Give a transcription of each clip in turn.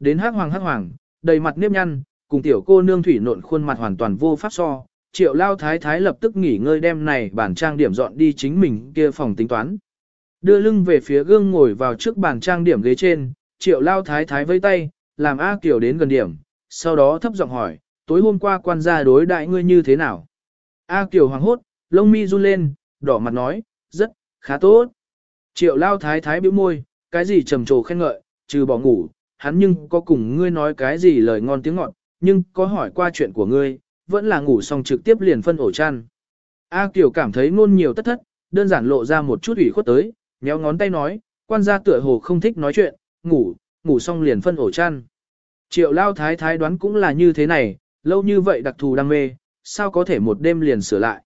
Đến hắc hoàng hắc hoàng, đầy mặt nếp nhăn, cùng tiểu cô nương thủy nộn khuôn mặt hoàn toàn vô pháp so. Triệu lao thái thái lập tức nghỉ ngơi đem này bản trang điểm dọn đi chính mình kia phòng tính toán. Đưa lưng về phía gương ngồi vào trước bàn trang điểm ghế trên, triệu lao thái thái vây tay, làm A Kiều đến gần điểm, sau đó thấp giọng hỏi, tối hôm qua quan gia đối đại ngươi như thế nào? A Kiều hoàng hốt, lông mi run lên, đỏ mặt nói, rất, khá tốt. Triệu lao thái thái bĩu môi, cái gì trầm trồ khen ngợi, trừ bỏ ngủ, hắn nhưng có cùng ngươi nói cái gì lời ngon tiếng ngọt, nhưng có hỏi qua chuyện của ngươi, vẫn là ngủ xong trực tiếp liền phân ổ chăn. A Kiều cảm thấy ngôn nhiều tất thất, đơn giản lộ ra một chút ủy khuất tới, nhéo ngón tay nói, quan gia tựa hồ không thích nói chuyện, ngủ, ngủ xong liền phân ổ chăn. Triệu lao thái thái đoán cũng là như thế này, lâu như vậy đặc thù đam mê, sao có thể một đêm liền sửa lại.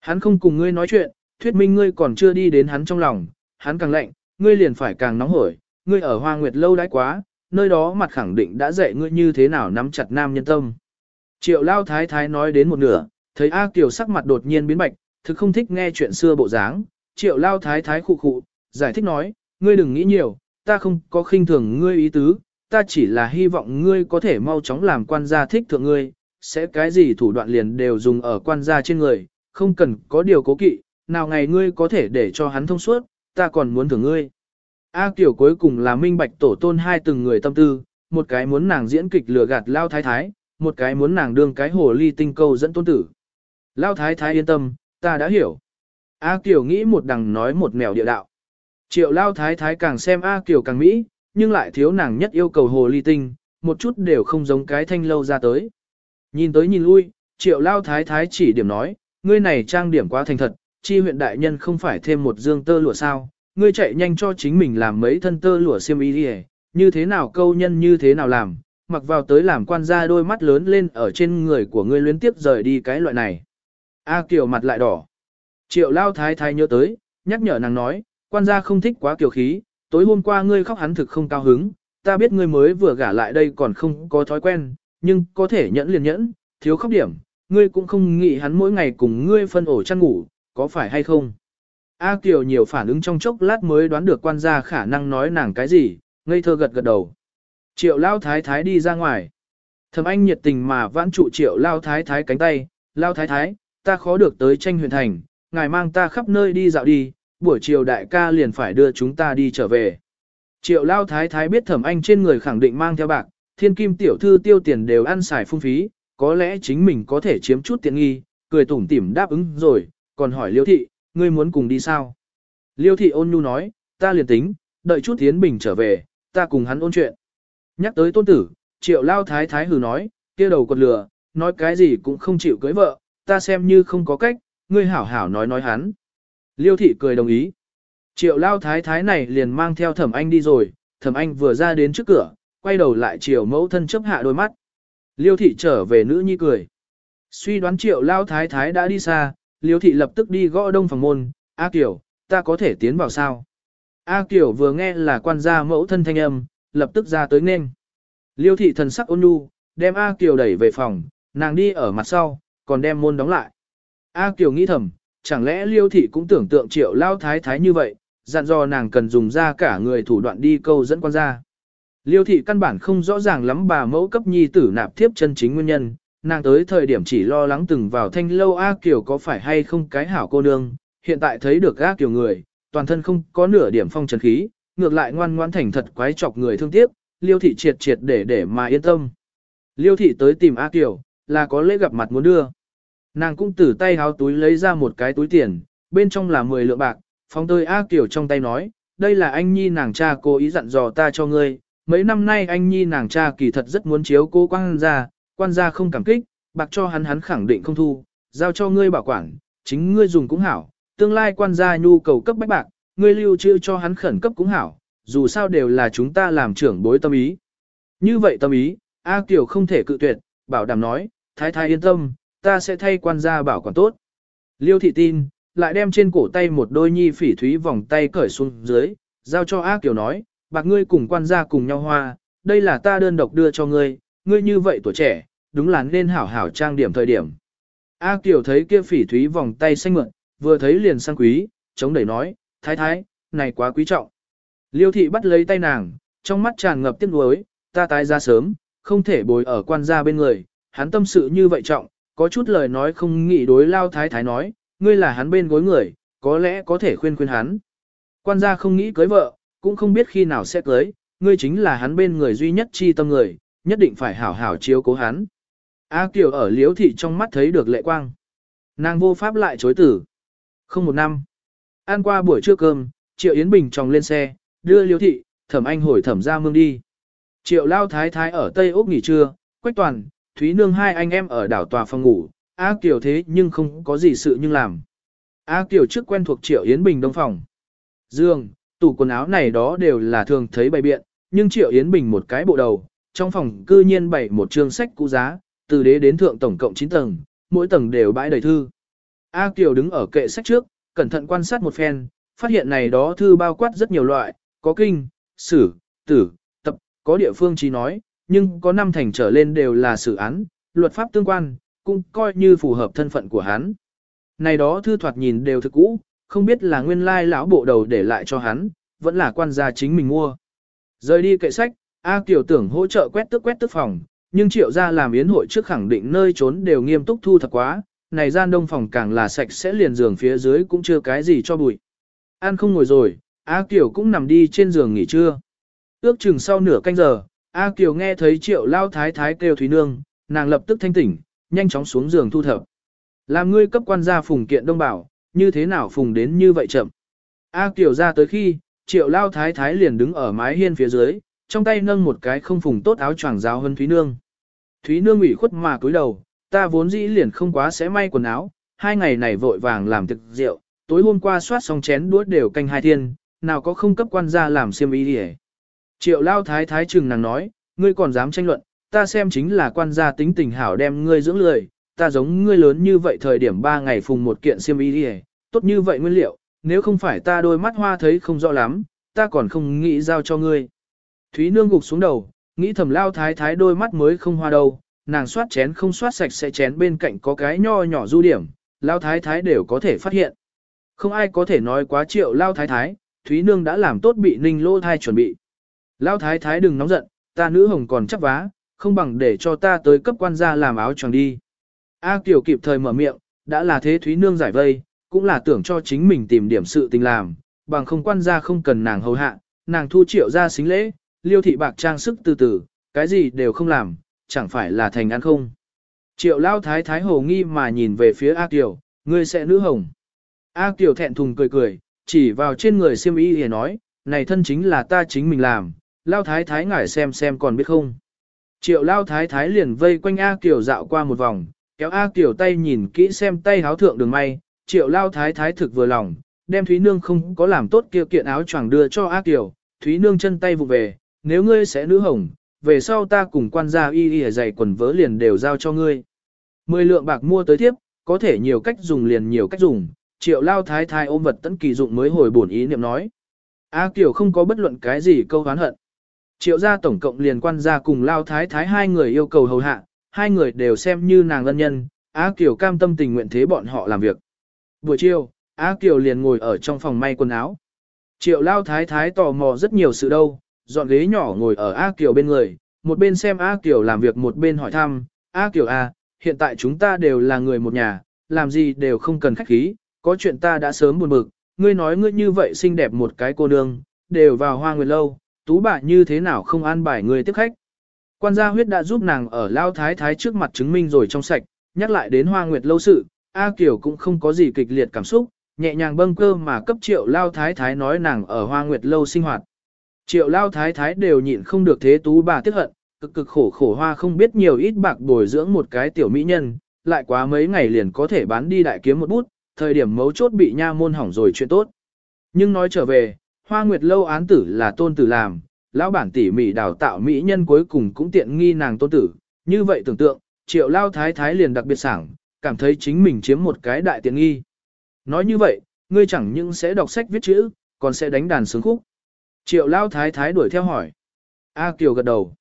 Hắn không cùng ngươi nói chuyện, thuyết minh ngươi còn chưa đi đến hắn trong lòng, hắn càng lạnh, ngươi liền phải càng nóng hổi, ngươi ở hoa nguyệt lâu đãi quá, nơi đó mặt khẳng định đã dạy ngươi như thế nào nắm chặt nam nhân tâm. Triệu lao thái thái nói đến một nửa, thấy A Kiều sắc mặt đột nhiên biến bạch, thực không thích nghe chuyện xưa bộ dáng, triệu lao thái thái khụ khụ, giải thích nói, ngươi đừng nghĩ nhiều, ta không có khinh thường ngươi ý tứ, ta chỉ là hy vọng ngươi có thể mau chóng làm quan gia thích thượng ngươi, sẽ cái gì thủ đoạn liền đều dùng ở quan gia trên người, không cần có điều cố kỵ, nào ngày ngươi có thể để cho hắn thông suốt, ta còn muốn thưởng ngươi. A Kiều cuối cùng là minh bạch tổ tôn hai từng người tâm tư, một cái muốn nàng diễn kịch lừa gạt lao thái thái, một cái muốn nàng đương cái hồ ly tinh câu dẫn tôn tử. Lao thái thái yên tâm, ta đã hiểu. A Kiều nghĩ một đằng nói một mèo địa đạo. Triệu lao thái thái càng xem A Kiều càng mỹ, nhưng lại thiếu nàng nhất yêu cầu hồ ly tinh, một chút đều không giống cái thanh lâu ra tới. Nhìn tới nhìn lui, triệu lao thái thái chỉ điểm nói, ngươi này trang điểm quá thành thật, chi huyện đại nhân không phải thêm một dương tơ lụa sao, ngươi chạy nhanh cho chính mình làm mấy thân tơ lụa xiêm y đi như thế nào câu nhân như thế nào làm, mặc vào tới làm quan gia đôi mắt lớn lên ở trên người của ngươi luyến tiếp rời đi cái loại này. A Kiều mặt lại đỏ. Triệu lao thái thái nhớ tới, nhắc nhở nàng nói, quan gia không thích quá kiều khí, tối hôm qua ngươi khóc hắn thực không cao hứng, ta biết ngươi mới vừa gả lại đây còn không có thói quen, nhưng có thể nhẫn liền nhẫn, thiếu khóc điểm, ngươi cũng không nghĩ hắn mỗi ngày cùng ngươi phân ổ chăn ngủ, có phải hay không? A Kiều nhiều phản ứng trong chốc lát mới đoán được quan gia khả năng nói nàng cái gì, ngây thơ gật gật đầu. Triệu lao thái thái đi ra ngoài. Thầm anh nhiệt tình mà vãn trụ triệu lao thái thái cánh tay, lao thái thái, ta khó được tới tranh huyền thành, ngài mang ta khắp nơi đi dạo đi, buổi chiều đại ca liền phải đưa chúng ta đi trở về. Triệu lao thái thái biết thẩm anh trên người khẳng định mang theo bạc, thiên kim tiểu thư tiêu tiền đều ăn xài phung phí, có lẽ chính mình có thể chiếm chút tiện nghi, cười tủm tỉm đáp ứng rồi, còn hỏi liêu thị, ngươi muốn cùng đi sao? Liêu thị ôn nhu nói, ta liền tính, đợi chút Thiến Bình trở về, ta cùng hắn ôn chuyện. Nhắc tới tôn tử, triệu lao thái thái hừ nói, kia đầu còn lừa, nói cái gì cũng không chịu cưới vợ, ta xem như không có cách, ngươi hảo hảo nói nói hắn. Liêu thị cười đồng ý. Triệu lao thái thái này liền mang theo thẩm anh đi rồi, thẩm anh vừa ra đến trước cửa, quay đầu lại Triệu mẫu thân chấp hạ đôi mắt. Liêu thị trở về nữ nhi cười. Suy đoán triệu lao thái thái đã đi xa, liêu thị lập tức đi gõ đông phòng môn, A Kiều, ta có thể tiến vào sao? A Kiều vừa nghe là quan gia mẫu thân thanh âm, lập tức ra tới nên. Liêu thị thần sắc ôn nhu, đem A Kiều đẩy về phòng, nàng đi ở mặt sau, còn đem môn đóng lại. A Kiều nghĩ thầm, chẳng lẽ liêu thị cũng tưởng tượng triệu lao thái thái như vậy, dặn dò nàng cần dùng ra cả người thủ đoạn đi câu dẫn quan gia. Liêu thị căn bản không rõ ràng lắm bà mẫu cấp nhi tử nạp thiếp chân chính nguyên nhân, nàng tới thời điểm chỉ lo lắng từng vào thanh lâu A Kiều có phải hay không cái hảo cô nương, hiện tại thấy được A Kiều người, toàn thân không có nửa điểm phong trần khí, ngược lại ngoan ngoan thành thật quái chọc người thương tiếc, liêu thị triệt triệt để để mà yên tâm. Liêu thị tới tìm A Kiều, là có lễ gặp mặt muốn đưa. Nàng cũng từ tay háo túi lấy ra một cái túi tiền, bên trong là 10 lượng bạc, phóng tơi A Kiều trong tay nói, đây là anh nhi nàng cha cố ý dặn dò ta cho ngươi, mấy năm nay anh nhi nàng cha kỳ thật rất muốn chiếu cô quang ra, quan gia không cảm kích, bạc cho hắn hắn khẳng định không thu, giao cho ngươi bảo quản, chính ngươi dùng cũng hảo, tương lai quan gia nhu cầu cấp bách bạc, ngươi lưu trữ cho hắn khẩn cấp cũng hảo, dù sao đều là chúng ta làm trưởng bối tâm ý. Như vậy tâm ý, A Kiều không thể cự tuyệt, bảo đảm nói, thái thái yên tâm, ta sẽ thay quan gia bảo quản tốt. Liêu thị tin, lại đem trên cổ tay một đôi nhi phỉ thúy vòng tay cởi xuống dưới, giao cho A Kiều nói, bạc ngươi cùng quan gia cùng nhau hoa, đây là ta đơn độc đưa cho ngươi, ngươi như vậy tuổi trẻ, đúng là nên hảo hảo trang điểm thời điểm. A Kiều thấy kia phỉ thúy vòng tay xanh mượn, vừa thấy liền sang quý, chống đẩy nói, thái thái, này quá quý trọng. Liêu thị bắt lấy tay nàng, trong mắt tràn ngập tiếc nuối, ta tái ra sớm, không thể bồi ở quan gia bên người, hắn tâm sự như vậy trọng, có chút lời nói không nghĩ đối lao thái thái nói, ngươi là hắn bên gối người, có lẽ có thể khuyên khuyên hắn. Quan gia không nghĩ cưới vợ, cũng không biết khi nào sẽ cưới, ngươi chính là hắn bên người duy nhất chi tâm người, nhất định phải hảo hảo chiếu cố hắn. A Kiều ở liếu thị trong mắt thấy được lệ quang. Nàng vô pháp lại chối tử. Không một năm. Ăn qua buổi trưa cơm, Triệu Yến Bình tròng lên xe, đưa liếu thị, thẩm anh hồi thẩm ra mương đi. Triệu Lao Thái Thái ở Tây Úc nghỉ trưa, Quách Toàn, Thúy Nương hai anh em ở đảo tòa phòng ngủ, A Kiều thế nhưng không có gì sự nhưng làm. A Kiều trước quen thuộc Triệu Yến Bình đông phòng. Dương, tủ quần áo này đó đều là thường thấy bày biện, nhưng Triệu Yến Bình một cái bộ đầu, trong phòng cư nhiên bày một chương sách cũ giá, từ đế đến thượng tổng cộng 9 tầng, mỗi tầng đều bãi đầy thư. A Kiều đứng ở kệ sách trước, cẩn thận quan sát một phen, phát hiện này đó thư bao quát rất nhiều loại, có kinh, sử, tử, tập, có địa phương chỉ nói, nhưng có năm thành trở lên đều là xử án, luật pháp tương quan, cũng coi như phù hợp thân phận của hắn. Này đó thư thoạt nhìn đều thực cũ, không biết là nguyên lai lão bộ đầu để lại cho hắn, vẫn là quan gia chính mình mua. Rời đi kệ sách, A Kiều tưởng hỗ trợ quét tức quét tức phòng, nhưng triệu gia làm yến hội trước khẳng định nơi trốn đều nghiêm túc thu thật quá, này gian đông phòng càng là sạch sẽ liền giường phía dưới cũng chưa cái gì cho bụi. An không ngồi rồi, A Kiều cũng nằm đi trên giường nghỉ trưa. Ước chừng sau nửa canh giờ, A Kiều nghe thấy triệu lao thái thái kêu Thúy Nương, nàng lập tức thanh tỉnh, nhanh chóng xuống giường thu thập. Làm ngươi cấp quan gia phùng kiện đông bảo, như thế nào phùng đến như vậy chậm. A Kiều ra tới khi, triệu lao thái thái liền đứng ở mái hiên phía dưới, trong tay nâng một cái không phùng tốt áo choàng giáo hơn Thúy Nương. Thúy Nương ủy khuất mà cúi đầu, ta vốn dĩ liền không quá sẽ may quần áo, hai ngày này vội vàng làm thực rượu, tối hôm qua soát xong chén đũa đều canh hai thiên, nào có không cấp quan gia làm xiêm y đi Triệu lao thái thái trừng nàng nói, ngươi còn dám tranh luận, ta xem chính là quan gia tính tình hảo đem ngươi dưỡng lười, ta giống ngươi lớn như vậy thời điểm ba ngày phùng một kiện xiêm y đi tốt như vậy nguyên liệu, nếu không phải ta đôi mắt hoa thấy không rõ lắm, ta còn không nghĩ giao cho ngươi. Thúy nương gục xuống đầu, nghĩ thầm lao thái thái đôi mắt mới không hoa đâu, nàng soát chén không soát sạch sẽ chén bên cạnh có cái nho nhỏ du điểm, lao thái thái đều có thể phát hiện. Không ai có thể nói quá triệu lao thái thái, Thúy nương đã làm tốt bị ninh lô thai chuẩn bị. Lao thái thái đừng nóng giận, ta nữ hồng còn chắc vá, không bằng để cho ta tới cấp quan gia làm áo choàng đi. A Kiều kịp thời mở miệng, đã là thế Thúy Nương giải vây, cũng là tưởng cho chính mình tìm điểm sự tình làm, bằng không quan gia không cần nàng hầu hạ, nàng thu triệu ra xính lễ, liêu thị bạc trang sức từ từ, cái gì đều không làm, chẳng phải là thành ăn không. Triệu lao thái thái hồ nghi mà nhìn về phía A Kiều, ngươi sẽ nữ hồng. A Kiều thẹn thùng cười cười, chỉ vào trên người siêm y để nói, này thân chính là ta chính mình làm, lao thái thái ngải xem xem còn biết không. Triệu lao thái thái liền vây quanh A Kiều dạo qua một vòng, kéo A Kiều tay nhìn kỹ xem tay háo thượng đường may, triệu lao thái thái thực vừa lòng, đem Thúy Nương không có làm tốt kia kiện áo choàng đưa cho A Kiều, Thúy Nương chân tay vụ về, nếu ngươi sẽ nữ hồng, về sau ta cùng quan gia y y giày quần vớ liền đều giao cho ngươi. Mười lượng bạc mua tới tiếp, có thể nhiều cách dùng liền nhiều cách dùng, triệu lao thái thái ôm vật tấn kỳ dụng mới hồi bổn ý niệm nói. A Kiều không có bất luận cái gì câu hán hận. Triệu gia tổng cộng liền quan gia cùng lao thái thái hai người yêu cầu hầu hạ, hai người đều xem như nàng ân nhân, A Kiều cam tâm tình nguyện thế bọn họ làm việc. Buổi chiều, A Kiều liền ngồi ở trong phòng may quần áo. Triệu lao thái thái tò mò rất nhiều sự đâu, dọn ghế nhỏ ngồi ở A Kiều bên người, một bên xem A Kiều làm việc một bên hỏi thăm, A Kiều A, hiện tại chúng ta đều là người một nhà, làm gì đều không cần khách khí, có chuyện ta đã sớm buồn bực, ngươi nói ngươi như vậy xinh đẹp một cái cô nương, đều vào hoa nguyệt lâu, tú bà như thế nào không an bài người tiếp khách. Quan gia huyết đã giúp nàng ở lao thái thái trước mặt chứng minh rồi trong sạch, nhắc lại đến hoa nguyệt lâu sự, A Kiều cũng không có gì kịch liệt cảm xúc, nhẹ nhàng bâng cơ mà cấp triệu lao thái thái nói nàng ở hoa nguyệt lâu sinh hoạt. Triệu lao thái thái đều nhịn không được thế tú bà tiếc hận, cực cực khổ khổ hoa không biết nhiều ít bạc bồi dưỡng một cái tiểu mỹ nhân, lại quá mấy ngày liền có thể bán đi đại kiếm một bút, thời điểm mấu chốt bị nha môn hỏng rồi chuyện tốt. Nhưng nói trở về, hoa nguyệt lâu án tử là tôn tử làm, lão bản tỉ mỉ đào tạo mỹ nhân cuối cùng cũng tiện nghi nàng tôn tử, như vậy tưởng tượng, triệu lao thái thái liền đặc biệt sảng, cảm thấy chính mình chiếm một cái đại tiện nghi. Nói như vậy, ngươi chẳng những sẽ đọc sách viết chữ, còn sẽ đánh đàn sướng khúc. Triệu lao thái thái đuổi theo hỏi. A Kiều gật đầu.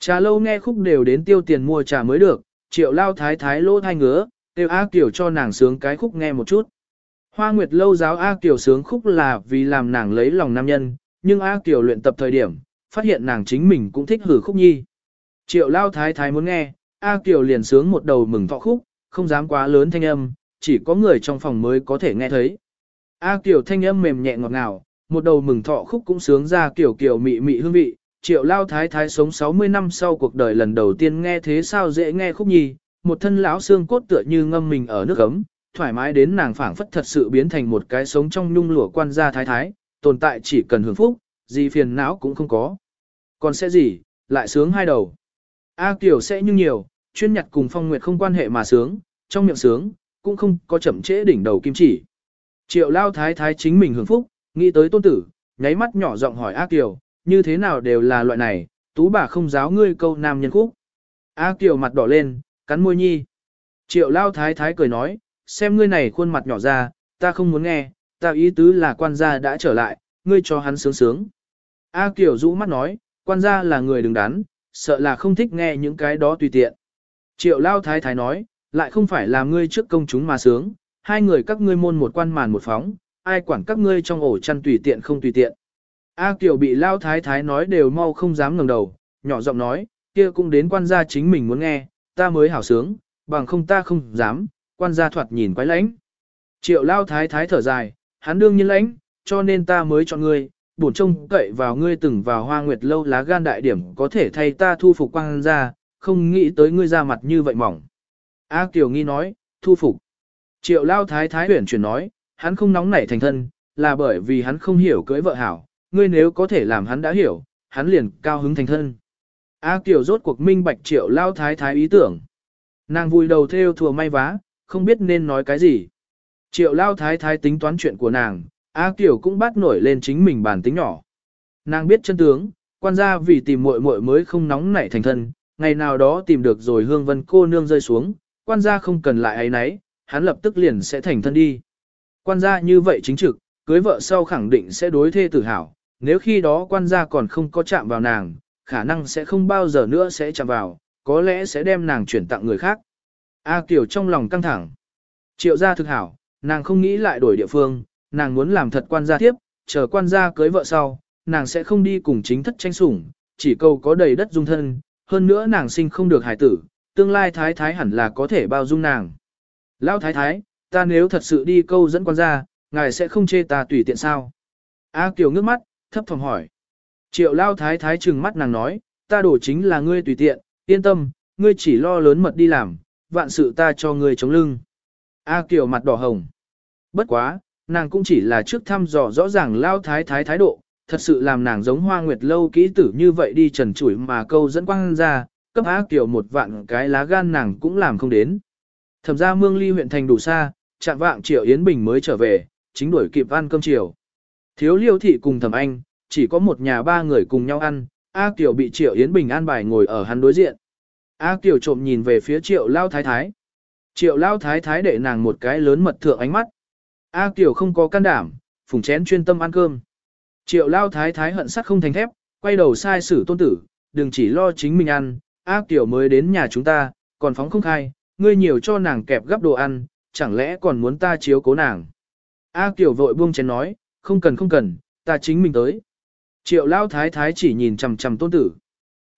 Trà lâu nghe khúc đều đến tiêu tiền mua trà mới được, triệu lao thái thái lỗ thai ngứa, kêu A Kiều cho nàng sướng cái khúc nghe một chút. Hoa Nguyệt lâu giáo A Kiều sướng khúc là vì làm nàng lấy lòng nam nhân, nhưng A Kiều luyện tập thời điểm, phát hiện nàng chính mình cũng thích hử khúc nhi. Triệu lao thái thái muốn nghe, A Kiều liền sướng một đầu mừng thọ khúc, không dám quá lớn thanh âm, chỉ có người trong phòng mới có thể nghe thấy. A Kiều thanh âm mềm nhẹ ngọt ngào, một đầu mừng thọ khúc cũng sướng ra kiểu kiểu mị mị hương vị. Triệu lao thái thái sống 60 năm sau cuộc đời lần đầu tiên nghe thế sao dễ nghe khúc nhi, một thân lão xương cốt tựa như ngâm mình ở nước ấm, thoải mái đến nàng phảng phất thật sự biến thành một cái sống trong nhung lụa quan gia thái thái, tồn tại chỉ cần hưởng phúc, gì phiền não cũng không có. Còn sẽ gì, lại sướng hai đầu. A tiểu sẽ như nhiều, chuyên nhặt cùng phong nguyệt không quan hệ mà sướng, trong miệng sướng, cũng không có chậm trễ đỉnh đầu kim chỉ. Triệu lao thái thái chính mình hưởng phúc, nghĩ tới tôn tử, nháy mắt nhỏ giọng hỏi A Kiều, như thế nào đều là loại này, tú bà không giáo ngươi câu nam nhân khúc. A Kiều mặt đỏ lên, cắn môi nhi. Triệu lao thái thái cười nói, xem ngươi này khuôn mặt nhỏ ra, ta không muốn nghe, ta ý tứ là quan gia đã trở lại, ngươi cho hắn sướng sướng. A Kiều rũ mắt nói, quan gia là người đứng đắn, sợ là không thích nghe những cái đó tùy tiện. Triệu lao thái thái nói, lại không phải là ngươi trước công chúng mà sướng, hai người các ngươi môn một quan màn một phóng, ai quản các ngươi trong ổ chăn tùy tiện không tùy tiện. A Kiều bị lao thái thái nói đều mau không dám ngẩng đầu, nhỏ giọng nói, kia cũng đến quan gia chính mình muốn nghe, ta mới hảo sướng, bằng không ta không dám, quan gia thoạt nhìn quái lãnh. Triệu lao thái thái thở dài, hắn đương nhiên lãnh, cho nên ta mới chọn ngươi, bổn trông cậy vào ngươi từng vào hoa nguyệt lâu lá gan đại điểm có thể thay ta thu phục quan gia, không nghĩ tới ngươi ra mặt như vậy mỏng. A Kiều nghi nói, thu phục. Triệu lao thái thái huyển chuyển nói, hắn không nóng nảy thành thân, là bởi vì hắn không hiểu cưới vợ hảo, ngươi nếu có thể làm hắn đã hiểu, hắn liền cao hứng thành thân. A Kiều rốt cuộc minh bạch triệu lao thái thái ý tưởng. Nàng vui đầu theo thùa may vá, không biết nên nói cái gì. Triệu lao thái thái tính toán chuyện của nàng, A Kiều cũng bắt nổi lên chính mình bản tính nhỏ. Nàng biết chân tướng, quan gia vì tìm muội muội mới không nóng nảy thành thân, ngày nào đó tìm được rồi hương vân cô nương rơi xuống, quan gia không cần lại ấy nấy, hắn lập tức liền sẽ thành thân đi. Quan gia như vậy chính trực, cưới vợ sau khẳng định sẽ đối thê tử hảo, nếu khi đó quan gia còn không có chạm vào nàng, khả năng sẽ không bao giờ nữa sẽ chạm vào, có lẽ sẽ đem nàng chuyển tặng người khác. A Kiều trong lòng căng thẳng. Triệu gia thực hảo, nàng không nghĩ lại đổi địa phương, nàng muốn làm thật quan gia tiếp, chờ quan gia cưới vợ sau, nàng sẽ không đi cùng chính thất tranh sủng, chỉ cầu có đầy đất dung thân, hơn nữa nàng sinh không được hài tử, tương lai thái thái hẳn là có thể bao dung nàng. Lão thái thái, ta nếu thật sự đi câu dẫn quan gia, ngài sẽ không chê ta tùy tiện sao? A Kiều ngước mắt, thấp phòng hỏi. Triệu Lao thái thái trừng mắt nàng nói, ta đổ chính là ngươi tùy tiện, yên tâm, ngươi chỉ lo lớn mật đi làm, vạn sự ta cho ngươi chống lưng. A Kiều mặt đỏ hồng. Bất quá, nàng cũng chỉ là trước thăm dò rõ ràng Lao thái thái thái độ, thật sự làm nàng giống hoa nguyệt lâu kỹ tử như vậy đi trần chủi mà câu dẫn quang ra, cấp A Kiều một vạn cái lá gan nàng cũng làm không đến. Thẩm ra mương ly huyện thành đủ xa, chạm vạng triệu Yến Bình mới trở về, chính đuổi kịp ăn cơm chiều. Thiếu liêu thị cùng thẩm anh, chỉ có một nhà ba người cùng nhau ăn, A Kiều bị triệu Yến Bình an bài ngồi ở hắn đối diện. A Kiều trộm nhìn về phía triệu lao thái thái. Triệu lao thái thái để nàng một cái lớn mật thượng ánh mắt. A Kiều không có can đảm, phùng chén chuyên tâm ăn cơm. Triệu lao thái thái hận sắt không thành thép, quay đầu sai sử tôn tử, đừng chỉ lo chính mình ăn, a tiểu mới đến nhà chúng ta, còn phóng không khai, ngươi nhiều cho nàng kẹp gấp đồ ăn, chẳng lẽ còn muốn ta chiếu cố nàng. A Kiều vội buông chén nói, không cần không cần, ta chính mình tới. Triệu lao thái thái chỉ nhìn chằm chằm tôn tử.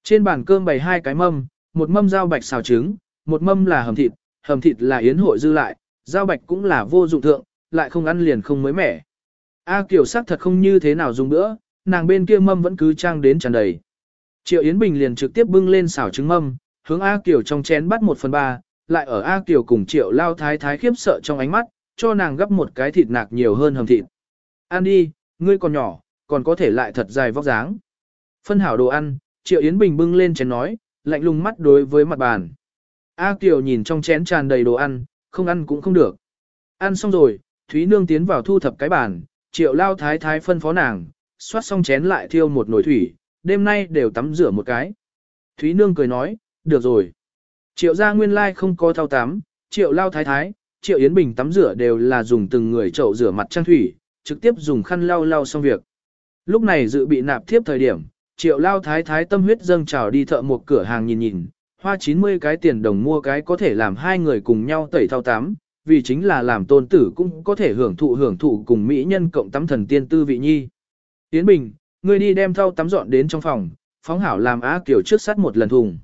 Trên bàn cơm bày hai cái mâm, một mâm rau bạch xào trứng, một mâm là hầm thịt, hầm thịt là yến hội dư lại, rau bạch cũng là vô dụng thượng, lại không ăn liền không mới mẻ. A Kiều sắc thật không như thế nào dùng nữa, nàng bên kia mâm vẫn cứ trang đến tràn đầy. Triệu Yến Bình liền trực tiếp bưng lên xào trứng mâm, hướng A Kiều trong chén bắt một phần ba, lại ở A Kiều cùng Triệu Lao Thái Thái khiếp sợ trong ánh mắt, cho nàng gấp một cái thịt nạc nhiều hơn hầm thịt. Ăn đi, ngươi còn nhỏ, còn có thể lại thật dài vóc dáng. Phân hảo đồ ăn, Triệu Yến Bình bưng lên chén nói, lạnh lùng mắt đối với mặt bàn. A Kiều nhìn trong chén tràn đầy đồ ăn, không ăn cũng không được. Ăn xong rồi, Thúy Nương tiến vào thu thập cái bàn, triệu lao thái thái phân phó nàng, xoát xong chén lại thiêu một nồi thủy, đêm nay đều tắm rửa một cái. Thúy Nương cười nói, được rồi. Triệu gia nguyên lai không có thao tắm, triệu lao thái thái, triệu Yến Bình tắm rửa đều là dùng từng người chậu rửa mặt trang thủy, trực tiếp dùng khăn lau lau xong việc. Lúc này dự bị nạp thiếp thời điểm, triệu lao thái thái tâm huyết dâng trào đi thợ một cửa hàng nhìn nhìn, hoa 90 cái tiền đồng mua cái có thể làm hai người cùng nhau tẩy thao tắm, vì chính là làm tôn tử cũng có thể hưởng thụ hưởng thụ cùng mỹ nhân cộng tắm thần tiên tư vị nhi. Yến Bình, ngươi đi đem thau tắm dọn đến trong phòng, phóng hảo làm á kiểu trước sắt một lần thùng.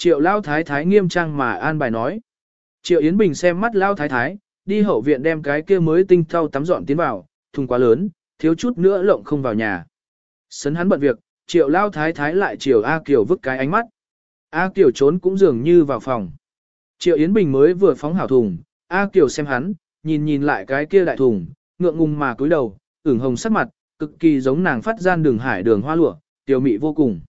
Triệu Lao Thái Thái nghiêm trang mà an bài nói. Triệu Yến Bình xem mắt Lao Thái Thái, đi hậu viện đem cái kia mới tinh thau tắm dọn tiến vào, thùng quá lớn, thiếu chút nữa lộng không vào nhà. Sấn hắn bận việc, Triệu Lao Thái Thái lại chiều A Kiều vứt cái ánh mắt. A Kiều trốn cũng dường như vào phòng. Triệu Yến Bình mới vừa phóng hảo thùng, A Kiều xem hắn, nhìn nhìn lại cái kia đại thùng, ngượng ngùng mà cúi đầu, ửng hồng sắc mặt, cực kỳ giống nàng phát gian đường hải đường hoa lụa, tiểu mị vô cùng.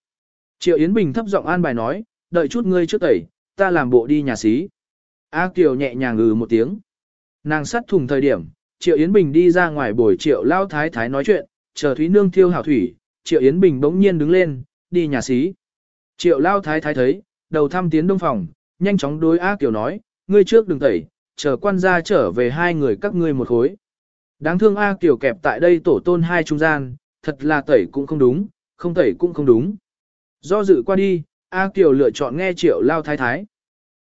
Triệu Yến Bình thấp giọng an bài nói, đợi chút ngươi trước tẩy, ta làm bộ đi nhà xí. A Kiều nhẹ nhàng ngừ một tiếng. Nàng sắt thùng thời điểm, Triệu Yến Bình đi ra ngoài bồi Triệu Lao Thái Thái nói chuyện, chờ Thúy Nương thiêu hảo thủy, Triệu Yến Bình bỗng nhiên đứng lên, đi nhà xí. Triệu Lao Thái Thái thấy, đầu thăm tiến đông phòng, nhanh chóng đối A Kiều nói, ngươi trước đừng tẩy, chờ quan gia trở về hai người các ngươi một khối. Đáng thương A Kiều kẹp tại đây tổ tôn hai trung gian, thật là tẩy cũng không đúng, không tẩy cũng không đúng. Do dự qua đi, A Kiều lựa chọn nghe Triệu Lao Thái Thái.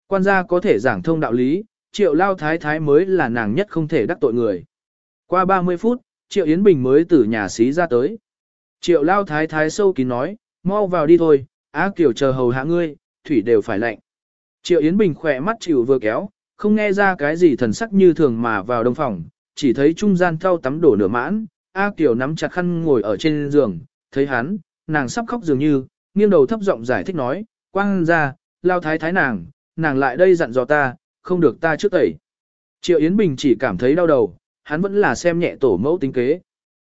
Quan gia có thể giảng thông đạo lý, Triệu Lao Thái Thái mới là nàng nhất không thể đắc tội người. Qua 30 phút, Triệu Yến Bình mới từ nhà xí ra tới. Triệu Lao Thái Thái sâu kín nói, mau vào đi thôi, A Kiều chờ hầu hạ ngươi, thủy đều phải lạnh. Triệu Yến Bình khỏe mắt chịu vừa kéo, không nghe ra cái gì thần sắc như thường mà vào đông phòng, chỉ thấy trung gian thau tắm đổ nửa mãn, A Kiều nắm chặt khăn ngồi ở trên giường, thấy hắn, nàng sắp khóc dường như, nghiêng đầu thấp giọng giải thích nói, quang ra, lao thái thái nàng, nàng lại đây dặn dò ta, không được ta trước tẩy. Triệu Yến Bình chỉ cảm thấy đau đầu, hắn vẫn là xem nhẹ tổ mẫu tính kế.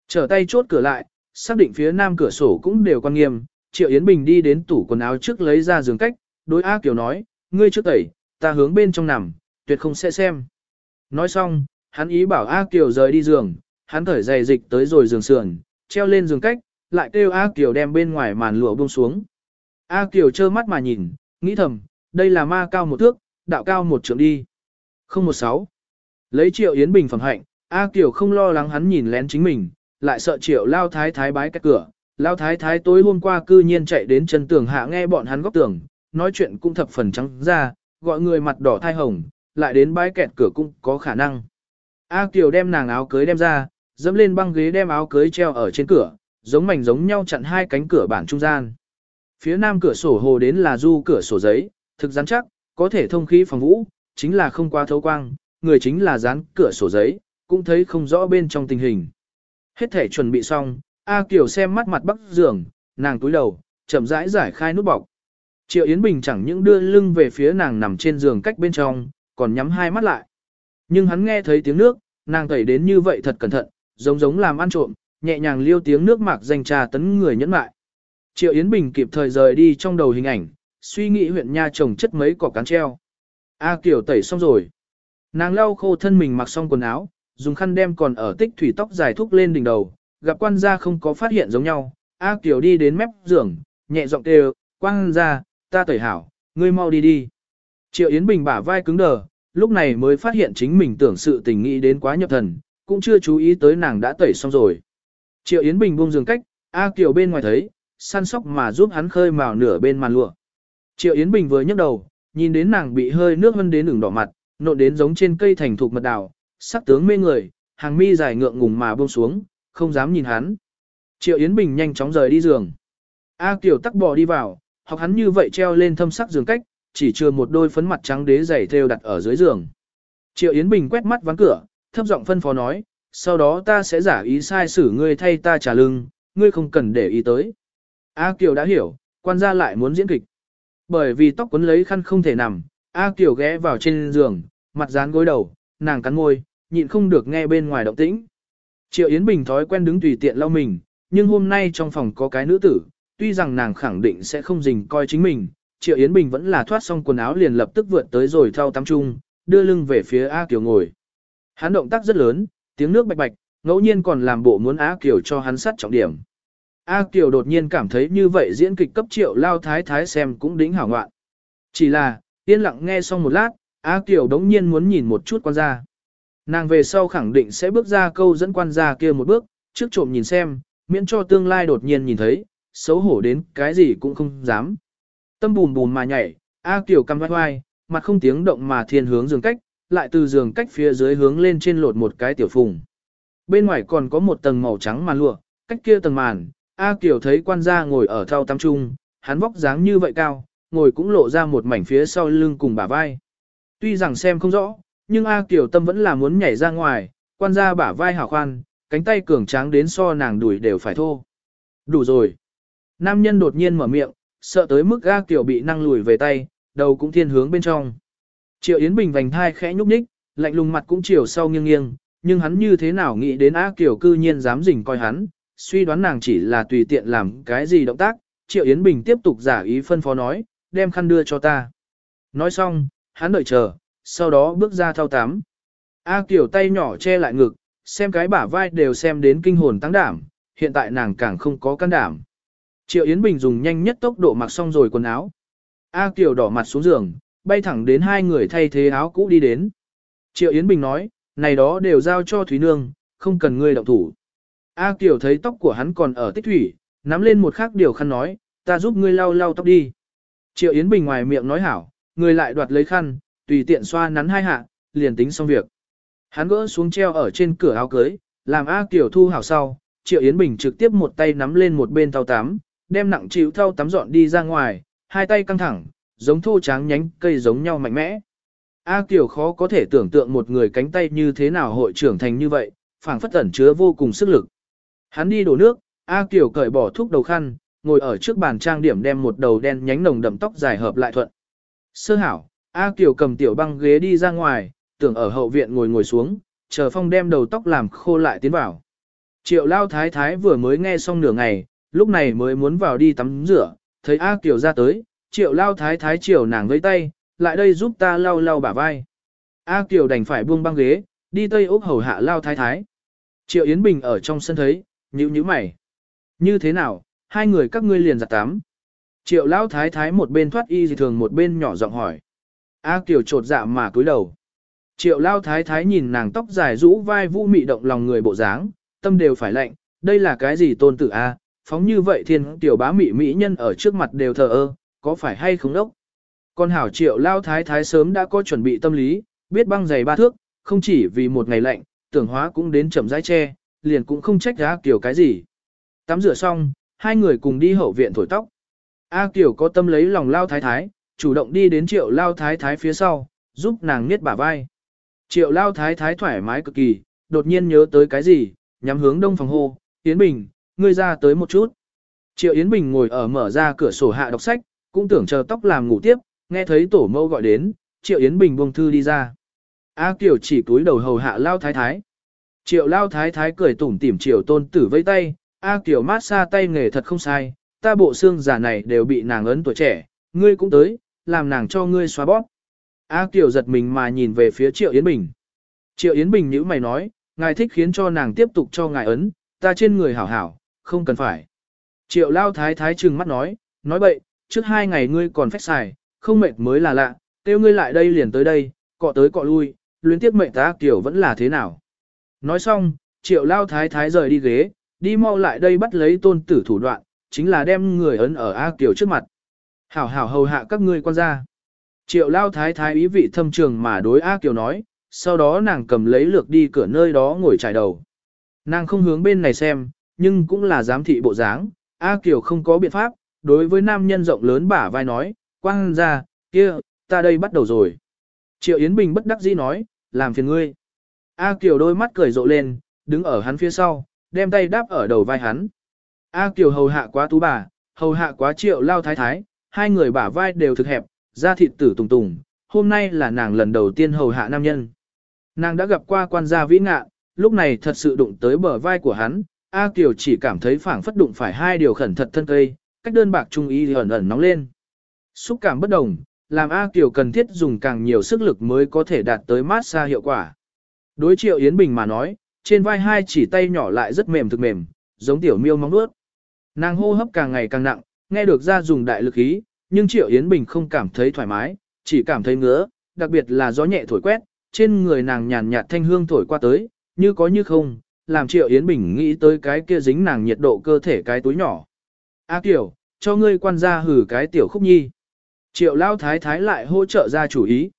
Trở tay chốt cửa lại, xác định phía nam cửa sổ cũng đều quan nghiêm, Triệu Yến Bình đi đến tủ quần áo trước lấy ra giường cách, đối A Kiều nói, ngươi trước tẩy, ta hướng bên trong nằm, tuyệt không sẽ xem. Nói xong, hắn ý bảo A Kiều rời đi giường, hắn thở dày dịch tới rồi giường sườn, treo lên giường cách, lại kêu A Kiều đem bên ngoài màn lụa buông xuống. A Kiều trơ mắt mà nhìn, nghĩ thầm, đây là ma cao một thước, đạo cao một trượng đi. 016. Lấy triệu Yến Bình phẩm hạnh, A Kiều không lo lắng hắn nhìn lén chính mình, lại sợ triệu lao thái thái bái cái cửa. Lao thái thái tối hôm qua cư nhiên chạy đến chân tường hạ nghe bọn hắn góc tường, nói chuyện cũng thập phần trắng ra, gọi người mặt đỏ thai hồng, lại đến bái kẹt cửa cũng có khả năng. A Kiều đem nàng áo cưới đem ra, dẫm lên băng ghế đem áo cưới treo ở trên cửa, giống mảnh giống nhau chặn hai cánh cửa bản trung gian. Phía nam cửa sổ hồ đến là du cửa sổ giấy, thực rắn chắc, có thể thông khí phòng vũ, chính là không qua thấu quang, người chính là dán cửa sổ giấy, cũng thấy không rõ bên trong tình hình. Hết thể chuẩn bị xong, A Kiều xem mắt mặt bắc giường, nàng túi đầu, chậm rãi giải khai nút bọc. Triệu Yến Bình chẳng những đưa lưng về phía nàng nằm trên giường cách bên trong, còn nhắm hai mắt lại. Nhưng hắn nghe thấy tiếng nước, nàng tẩy đến như vậy thật cẩn thận, giống giống làm ăn trộm, nhẹ nhàng liêu tiếng nước mạc danh trà tấn người nhẫn mại. Triệu Yến Bình kịp thời rời đi trong đầu hình ảnh, suy nghĩ huyện nha trồng chất mấy cỏ cán treo. A Kiều tẩy xong rồi. Nàng lau khô thân mình mặc xong quần áo, dùng khăn đem còn ở tích thủy tóc dài thúc lên đỉnh đầu, gặp quan gia không có phát hiện giống nhau. A Kiều đi đến mép giường, nhẹ giọng kêu, quan gia, ta tẩy hảo, ngươi mau đi đi. Triệu Yến Bình bả vai cứng đờ, lúc này mới phát hiện chính mình tưởng sự tình nghĩ đến quá nhập thần, cũng chưa chú ý tới nàng đã tẩy xong rồi. Triệu Yến Bình buông giường cách, A Kiều bên ngoài thấy, săn sóc mà giúp hắn khơi mào nửa bên màn lụa. Triệu Yến Bình vừa nhấc đầu, nhìn đến nàng bị hơi nước vân đến ửng đỏ mặt, nộn đến giống trên cây thành thục mật đào, sắc tướng mê người, hàng mi dài ngượng ngùng mà buông xuống, không dám nhìn hắn. Triệu Yến Bình nhanh chóng rời đi giường. A Kiều tắc bò đi vào, học hắn như vậy treo lên thâm sắc giường cách, chỉ chưa một đôi phấn mặt trắng đế giày thêu đặt ở dưới giường. Triệu Yến Bình quét mắt ván cửa, thấp giọng phân phó nói, sau đó ta sẽ giả ý sai xử ngươi thay ta trả lưng, ngươi không cần để ý tới. A Kiều đã hiểu, quan gia lại muốn diễn kịch. Bởi vì tóc quấn lấy khăn không thể nằm, A Kiều ghé vào trên giường, mặt dán gối đầu, nàng cắn môi, nhịn không được nghe bên ngoài động tĩnh. Triệu Yến Bình thói quen đứng tùy tiện lau mình, nhưng hôm nay trong phòng có cái nữ tử, tuy rằng nàng khẳng định sẽ không dình coi chính mình, Triệu Yến Bình vẫn là thoát xong quần áo liền lập tức vượt tới rồi thao tắm chung, đưa lưng về phía A Kiều ngồi. Hắn động tác rất lớn, tiếng nước bạch bạch, ngẫu nhiên còn làm bộ muốn A Kiều cho hắn sát trọng điểm. A Kiều đột nhiên cảm thấy như vậy diễn kịch cấp triệu lao thái thái xem cũng đỉnh hảo ngoạn. Chỉ là, yên lặng nghe xong một lát, A Kiều đống nhiên muốn nhìn một chút quan gia. Nàng về sau khẳng định sẽ bước ra câu dẫn quan gia kia một bước, trước trộm nhìn xem, miễn cho tương lai đột nhiên nhìn thấy, xấu hổ đến cái gì cũng không dám. Tâm bùm bùm mà nhảy, A Kiều căm vai vai, mặt không tiếng động mà thiên hướng dường cách, lại từ giường cách phía dưới hướng lên trên lột một cái tiểu phùng. Bên ngoài còn có một tầng màu trắng màn lụa, cách kia tầng màn, A Kiều thấy quan gia ngồi ở thao tắm trung, hắn vóc dáng như vậy cao, ngồi cũng lộ ra một mảnh phía sau lưng cùng bả vai. Tuy rằng xem không rõ, nhưng A Kiều tâm vẫn là muốn nhảy ra ngoài, quan gia bả vai hảo khoan, cánh tay cường tráng đến so nàng đuổi đều phải thô. Đủ rồi. Nam nhân đột nhiên mở miệng, sợ tới mức A Kiều bị năng lùi về tay, đầu cũng thiên hướng bên trong. Triệu Yến Bình vành thai khẽ nhúc nhích, lạnh lùng mặt cũng chiều sau nghiêng nghiêng, nhưng hắn như thế nào nghĩ đến A Kiều cư nhiên dám rình coi hắn, suy đoán nàng chỉ là tùy tiện làm cái gì động tác, Triệu Yến Bình tiếp tục giả ý phân phó nói, đem khăn đưa cho ta. Nói xong, hắn đợi chờ, sau đó bước ra thao tắm. A Kiều tay nhỏ che lại ngực, xem cái bả vai đều xem đến kinh hồn tăng đảm, hiện tại nàng càng không có can đảm. Triệu Yến Bình dùng nhanh nhất tốc độ mặc xong rồi quần áo. A Kiều đỏ mặt xuống giường, bay thẳng đến hai người thay thế áo cũ đi đến. Triệu Yến Bình nói, này đó đều giao cho Thúy Nương, không cần ngươi động thủ. A Kiều thấy tóc của hắn còn ở tích thủy, nắm lên một khác điều khăn nói, ta giúp ngươi lau lau tóc đi. Triệu Yến Bình ngoài miệng nói hảo, người lại đoạt lấy khăn, tùy tiện xoa nắn hai hạ, liền tính xong việc. Hắn gỡ xuống treo ở trên cửa áo cưới, làm A Kiều thu hảo sau, Triệu Yến Bình trực tiếp một tay nắm lên một bên thau tắm, đem nặng chịu thau tắm dọn đi ra ngoài, hai tay căng thẳng, giống thô tráng nhánh cây giống nhau mạnh mẽ. A Kiều khó có thể tưởng tượng một người cánh tay như thế nào hội trưởng thành như vậy, phảng phất ẩn chứa vô cùng sức lực. Hắn đi đổ nước, A Kiều cởi bỏ thuốc đầu khăn, ngồi ở trước bàn trang điểm đem một đầu đen nhánh nồng đậm tóc dài hợp lại thuận. Sơ hảo, A Kiều cầm tiểu băng ghế đi ra ngoài, tưởng ở hậu viện ngồi ngồi xuống, chờ phong đem đầu tóc làm khô lại tiến vào. Triệu lao thái thái vừa mới nghe xong nửa ngày, lúc này mới muốn vào đi tắm rửa, thấy A Kiều ra tới, triệu lao thái thái triều nàng với tay, lại đây giúp ta lau lau bả vai. A Kiều đành phải buông băng ghế, đi tây ốc hầu hạ lao thái thái. Triệu Yến Bình ở trong sân thấy, nhíu nhíu mày. Như thế nào, hai người các ngươi liền giặt tắm. Triệu lao thái thái một bên thoát y gì thường một bên nhỏ giọng hỏi. A Kiều trột dạ mà cúi đầu. Triệu lao thái thái nhìn nàng tóc dài rũ vai vũ mị động lòng người bộ dáng, tâm đều phải lạnh, đây là cái gì tôn tử A, phóng như vậy thiên tiểu bá mị mỹ nhân ở trước mặt đều thờ ơ, có phải hay không đốc? Con hảo triệu lao thái thái sớm đã có chuẩn bị tâm lý, biết băng giày ba thước, không chỉ vì một ngày lạnh, tưởng hóa cũng đến chậm rãi che, liền cũng không trách A Kiều cái gì. Tắm rửa xong, hai người cùng đi hậu viện thổi tóc. A Kiều có tâm lấy lòng lao thái thái, chủ động đi đến triệu lao thái thái phía sau, giúp nàng niết bả vai. Triệu lao thái thái thoải mái cực kỳ, đột nhiên nhớ tới cái gì, nhắm hướng đông phòng hô, Yến Bình, ngươi ra tới một chút. Triệu Yến Bình ngồi ở mở ra cửa sổ hạ đọc sách, cũng tưởng chờ tóc làm ngủ tiếp, nghe thấy tổ mâu gọi đến, Triệu Yến Bình buông thư đi ra. A Kiều chỉ túi đầu hầu hạ lao thái thái. Triệu lao thái thái cười tủm tỉm triệu tôn tử vây tay, A Kiều mát xa tay nghề thật không sai, ta bộ xương giả này đều bị nàng ấn tuổi trẻ, ngươi cũng tới, làm nàng cho ngươi xóa bóp. A Kiều giật mình mà nhìn về phía Triệu Yến Bình. Triệu Yến Bình nhữ mày nói, ngài thích khiến cho nàng tiếp tục cho ngài ấn, ta trên người hảo hảo, không cần phải. Triệu lao thái thái trừng mắt nói, nói bậy, trước hai ngày ngươi còn phách xài, không mệt mới là lạ, tiêu ngươi lại đây liền tới đây, cọ tới cọ lui, luyến tiếp mệnh ta kiểu vẫn là thế nào. Nói xong, triệu lao thái thái rời đi ghế, đi mau lại đây bắt lấy tôn tử thủ đoạn, chính là đem người ấn ở A Kiều trước mặt. Hảo hảo hầu hạ các ngươi quan gia. Triệu lao thái thái ý vị thâm trường mà đối A Kiều nói, sau đó nàng cầm lấy lược đi cửa nơi đó ngồi trải đầu. Nàng không hướng bên này xem, nhưng cũng là giám thị bộ dáng, A Kiều không có biện pháp, đối với nam nhân rộng lớn bả vai nói, quang ra, kia, ta đây bắt đầu rồi. Triệu Yến Bình bất đắc dĩ nói, làm phiền ngươi. A Kiều đôi mắt cười rộ lên, đứng ở hắn phía sau, đem tay đáp ở đầu vai hắn. A Kiều hầu hạ quá tú bà, hầu hạ quá triệu lao thái thái, hai người bả vai đều thực hẹp, da thịt tử tùng tùng, hôm nay là nàng lần đầu tiên hầu hạ nam nhân. Nàng đã gặp qua quan gia vĩ ngạ, lúc này thật sự đụng tới bờ vai của hắn, A Kiều chỉ cảm thấy phảng phất đụng phải hai điều khẩn thật thân cây, cách đơn bạc trung ý ẩn ẩn nóng lên. Xúc cảm bất đồng, làm A Kiều cần thiết dùng càng nhiều sức lực mới có thể đạt tới mát xa hiệu quả. Đối triệu Yến Bình mà nói, trên vai hai chỉ tay nhỏ lại rất mềm thực mềm, giống tiểu miêu móng nuốt. Nàng hô hấp càng ngày càng nặng, nghe được ra dùng đại lực ý, nhưng triệu Yến Bình không cảm thấy thoải mái, chỉ cảm thấy ngứa, đặc biệt là gió nhẹ thổi quét, trên người nàng nhàn nhạt thanh hương thổi qua tới, như có như không, làm Triệu Yến Bình nghĩ tới cái kia dính nàng nhiệt độ cơ thể cái túi nhỏ. A Kiều, cho ngươi quan gia hử cái tiểu khúc nhi. Triệu Lao Thái Thái lại hỗ trợ ra chủ ý.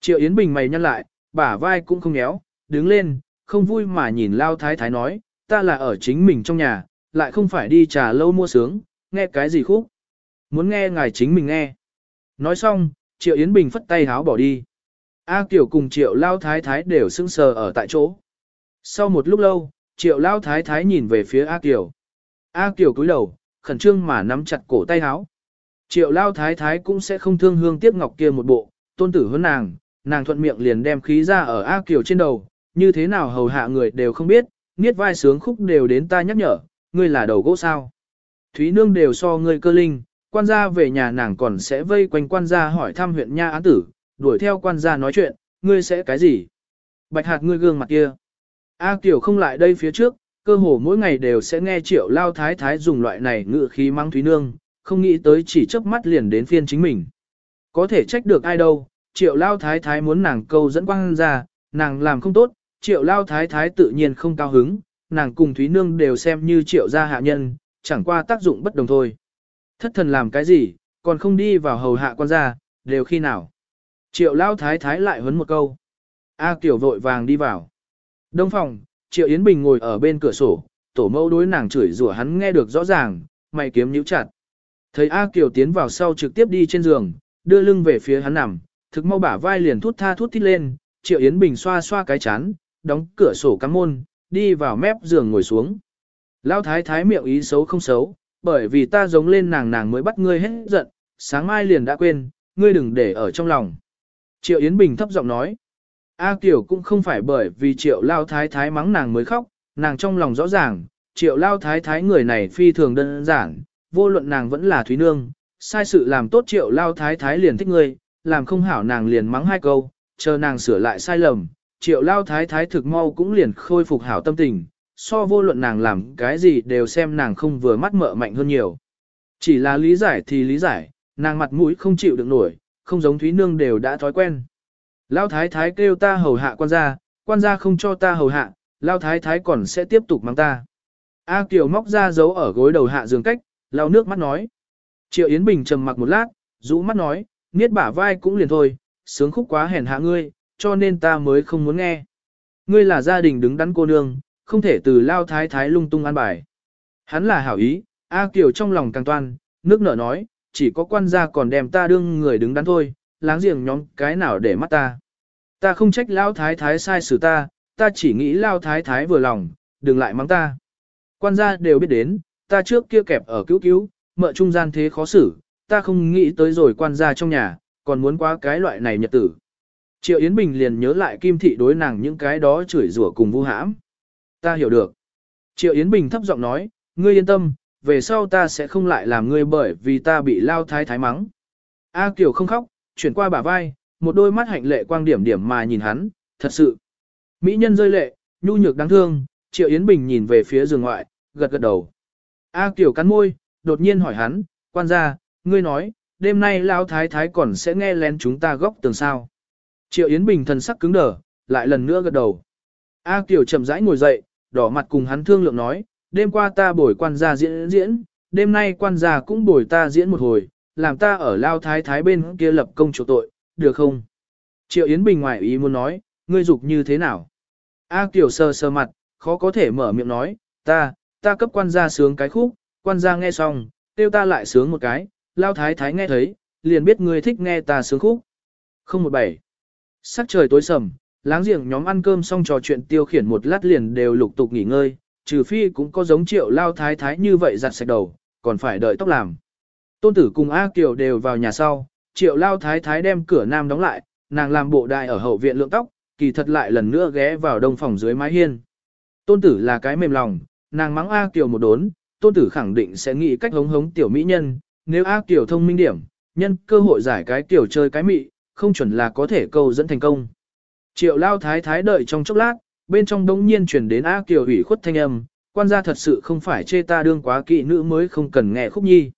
Triệu Yến Bình mày nhăn lại, bả vai cũng không nhéo, đứng lên, không vui mà nhìn Lao Thái Thái nói, ta là ở chính mình trong nhà, lại không phải đi trà lâu mua sướng, nghe cái gì khúc. Muốn nghe ngài chính mình nghe. Nói xong, Triệu Yến Bình phất tay háo bỏ đi. A Kiều cùng Triệu Lao Thái Thái đều sững sờ ở tại chỗ. Sau một lúc lâu, Triệu Lao Thái Thái nhìn về phía A Kiều. A Kiều cúi đầu, khẩn trương mà nắm chặt cổ tay háo. Triệu Lao Thái Thái cũng sẽ không thương hương tiếc ngọc kia một bộ, tôn tử hơn nàng, nàng thuận miệng liền đem khí ra ở A Kiều trên đầu, như thế nào hầu hạ người đều không biết, niết vai sướng khúc đều đến ta nhắc nhở, ngươi là đầu gỗ sao. Thúy Nương đều so ngươi cơ linh, quan gia về nhà nàng còn sẽ vây quanh quan gia hỏi thăm huyện nha án tử, đuổi theo quan gia nói chuyện, ngươi sẽ cái gì? Bạch hạt ngươi gương mặt kia. A Kiều không lại đây phía trước, cơ hồ mỗi ngày đều sẽ nghe triệu lao thái thái dùng loại này ngự khí mang Thúy Nương, không nghĩ tới chỉ chớp mắt liền đến phiên chính mình. Có thể trách được ai đâu, triệu lao thái thái muốn nàng câu dẫn quan gia, nàng làm không tốt, triệu lao thái thái tự nhiên không cao hứng, nàng cùng Thúy Nương đều xem như triệu gia hạ nhân, chẳng qua tác dụng bất đồng thôi. Thất thần làm cái gì, còn không đi vào hầu hạ quan gia, đều khi nào. Triệu lao thái thái lại huấn một câu. A tiểu vội vàng đi vào. Đông phòng, Triệu Yến Bình ngồi ở bên cửa sổ, tổ mẫu đối nàng chửi rủa hắn nghe được rõ ràng, mày kiếm nhíu chặt. Thấy A Kiều tiến vào sau trực tiếp đi trên giường, đưa lưng về phía hắn nằm, thực mau bả vai liền thút tha thút thít lên, Triệu Yến Bình xoa xoa cái chán, đóng cửa sổ cắm môn, đi vào mép giường ngồi xuống. Lão thái thái miệng ý xấu không xấu, bởi vì ta giống lên nàng nàng mới bắt ngươi hết giận, sáng mai liền đã quên, ngươi đừng để ở trong lòng. Triệu Yến Bình thấp giọng nói, A Kiều cũng không phải bởi vì triệu lao thái thái mắng nàng mới khóc, nàng trong lòng rõ ràng, triệu lao thái thái người này phi thường đơn giản, vô luận nàng vẫn là Thúy Nương, sai sự làm tốt triệu lao thái thái liền thích ngươi, làm không hảo nàng liền mắng hai câu, chờ nàng sửa lại sai lầm, triệu lao thái thái thực mau cũng liền khôi phục hảo tâm tình, so vô luận nàng làm cái gì đều xem nàng không vừa mắt mợ mạnh hơn nhiều. Chỉ là lý giải thì lý giải, nàng mặt mũi không chịu được nổi, không giống Thúy Nương đều đã thói quen. Lao thái thái kêu ta hầu hạ quan gia, quan gia không cho ta hầu hạ, lao thái thái còn sẽ tiếp tục mang ta. A Kiều móc ra dấu ở gối đầu hạ giường cách, lao nước mắt nói. Triệu Yến Bình trầm mặc một lát, rũ mắt nói, niết bả vai cũng liền thôi, sướng khúc quá hèn hạ ngươi, cho nên ta mới không muốn nghe. Ngươi là gia đình đứng đắn cô nương, không thể từ lao thái thái lung tung ăn bài. Hắn là hảo ý, A Kiều trong lòng càng toan, nước nở nói, chỉ có quan gia còn đem ta đương người đứng đắn thôi, láng giềng nhóm cái nào để mắt ta. Ta không trách lao thái thái sai xử ta, ta chỉ nghĩ lao thái thái vừa lòng, đừng lại mắng ta. Quan gia đều biết đến, ta trước kia kẹp ở cứu cứu, mợ trung gian thế khó xử, ta không nghĩ tới rồi quan gia trong nhà, còn muốn quá cái loại này nhật tử. Triệu Yến Bình liền nhớ lại Kim Thị đối nàng những cái đó chửi rủa cùng vu hãm. Ta hiểu được. Triệu Yến Bình thấp giọng nói, ngươi yên tâm, về sau ta sẽ không lại làm ngươi bởi vì ta bị lao thái thái mắng. A Kiều không khóc, chuyển qua bả vai, một đôi mắt hạnh lệ quang điểm điểm mà nhìn hắn, thật sự. Mỹ nhân rơi lệ, nhu nhược đáng thương, Triệu Yến Bình nhìn về phía giường ngoại, gật gật đầu. A Kiều cắn môi, đột nhiên hỏi hắn, quan gia, ngươi nói, đêm nay Lão thái thái còn sẽ nghe lén chúng ta góc tường sao. Triệu Yến Bình thần sắc cứng đờ, lại lần nữa gật đầu. A Kiều chậm rãi ngồi dậy, đỏ mặt cùng hắn thương lượng nói, đêm qua ta bồi quan gia diễn diễn, đêm nay quan gia cũng bồi ta diễn một hồi, làm ta ở lao thái thái bên kia lập công chỗ tội, được không? Triệu Yến Bình ngoài ý muốn nói, ngươi dục như thế nào? A Kiều sơ sơ mặt, khó có thể mở miệng nói, ta, ta cấp quan gia sướng cái khúc, quan gia nghe xong, tiêu ta lại sướng một cái, lao thái thái nghe thấy, liền biết ngươi thích nghe ta sướng khúc. Không một bảy. Sắc trời tối sầm, láng giềng nhóm ăn cơm xong trò chuyện tiêu khiển một lát liền đều lục tục nghỉ ngơi, trừ phi cũng có giống triệu lao thái thái như vậy giặt sạch đầu, còn phải đợi tóc làm. Tôn tử cùng A Kiều đều vào nhà sau, triệu lao thái thái đem cửa nam đóng lại, nàng làm bộ đại ở hậu viện lượng tóc, kỳ thật lại lần nữa ghé vào đông phòng dưới mái hiên. Tôn tử là cái mềm lòng, nàng mắng A Kiều một đốn, tôn tử khẳng định sẽ nghĩ cách hống hống tiểu mỹ nhân, nếu A Kiều thông minh điểm, nhân cơ hội giải cái tiểu chơi cái mị, không chuẩn là có thể câu dẫn thành công. Triệu lao thái thái đợi trong chốc lát, bên trong đống nhiên chuyển đến A Kiều ủy khuất thanh âm, quan gia thật sự không phải chê ta đương quá kỵ nữ mới không cần nghe khúc nhi.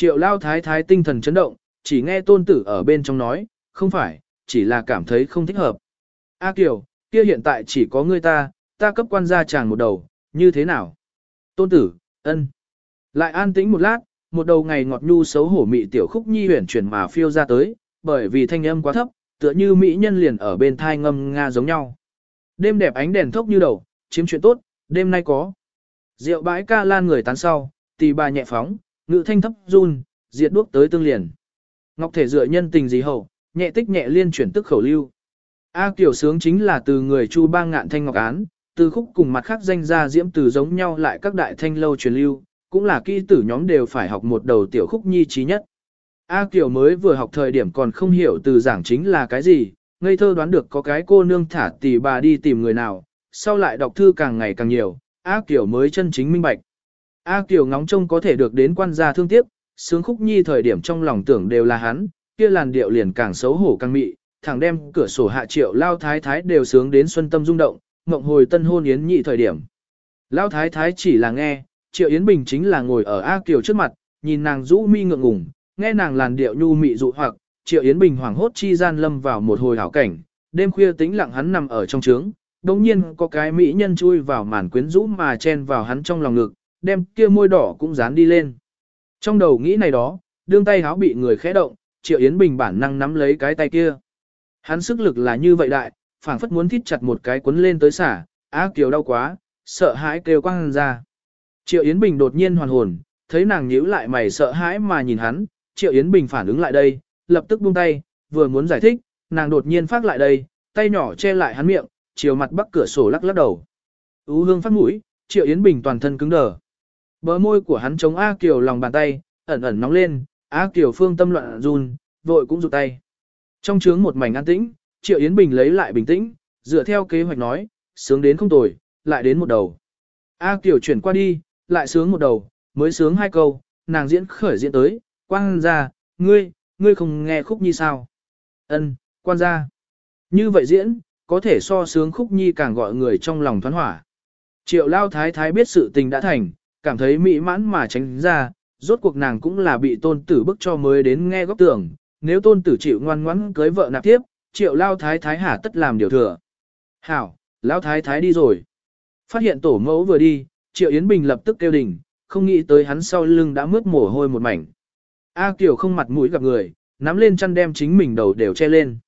Triệu lao thái thái tinh thần chấn động, chỉ nghe tôn tử ở bên trong nói, không phải, chỉ là cảm thấy không thích hợp. A Kiều, kia hiện tại chỉ có ngươi ta, ta cấp quan gia chàng một đầu, như thế nào? Tôn tử, ân. Lại an tĩnh một lát, một đầu ngày ngọt nhu xấu hổ mị tiểu khúc nhi huyển chuyển mà phiêu ra tới, bởi vì thanh âm quá thấp, tựa như mỹ nhân liền ở bên thai ngâm nga giống nhau. Đêm đẹp ánh đèn thốc như đầu, chiếm chuyện tốt, đêm nay có. Rượu bãi ca lan người tán sau, tì bà nhẹ phóng, ngự thanh thấp run, diệt đuốc tới tương liền. Ngọc thể dựa nhân tình gì hậu, nhẹ tích nhẹ liên chuyển tức khẩu lưu. A kiểu sướng chính là từ người Chu Bang ngạn thanh ngọc án, từ khúc cùng mặt khác danh ra diễm từ giống nhau lại các đại thanh lâu truyền lưu, cũng là kỹ tử nhóm đều phải học một đầu tiểu khúc nhi trí nhất. A Kiều mới vừa học thời điểm còn không hiểu từ giảng chính là cái gì, ngây thơ đoán được có cái cô nương thả tỷ bà đi tìm người nào, sau lại đọc thư càng ngày càng nhiều, A Kiều mới chân chính minh bạch. A Kiều ngóng trông có thể được đến quan gia thương tiếc, sướng khúc nhi thời điểm trong lòng tưởng đều là hắn, kia làn điệu liền càng xấu hổ càng mị, thẳng đem cửa sổ hạ triệu lao thái thái đều sướng đến xuân tâm rung động, mộng hồi tân hôn yến nhị thời điểm. Lao thái thái chỉ là nghe, triệu yến bình chính là ngồi ở A Kiều trước mặt, nhìn nàng rũ mi ngượng ngùng, nghe nàng làn điệu nhu mị dụ hoặc, triệu yến bình hoảng hốt chi gian lâm vào một hồi hảo cảnh, đêm khuya tĩnh lặng hắn nằm ở trong trướng, đồng nhiên có cái mỹ nhân chui vào màn quyến rũ mà chen vào hắn trong lòng ngực, đem kia môi đỏ cũng dán đi lên. Trong đầu nghĩ này đó, đương tay háo bị người khẽ động, triệu yến bình bản năng nắm lấy cái tay kia. Hắn sức lực là như vậy đại, phảng phất muốn thít chặt một cái cuốn lên tới xả, á kiều đau quá, sợ hãi kêu quăng ra. Triệu Yến Bình đột nhiên hoàn hồn, thấy nàng nhíu lại mày sợ hãi mà nhìn hắn, Triệu Yến Bình phản ứng lại đây, lập tức buông tay, vừa muốn giải thích, nàng đột nhiên phát lại đây, tay nhỏ che lại hắn miệng, chiều mặt bắc cửa sổ lắc lắc đầu. Ú hương phát mũi, Triệu Yến Bình toàn thân cứng đờ. Bờ môi của hắn chống A Kiều lòng bàn tay, ẩn ẩn nóng lên, A Kiều phương tâm loạn run, vội cũng rụt tay. Trong trướng một mảnh an tĩnh, Triệu Yến Bình lấy lại bình tĩnh, dựa theo kế hoạch nói, sướng đến không tồi, lại đến một đầu. A Kiều chuyển qua đi, lại sướng một đầu, mới sướng hai câu, nàng diễn khởi diễn tới, quang ra, ngươi, ngươi không nghe khúc nhi sao? Ân, quan ra. Như vậy diễn, có thể so sướng khúc nhi càng gọi người trong lòng thoán hỏa. Triệu lao thái thái biết sự tình đã thành, cảm thấy mỹ mãn mà tránh ra, rốt cuộc nàng cũng là bị tôn tử bức cho mới đến nghe góc tưởng, nếu tôn tử chịu ngoan ngoãn cưới vợ nạp tiếp, triệu lao thái thái hả tất làm điều thừa. Hảo, lao thái thái đi rồi. Phát hiện tổ mẫu vừa đi, triệu Yến Bình lập tức kêu đình, không nghĩ tới hắn sau lưng đã mướt mồ hôi một mảnh. A Kiều không mặt mũi gặp người, nắm lên chăn đem chính mình đầu đều che lên.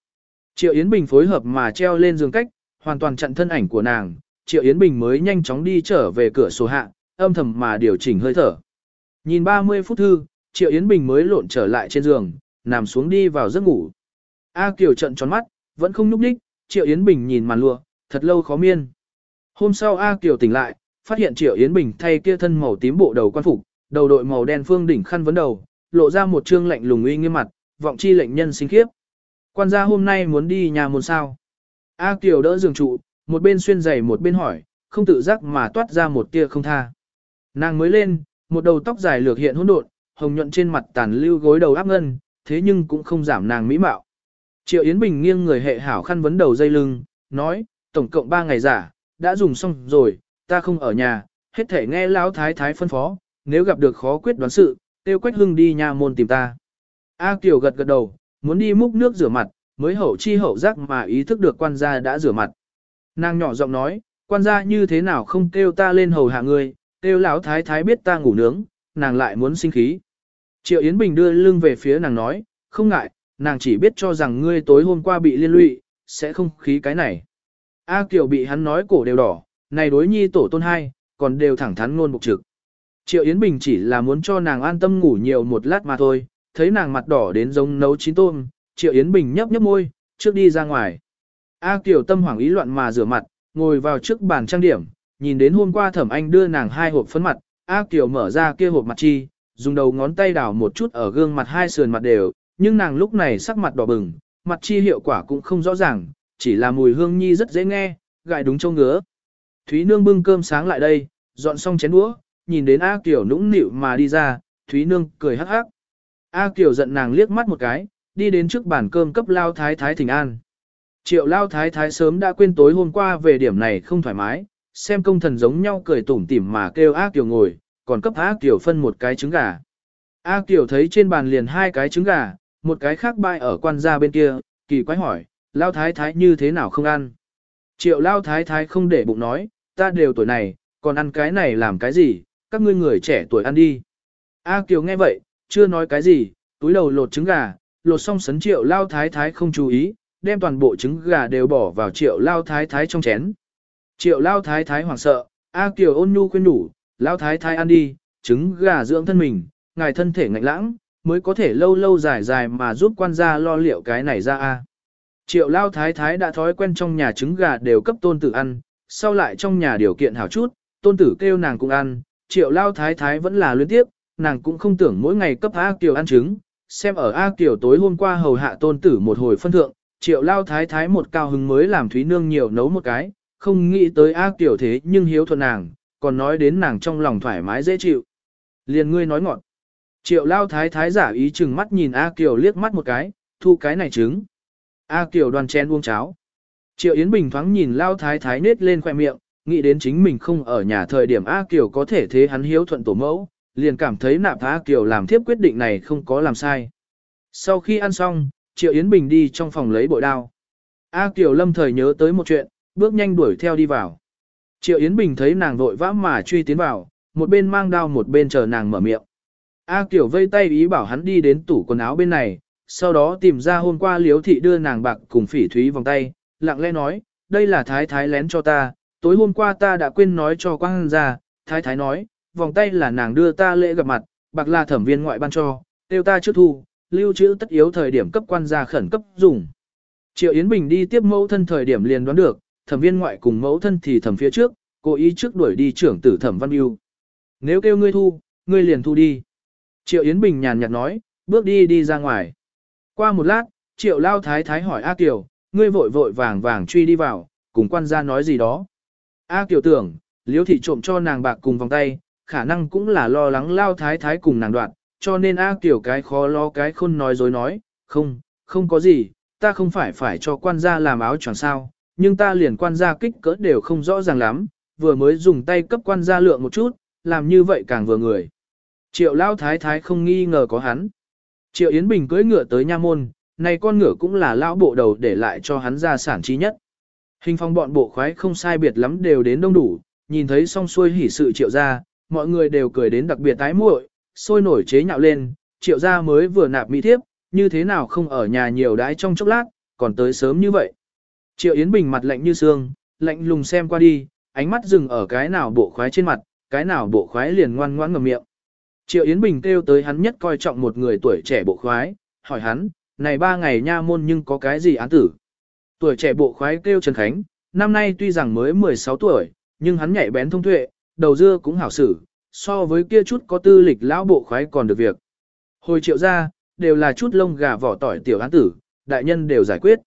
Triệu Yến Bình phối hợp mà treo lên giường cách, hoàn toàn chặn thân ảnh của nàng, Triệu Yến Bình mới nhanh chóng đi trở về cửa sổ hạ, âm thầm mà điều chỉnh hơi thở. Nhìn 30 phút thư, Triệu Yến Bình mới lộn trở lại trên giường, nằm xuống đi vào giấc ngủ. A Kiều trận tròn mắt, vẫn không nhúc đích, Triệu Yến Bình nhìn màn lụa, thật lâu khó miên. Hôm sau A Kiều tỉnh lại, phát hiện Triệu Yến Bình thay kia thân màu tím bộ đầu quan phục, đầu đội màu đen phương đỉnh khăn vấn đầu, lộ ra một trương lạnh lùng uy nghiêm mặt, vọng chi lệnh nhân sinh khiếp. Quan gia hôm nay muốn đi nhà môn sao? A Kiều đỡ giường trụ, một bên xuyên giày một bên hỏi, không tự giác mà toát ra một tia không tha. Nàng mới lên, một đầu tóc dài lược hiện hỗn độn, hồng nhuận trên mặt tàn lưu gối đầu áp ngân, thế nhưng cũng không giảm nàng mỹ mạo. Triệu Yến Bình nghiêng người hệ hảo khăn vấn đầu dây lưng, nói, tổng cộng 3 ngày giả, đã dùng xong rồi, ta không ở nhà, hết thể nghe lão thái thái phân phó, nếu gặp được khó quyết đoán sự, tiêu quách hưng đi nhà môn tìm ta. A Kiều gật gật đầu, muốn đi múc nước rửa mặt, mới hậu chi hậu giác mà ý thức được quan gia đã rửa mặt. Nàng nhỏ giọng nói, quan gia như thế nào không kêu ta lên hầu hạ ngươi, kêu lão thái thái biết ta ngủ nướng, nàng lại muốn sinh khí. Triệu Yến Bình đưa lưng về phía nàng nói, không ngại, nàng chỉ biết cho rằng ngươi tối hôm qua bị liên lụy, sẽ không khí cái này. A Kiều bị hắn nói cổ đều đỏ, này đối nhi tổ tôn hai, còn đều thẳng thắn ngôn bục trực. Triệu Yến Bình chỉ là muốn cho nàng an tâm ngủ nhiều một lát mà thôi, thấy nàng mặt đỏ đến giống nấu chín tôm, Triệu Yến Bình nhấp nhấp môi, trước đi ra ngoài. A Kiều tâm hoảng ý loạn mà rửa mặt, ngồi vào trước bàn trang điểm, nhìn đến hôm qua thẩm anh đưa nàng hai hộp phấn mặt, A Kiều mở ra kia hộp mặt chi, dùng đầu ngón tay đảo một chút ở gương mặt hai sườn mặt đều, nhưng nàng lúc này sắc mặt đỏ bừng, mặt chi hiệu quả cũng không rõ ràng, chỉ là mùi hương nhi rất dễ nghe, gại đúng châu ngứa. Thúy Nương bưng cơm sáng lại đây, dọn xong chén đũa, nhìn đến A Kiều nũng nịu mà đi ra, Thúy Nương cười hắc hắc. A Kiều giận nàng liếc mắt một cái, đi đến trước bàn cơm cấp Lao Thái Thái thỉnh an. Triệu Lao Thái Thái sớm đã quên tối hôm qua về điểm này không thoải mái, xem công thần giống nhau cười tủm tỉm mà kêu A Kiều ngồi, còn cấp A Kiều phân một cái trứng gà. A Kiều thấy trên bàn liền hai cái trứng gà, một cái khác bại ở quan gia bên kia, kỳ quái hỏi, Lao Thái Thái như thế nào không ăn. Triệu Lao Thái Thái không để bụng nói, ta đều tuổi này, còn ăn cái này làm cái gì, các ngươi người trẻ tuổi ăn đi. A Kiều nghe vậy, chưa nói cái gì, túi đầu lột trứng gà, lột xong sấn triệu lao thái thái không chú ý, đem toàn bộ trứng gà đều bỏ vào triệu lao thái thái trong chén. Triệu lao thái thái hoảng sợ, A Kiều ôn nhu khuyên đủ, Lão thái thái ăn đi, trứng gà dưỡng thân mình, ngài thân thể ngạnh lãng, mới có thể lâu lâu dài dài mà giúp quan gia lo liệu cái này ra a. Triệu lao thái thái đã thói quen trong nhà trứng gà đều cấp tôn tử ăn, sau lại trong nhà điều kiện hảo chút, tôn tử kêu nàng cũng ăn, triệu lao thái thái vẫn là luyến tiếp, nàng cũng không tưởng mỗi ngày cấp A Kiều ăn trứng, xem ở A Kiều tối hôm qua hầu hạ tôn tử một hồi phân thượng, triệu lao thái thái một cao hứng mới làm Thúy Nương nhiều nấu một cái, không nghĩ tới A Kiều thế nhưng hiếu thuận nàng, còn nói đến nàng trong lòng thoải mái dễ chịu. Liền ngươi nói ngọn. Triệu lao thái thái giả ý chừng mắt nhìn A Kiều liếc mắt một cái, thu cái này trứng. A Kiều đoan chen uống cháo. Triệu Yến Bình thoáng nhìn lao thái thái nết lên khoẻ miệng, nghĩ đến chính mình không ở nhà thời điểm A Kiều có thể thế hắn hiếu thuận tổ mẫu, liền cảm thấy nạp A Kiều làm thiếp quyết định này không có làm sai. Sau khi ăn xong, Triệu Yến Bình đi trong phòng lấy bội đao. A Kiều lâm thời nhớ tới một chuyện, bước nhanh đuổi theo đi vào. Triệu Yến Bình thấy nàng vội vã mà truy tiến vào, một bên mang đao một bên chờ nàng mở miệng. A Kiều vây tay ý bảo hắn đi đến tủ quần áo bên này, sau đó tìm ra hôm qua liếu thị đưa nàng bạc cùng phỉ thúy vòng tay, lặng lẽ nói, đây là thái thái lén cho ta, tối hôm qua ta đã quên nói cho quang ra, thái thái nói, vòng tay là nàng đưa ta lễ gặp mặt, bạc là thẩm viên ngoại ban cho, tiêu ta trước thu, lưu trữ tất yếu thời điểm cấp quan gia khẩn cấp dùng. Triệu Yến Bình đi tiếp mẫu thân thời điểm liền đoán được, thẩm viên ngoại cùng mẫu thân thì thẩm phía trước, cố ý trước đuổi đi trưởng tử thẩm văn yêu. Nếu kêu ngươi thu, ngươi liền thu đi. Triệu Yến Bình nhàn nhạt nói, bước đi đi ra ngoài. Qua một lát, Triệu Lao Thái Thái hỏi A Kiều, ngươi vội vội vàng vàng truy đi vào, cùng quan gia nói gì đó. A Kiều tưởng, liễu thị trộm cho nàng bạc cùng vòng tay, khả năng cũng là lo lắng Lao Thái Thái cùng nàng đoạn, cho nên A Kiều cái khó lo cái khôn nói dối nói, không, không có gì, ta không phải phải cho quan gia làm áo choàng sao, nhưng ta liền quan gia kích cỡ đều không rõ ràng lắm, vừa mới dùng tay cấp quan gia lượng một chút, làm như vậy càng vừa người. Triệu Lao Thái Thái không nghi ngờ có hắn. Triệu Yến Bình cưỡi ngựa tới nha môn, này con ngựa cũng là lão bộ đầu để lại cho hắn gia sản trí nhất. Hình phong bọn bộ khoái không sai biệt lắm đều đến đông đủ, nhìn thấy xong xuôi hỉ sự triệu gia, mọi người đều cười đến đặc biệt tái muội, sôi nổi chế nhạo lên, triệu gia mới vừa nạp mỹ thiếp, như thế nào không ở nhà nhiều đái trong chốc lát, còn tới sớm như vậy. Triệu Yến Bình mặt lạnh như xương, lạnh lùng xem qua đi, ánh mắt dừng ở cái nào bộ khoái trên mặt, cái nào bộ khoái liền ngoan ngoãn ngậm miệng. Triệu Yến Bình kêu tới hắn nhất coi trọng một người tuổi trẻ bộ khoái, hỏi hắn, này ba ngày nha môn nhưng có cái gì án tử? Tuổi trẻ bộ khoái kêu Trần Khánh, năm nay tuy rằng mới 16 tuổi, nhưng hắn nhạy bén thông tuệ, đầu dưa cũng hảo xử, so với kia chút có tư lịch lão bộ khoái còn được việc. Hồi triệu ra, đều là chút lông gà vỏ tỏi tiểu án tử, đại nhân đều giải quyết.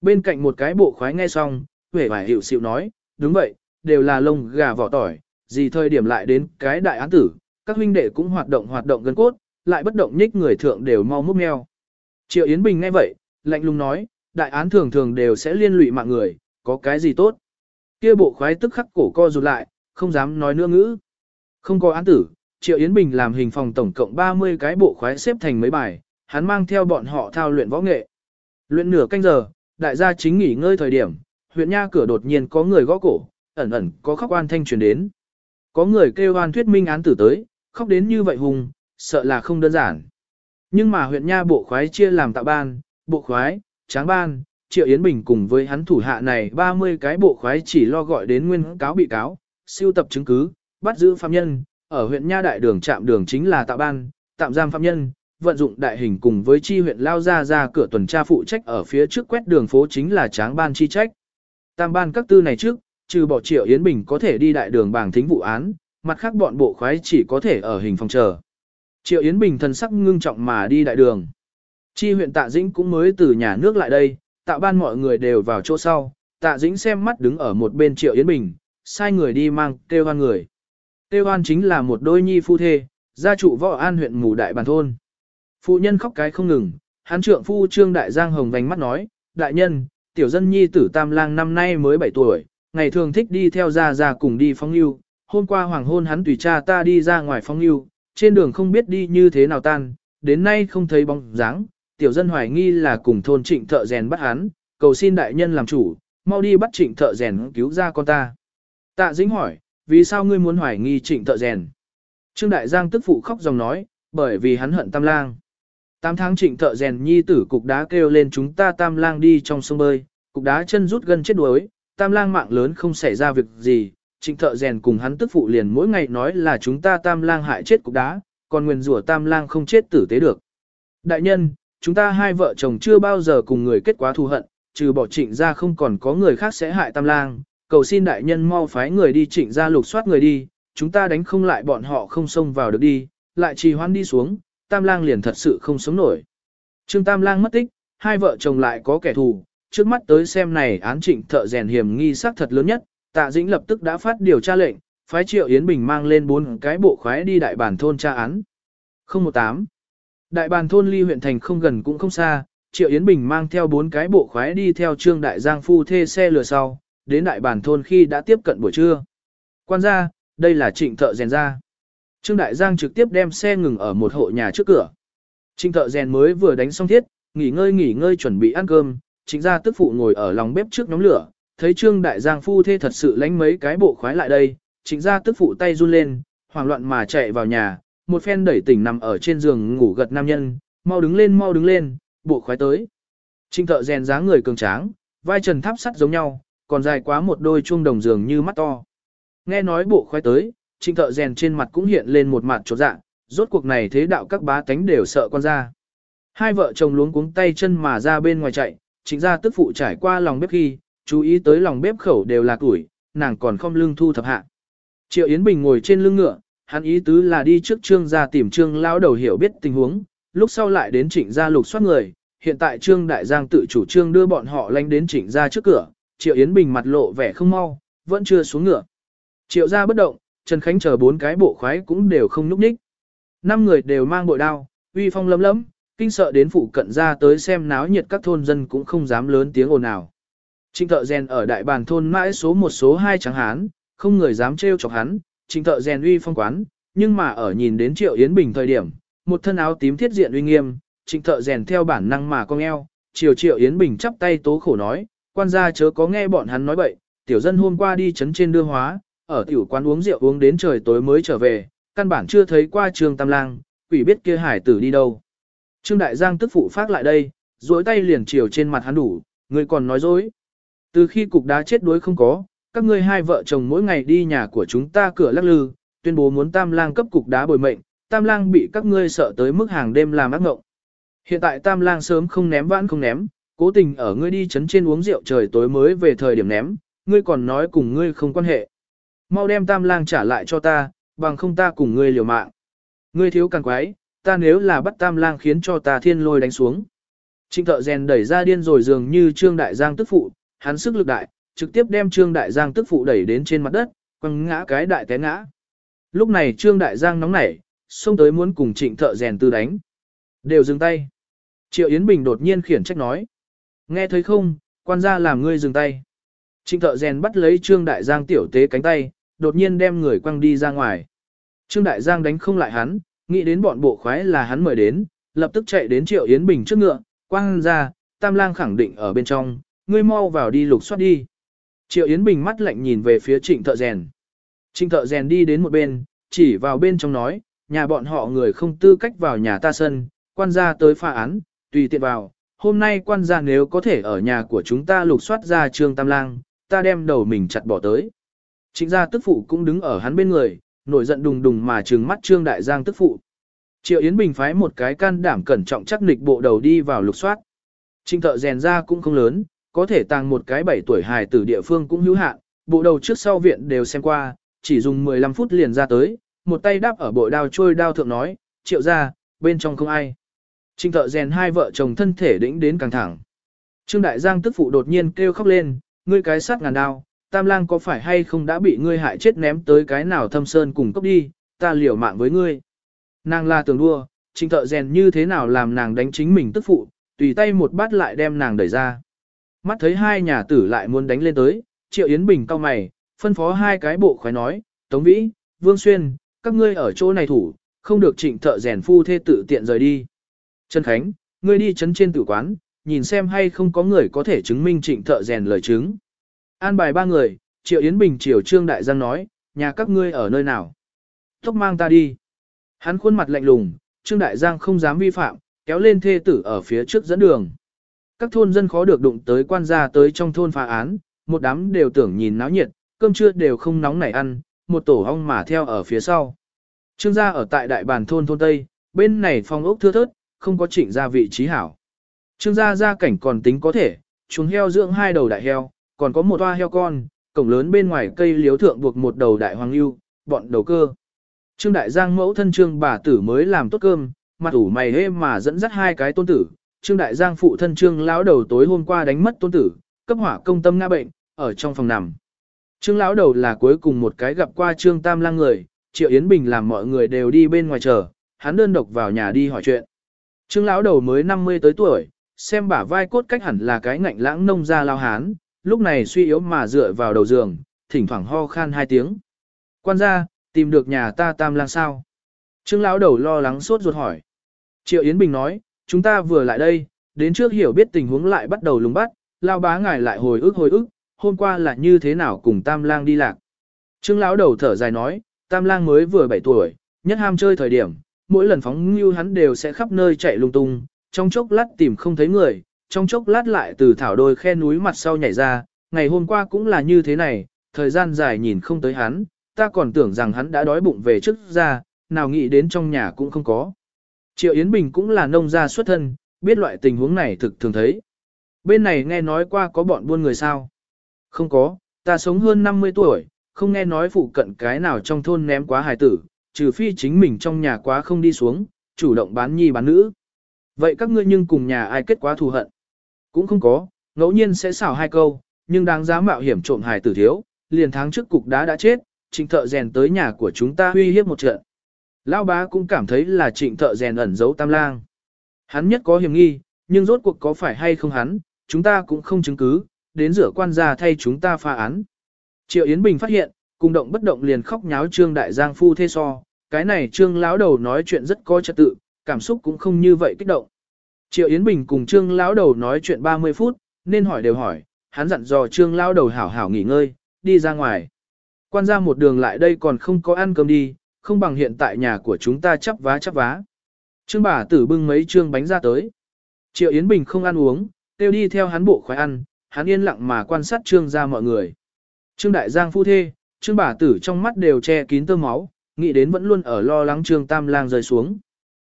Bên cạnh một cái bộ khoái nghe xong, vẻ vải hiệu xịu nói, đúng vậy, đều là lông gà vỏ tỏi, gì thời điểm lại đến cái đại án tử, các huynh đệ cũng hoạt động hoạt động gần cốt, lại bất động nhích người thượng đều mau múc meo. Triệu Yến Bình nghe vậy, lạnh lùng nói, đại án thường thường đều sẽ liên lụy mạng người, có cái gì tốt. Kia bộ khoái tức khắc cổ co rụt lại, không dám nói nữa ngữ. Không có án tử, Triệu Yến Bình làm hình phòng tổng cộng 30 cái bộ khoái xếp thành mấy bài, hắn mang theo bọn họ thao luyện võ nghệ. Luyện nửa canh giờ, đại gia chính nghỉ ngơi thời điểm, huyện nha cửa đột nhiên có người gõ cổ, ẩn ẩn có khóc oan thanh truyền đến. Có người kêu oan thuyết minh án tử tới, khóc đến như vậy hùng, sợ là không đơn giản. Nhưng mà huyện nha bộ khoái chia làm tạo ban, bộ khoái, tráng ban, Triệu Yến Bình cùng với hắn thủ hạ này 30 cái bộ khoái chỉ lo gọi đến nguyên cáo bị cáo, siêu tập chứng cứ, bắt giữ phạm nhân, ở huyện nha đại đường trạm đường chính là tạo ban, tạm giam phạm nhân, vận dụng đại hình cùng với chi huyện lao ra ra cửa tuần tra phụ trách ở phía trước quét đường phố chính là tráng ban chi trách. Tam ban các tư này trước, trừ bỏ Triệu Yến Bình có thể đi đại đường bảng thính vụ án, mặt khác bọn bộ khoái chỉ có thể ở hình phòng chờ. Triệu Yến Bình thần sắc ngưng trọng mà đi đại đường. Chi huyện Tạ Dĩnh cũng mới từ nhà nước lại đây, tạ ban mọi người đều vào chỗ sau, Tạ Dĩnh xem mắt đứng ở một bên Triệu Yến Bình, sai người đi mang kêu hoan người. Kêu hoan chính là một đôi nhi phu thê, gia trụ võ an huyện mù đại bản thôn. Phụ nhân khóc cái không ngừng, Hán trượng phu trương đại giang hồng vành mắt nói, đại nhân, tiểu dân nhi tử tam lang năm nay mới 7 tuổi, ngày thường thích đi theo gia gia cùng đi phong lưu, hôm qua hoàng hôn hắn tùy cha ta đi ra ngoài phong lưu, trên đường không biết đi như thế nào tan, đến nay không thấy bóng dáng, tiểu dân hoài nghi là cùng thôn trịnh thợ rèn bắt hắn, cầu xin đại nhân làm chủ, mau đi bắt trịnh thợ rèn cứu ra con ta. Tạ Dĩnh hỏi, vì sao ngươi muốn hoài nghi trịnh thợ rèn? Trương Đại Giang tức phụ khóc dòng nói, bởi vì hắn hận Tam Lang. Tám tháng trịnh thợ rèn nhi tử cục đá kêu lên chúng ta Tam Lang đi trong sông bơi, cục đá chân rút gần chết đuối, Tam Lang mạng lớn không xảy ra việc gì, trịnh thợ rèn cùng hắn tức phụ liền mỗi ngày nói là chúng ta tam lang hại chết cục đá, còn nguyền rủa tam lang không chết tử tế được. Đại nhân, chúng ta hai vợ chồng chưa bao giờ cùng người kết quá thù hận, trừ bỏ trịnh ra không còn có người khác sẽ hại tam lang, cầu xin đại nhân mau phái người đi trịnh ra lục soát người đi, chúng ta đánh không lại bọn họ không xông vào được đi, lại trì hoãn đi xuống, tam lang liền thật sự không sống nổi. Trương tam lang mất tích, hai vợ chồng lại có kẻ thù, trước mắt tới xem này án trịnh thợ rèn hiểm nghi sắc thật lớn nhất, tạ dĩnh lập tức đã phát điều tra lệnh, phái triệu Yến Bình mang lên bốn cái bộ khoái đi đại bản thôn tra án. 018 Đại bản thôn ly huyện thành không gần cũng không xa, Triệu Yến Bình mang theo bốn cái bộ khoái đi theo Trương Đại Giang phu thê xe lừa sau, đến đại bản thôn khi đã tiếp cận buổi trưa. Quan gia, đây là trịnh thợ rèn ra. Trương Đại Giang trực tiếp đem xe ngừng ở một hộ nhà trước cửa. Trịnh thợ rèn mới vừa đánh xong thiết, nghỉ ngơi nghỉ ngơi chuẩn bị ăn cơm, chính gia tức phụ ngồi ở lòng bếp trước nhóm lửa, thấy Trương Đại Giang phu thê thật sự lánh mấy cái bộ khoái lại đây, chính gia tức phụ tay run lên, hoảng loạn mà chạy vào nhà, một phen đẩy tỉnh nằm ở trên giường ngủ gật nam nhân, mau đứng lên mau đứng lên, bộ khoái tới. Trịnh thợ rèn dáng người cường tráng, vai trần tháp sắt giống nhau, còn dài quá một đôi chuông đồng giường như mắt to. Nghe nói bộ khoái tới, Trịnh thợ rèn trên mặt cũng hiện lên một mặt chột dạ, rốt cuộc này thế đạo các bá tánh đều sợ con ra. Hai vợ chồng luống cuống tay chân mà ra bên ngoài chạy, Trịnh ra tức phụ trải qua lòng bếp khi, chú ý tới lòng bếp khẩu đều là củi. nàng còn không lưng thu thập hạ. Triệu Yến Bình ngồi trên lưng ngựa, hắn ý tứ là đi trước trương gia tìm trương lão đầu hiểu biết tình huống, lúc sau lại đến trịnh gia lục soát người, hiện tại trương đại giang tự chủ trương đưa bọn họ lánh đến trịnh gia trước cửa, triệu yến bình mặt lộ vẻ không mau, vẫn chưa xuống ngựa. Triệu gia bất động, Trần Khánh chờ bốn cái bộ khoái cũng đều không núp ních. Năm người đều mang bội đao, uy phong lấm lấm, kinh sợ đến phụ cận ra tới xem náo nhiệt các thôn dân cũng không dám lớn tiếng ồn ào. Trịnh thợ rèn ở đại bàn thôn mãi số một số hai trắng hán, không người dám trêu chọc hắn, trình thợ rèn uy phong quán, nhưng mà ở nhìn đến Triệu Yến Bình thời điểm, một thân áo tím thiết diện uy nghiêm, trình thợ rèn theo bản năng mà cong eo, chiều Triệu Yến Bình chắp tay tố khổ nói, quan gia chớ có nghe bọn hắn nói bậy, tiểu dân hôm qua đi chấn trên đưa hóa, ở tiểu quán uống rượu uống đến trời tối mới trở về, căn bản chưa thấy qua trường Tam Lang, quỷ biết kia hải tử đi đâu. Trương Đại Giang tức phụ phát lại đây, duỗi tay liền chiều trên mặt hắn đủ, người còn nói dối. Từ khi cục đá chết đuối không có, các ngươi hai vợ chồng mỗi ngày đi nhà của chúng ta cửa lắc lư, tuyên bố muốn tam lang cấp cục đá bồi mệnh, tam lang bị các ngươi sợ tới mức hàng đêm làm ác ngộng. Hiện tại tam lang sớm không ném vãn không ném, cố tình ở ngươi đi chấn trên uống rượu trời tối mới về thời điểm ném, ngươi còn nói cùng ngươi không quan hệ. Mau đem tam lang trả lại cho ta, bằng không ta cùng ngươi liều mạng. Ngươi thiếu càng quái, ta nếu là bắt tam lang khiến cho ta thiên lôi đánh xuống. Trịnh thợ rèn đẩy ra điên rồi dường như trương đại giang tức phụ, hắn sức lực đại, trực tiếp đem Trương Đại Giang tức phụ đẩy đến trên mặt đất, quăng ngã cái đại té ngã. Lúc này Trương Đại Giang nóng nảy, xông tới muốn cùng trịnh thợ rèn tư đánh. Đều dừng tay. Triệu Yến Bình đột nhiên khiển trách nói. Nghe thấy không, quan gia làm ngươi dừng tay. Trịnh thợ rèn bắt lấy Trương Đại Giang tiểu tế cánh tay, đột nhiên đem người quăng đi ra ngoài. Trương Đại Giang đánh không lại hắn, nghĩ đến bọn bộ khoái là hắn mời đến, lập tức chạy đến Triệu Yến Bình trước ngựa, quăng ra, Tam Lang khẳng định ở bên trong, ngươi mau vào đi lục soát đi. Triệu Yến Bình mắt lạnh nhìn về phía trịnh thợ rèn. Trịnh thợ rèn đi đến một bên, chỉ vào bên trong nói, nhà bọn họ người không tư cách vào nhà ta sân, quan gia tới pha án, tùy tiện vào. Hôm nay quan gia nếu có thể ở nhà của chúng ta lục soát ra trương tam lang, ta đem đầu mình chặt bỏ tới. Trịnh gia tức phụ cũng đứng ở hắn bên người, nổi giận đùng đùng mà trừng mắt trương đại giang tức phụ. Triệu Yến Bình phái một cái can đảm cẩn trọng chắc nịch bộ đầu đi vào lục soát. Trịnh thợ rèn ra cũng không lớn, có thể tàng một cái 7 tuổi hài tử địa phương cũng hữu hạn, bộ đầu trước sau viện đều xem qua, chỉ dùng 15 phút liền ra tới, một tay đáp ở bội đao trôi đao thượng nói, triệu ra, bên trong không ai. Trịnh thợ rèn hai vợ chồng thân thể đĩnh đến càng thẳng. Trương Đại Giang tức phụ đột nhiên kêu khóc lên, ngươi cái sát ngàn đao, tam lang có phải hay không đã bị ngươi hại chết ném tới cái nào thâm sơn cùng cấp đi, ta liều mạng với ngươi. Nàng la tường đua, trình thợ rèn như thế nào làm nàng đánh chính mình tức phụ, tùy tay một bát lại đem nàng đẩy ra. Mắt thấy hai nhà tử lại muốn đánh lên tới, Triệu Yến Bình cao mày, phân phó hai cái bộ khoái nói, Tống Vĩ, Vương Xuyên, các ngươi ở chỗ này thủ, không được trịnh thợ rèn phu thê tự tiện rời đi. Trần Khánh, ngươi đi chấn trên tử quán, nhìn xem hay không có người có thể chứng minh trịnh thợ rèn lời chứng. An bài ba người, Triệu Yến Bình Triều Trương Đại Giang nói, nhà các ngươi ở nơi nào? Tốc mang ta đi. Hắn khuôn mặt lạnh lùng, Trương Đại Giang không dám vi phạm, kéo lên thê tử ở phía trước dẫn đường các thôn dân khó được đụng tới quan gia tới trong thôn phá án, một đám đều tưởng nhìn náo nhiệt, cơm trưa đều không nóng nảy ăn, một tổ ong mà theo ở phía sau. Trương gia ở tại đại bản thôn thôn Tây, bên này phòng ốc thưa thớt, không có chỉnh ra vị trí hảo. Trương gia gia cảnh còn tính có thể, chúng heo dưỡng hai đầu đại heo, còn có một toa heo con, cổng lớn bên ngoài cây liếu thượng buộc một đầu đại hoàng lưu, bọn đầu cơ. Trương đại giang mẫu thân trương bà tử mới làm tốt cơm, mặt ủ mày hê mà dẫn dắt hai cái tôn tử. Trương đại giang phụ thân trương lão đầu tối hôm qua đánh mất tôn tử, cấp hỏa công tâm ngã bệnh, ở trong phòng nằm. Trương lão đầu là cuối cùng một cái gặp qua trương tam lang người, triệu yến bình làm mọi người đều đi bên ngoài chờ, hắn đơn độc vào nhà đi hỏi chuyện. Trương lão đầu mới 50 tới tuổi, xem bả vai cốt cách hẳn là cái ngạnh lãng nông gia lao hán, lúc này suy yếu mà dựa vào đầu giường, thỉnh thoảng ho khan hai tiếng. Quan gia, tìm được nhà ta tam lang sao? Trương lão đầu lo lắng sốt ruột hỏi. Triệu Yến Bình nói, chúng ta vừa lại đây, đến trước hiểu biết tình huống lại bắt đầu lùng bắt, lao bá ngài lại hồi ức hồi ức, hôm qua là như thế nào cùng tam lang đi lạc. Trương lão đầu thở dài nói, tam lang mới vừa 7 tuổi, nhất ham chơi thời điểm, mỗi lần phóng như hắn đều sẽ khắp nơi chạy lung tung, trong chốc lát tìm không thấy người, trong chốc lát lại từ thảo đôi khe núi mặt sau nhảy ra, ngày hôm qua cũng là như thế này, thời gian dài nhìn không tới hắn, ta còn tưởng rằng hắn đã đói bụng về trước ra, nào nghĩ đến trong nhà cũng không có. Triệu Yến Bình cũng là nông gia xuất thân, biết loại tình huống này thực thường thấy. Bên này nghe nói qua có bọn buôn người sao? Không có, ta sống hơn 50 tuổi, không nghe nói phụ cận cái nào trong thôn ném quá hài tử, trừ phi chính mình trong nhà quá không đi xuống, chủ động bán nhi bán nữ. Vậy các ngươi nhưng cùng nhà ai kết quá thù hận? Cũng không có, ngẫu nhiên sẽ xảo hai câu, nhưng đáng giá mạo hiểm trộm hài tử thiếu, liền tháng trước cục đá đã chết, trịnh thợ rèn tới nhà của chúng ta huy hiếp một trận. Lão bá cũng cảm thấy là trịnh thợ rèn ẩn giấu tam lang. Hắn nhất có hiểm nghi, nhưng rốt cuộc có phải hay không hắn, chúng ta cũng không chứng cứ, đến rửa quan gia thay chúng ta pha án. Triệu Yến Bình phát hiện, cùng động bất động liền khóc nháo Trương Đại Giang phu thê so, cái này Trương lão đầu nói chuyện rất có trật tự, cảm xúc cũng không như vậy kích động. Triệu Yến Bình cùng Trương lão đầu nói chuyện 30 phút, nên hỏi đều hỏi, hắn dặn dò Trương lão đầu hảo hảo nghỉ ngơi, đi ra ngoài. Quan ra một đường lại đây còn không có ăn cơm đi, không bằng hiện tại nhà của chúng ta chắp vá chắp vá. Trương bà tử bưng mấy trương bánh ra tới. Triệu Yến Bình không ăn uống, tiêu đi theo hắn bộ khoái ăn, hắn yên lặng mà quan sát trương ra mọi người. Trương Đại Giang phu thê, trương bà tử trong mắt đều che kín tơ máu, nghĩ đến vẫn luôn ở lo lắng trương Tam Lang rơi xuống.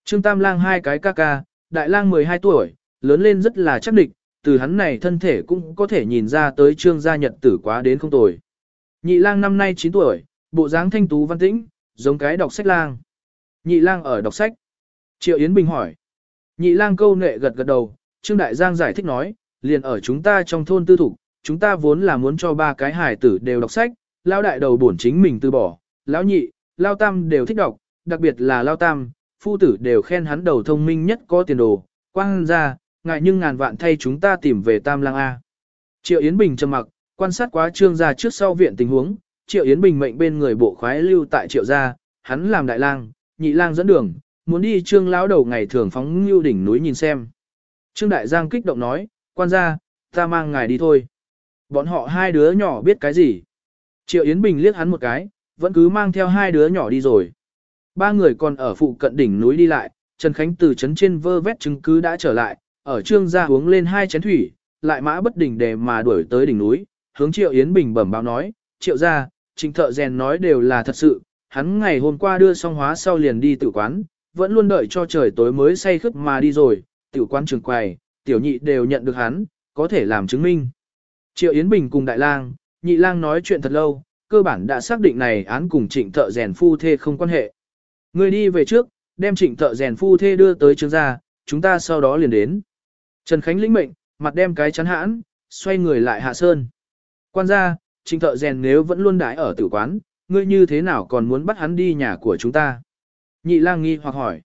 Trương Tam Lang hai cái ca ca, Đại Lang 12 tuổi, lớn lên rất là chắc địch, từ hắn này thân thể cũng có thể nhìn ra tới trương gia nhật tử quá đến không tồi. Nhị lang năm nay 9 tuổi, bộ dáng thanh tú văn tĩnh, giống cái đọc sách lang. Nhị lang ở đọc sách. Triệu Yến Bình hỏi. Nhị lang câu nệ gật gật đầu, Trương Đại Giang giải thích nói, liền ở chúng ta trong thôn tư thủ, chúng ta vốn là muốn cho ba cái hải tử đều đọc sách, lao đại đầu bổn chính mình từ bỏ, lão nhị, lao tam đều thích đọc, đặc biệt là lao tam, phu tử đều khen hắn đầu thông minh nhất có tiền đồ, quang ra, ngại nhưng ngàn vạn thay chúng ta tìm về tam lang A. Triệu Yến Bình trầm mặc, quan sát quá trương gia trước sau viện tình huống, Triệu Yến Bình mệnh bên người bộ khoái lưu tại Triệu gia, hắn làm đại lang, nhị lang dẫn đường, muốn đi trương lão đầu ngày thường phóng lưu đỉnh núi nhìn xem. Trương Đại Giang kích động nói, quan gia, ta mang ngài đi thôi. Bọn họ hai đứa nhỏ biết cái gì? Triệu Yến Bình liếc hắn một cái, vẫn cứ mang theo hai đứa nhỏ đi rồi. Ba người còn ở phụ cận đỉnh núi đi lại, Trần Khánh từ trấn trên vơ vét chứng cứ đã trở lại, ở trương gia uống lên hai chén thủy, lại mã bất đỉnh để mà đuổi tới đỉnh núi, hướng Triệu Yến Bình bẩm báo nói, Triệu gia, trình thợ rèn nói đều là thật sự, hắn ngày hôm qua đưa xong hóa sau liền đi tử quán, vẫn luôn đợi cho trời tối mới say khướt mà đi rồi, tiểu quán trường quầy, tiểu nhị đều nhận được hắn, có thể làm chứng minh. Triệu Yến Bình cùng Đại Lang, nhị lang nói chuyện thật lâu, cơ bản đã xác định này án cùng trịnh thợ rèn phu thê không quan hệ. Người đi về trước, đem trịnh thợ rèn phu thê đưa tới trương gia, chúng ta sau đó liền đến. Trần Khánh lĩnh mệnh, mặt đem cái chắn hãn, xoay người lại hạ sơn. Quan gia, trịnh thợ rèn nếu vẫn luôn đái ở tử quán, ngươi như thế nào còn muốn bắt hắn đi nhà của chúng ta? Nhị lang nghi hoặc hỏi.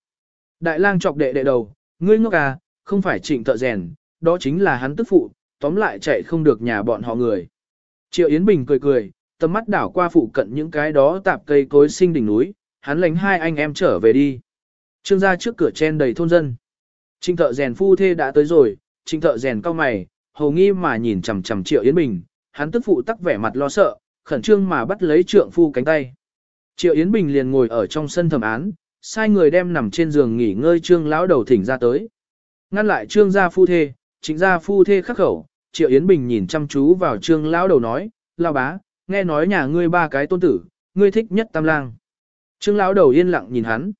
Đại lang chọc đệ đệ đầu, ngươi ngốc à, không phải trịnh thợ rèn, đó chính là hắn tức phụ, tóm lại chạy không được nhà bọn họ người. Triệu Yến Bình cười cười, tầm mắt đảo qua phụ cận những cái đó tạp cây cối sinh đỉnh núi, hắn lánh hai anh em trở về đi. Trương gia trước cửa chen đầy thôn dân. Trịnh thợ rèn phu thê đã tới rồi, trịnh thợ rèn cao mày, hầu nghi mà nhìn chằm chằm Triệu Yến Bình, hắn tức phụ tắc vẻ mặt lo sợ, khẩn trương mà bắt lấy trượng phu cánh tay. Triệu Yến Bình liền ngồi ở trong sân thẩm án, sai người đem nằm trên giường nghỉ ngơi trương lão đầu thỉnh ra tới. Ngăn lại trương gia phu thê, trịnh gia phu thê khắc khẩu, Triệu Yến Bình nhìn chăm chú vào trương lão đầu nói, lao bá, nghe nói nhà ngươi ba cái tôn tử, ngươi thích nhất tam lang. Trương lão đầu yên lặng nhìn hắn.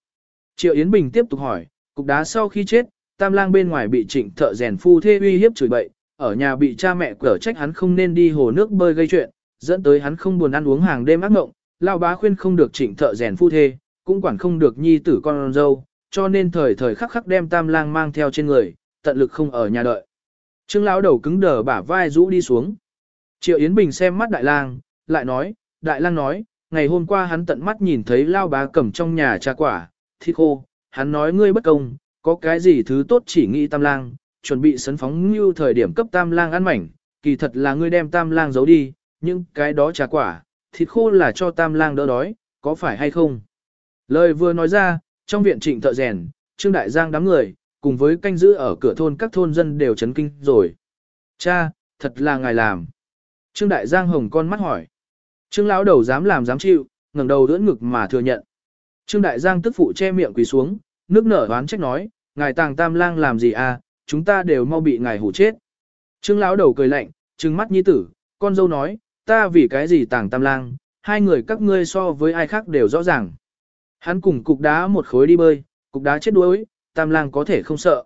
Triệu Yến Bình tiếp tục hỏi, cục đá sau khi chết, tam lang bên ngoài bị trịnh thợ rèn phu thê uy hiếp chửi bậy, ở nhà bị cha mẹ cở trách hắn không nên đi hồ nước bơi gây chuyện, dẫn tới hắn không buồn ăn uống hàng đêm ác ngộng, lao bá khuyên không được trịnh thợ rèn phu thê, cũng quản không được nhi tử con dâu, cho nên thời thời khắc khắc đem tam lang mang theo trên người, tận lực không ở nhà đợi. Trương lão đầu cứng đờ bả vai rũ đi xuống. Triệu Yến Bình xem mắt đại lang, lại nói, đại lang nói, ngày hôm qua hắn tận mắt nhìn thấy lao bá cầm trong nhà trà quả, thịt khô, hắn nói ngươi bất công, có cái gì thứ tốt chỉ nghĩ tam lang, chuẩn bị sấn phóng như thời điểm cấp tam lang ăn mảnh, kỳ thật là ngươi đem tam lang giấu đi, nhưng cái đó trà quả, thịt khô là cho tam lang đỡ đói, có phải hay không? Lời vừa nói ra, trong viện trịnh thợ rèn, Trương Đại Giang đám người, cùng với canh giữ ở cửa thôn các thôn dân đều chấn kinh rồi. Cha, thật là ngài làm. Trương Đại Giang hồng con mắt hỏi. Trương lão đầu dám làm dám chịu, ngẩng đầu đỡ ngực mà thừa nhận. Trương Đại Giang tức phụ che miệng quỳ xuống, nước nở oán trách nói, ngài tàng tam lang làm gì à, chúng ta đều mau bị ngài hủ chết. Trương lão đầu cười lạnh, trừng mắt nhi tử, con dâu nói, ta vì cái gì tàng tam lang, hai người các ngươi so với ai khác đều rõ ràng. Hắn cùng cục đá một khối đi bơi, cục đá chết đuối, tam lang có thể không sợ.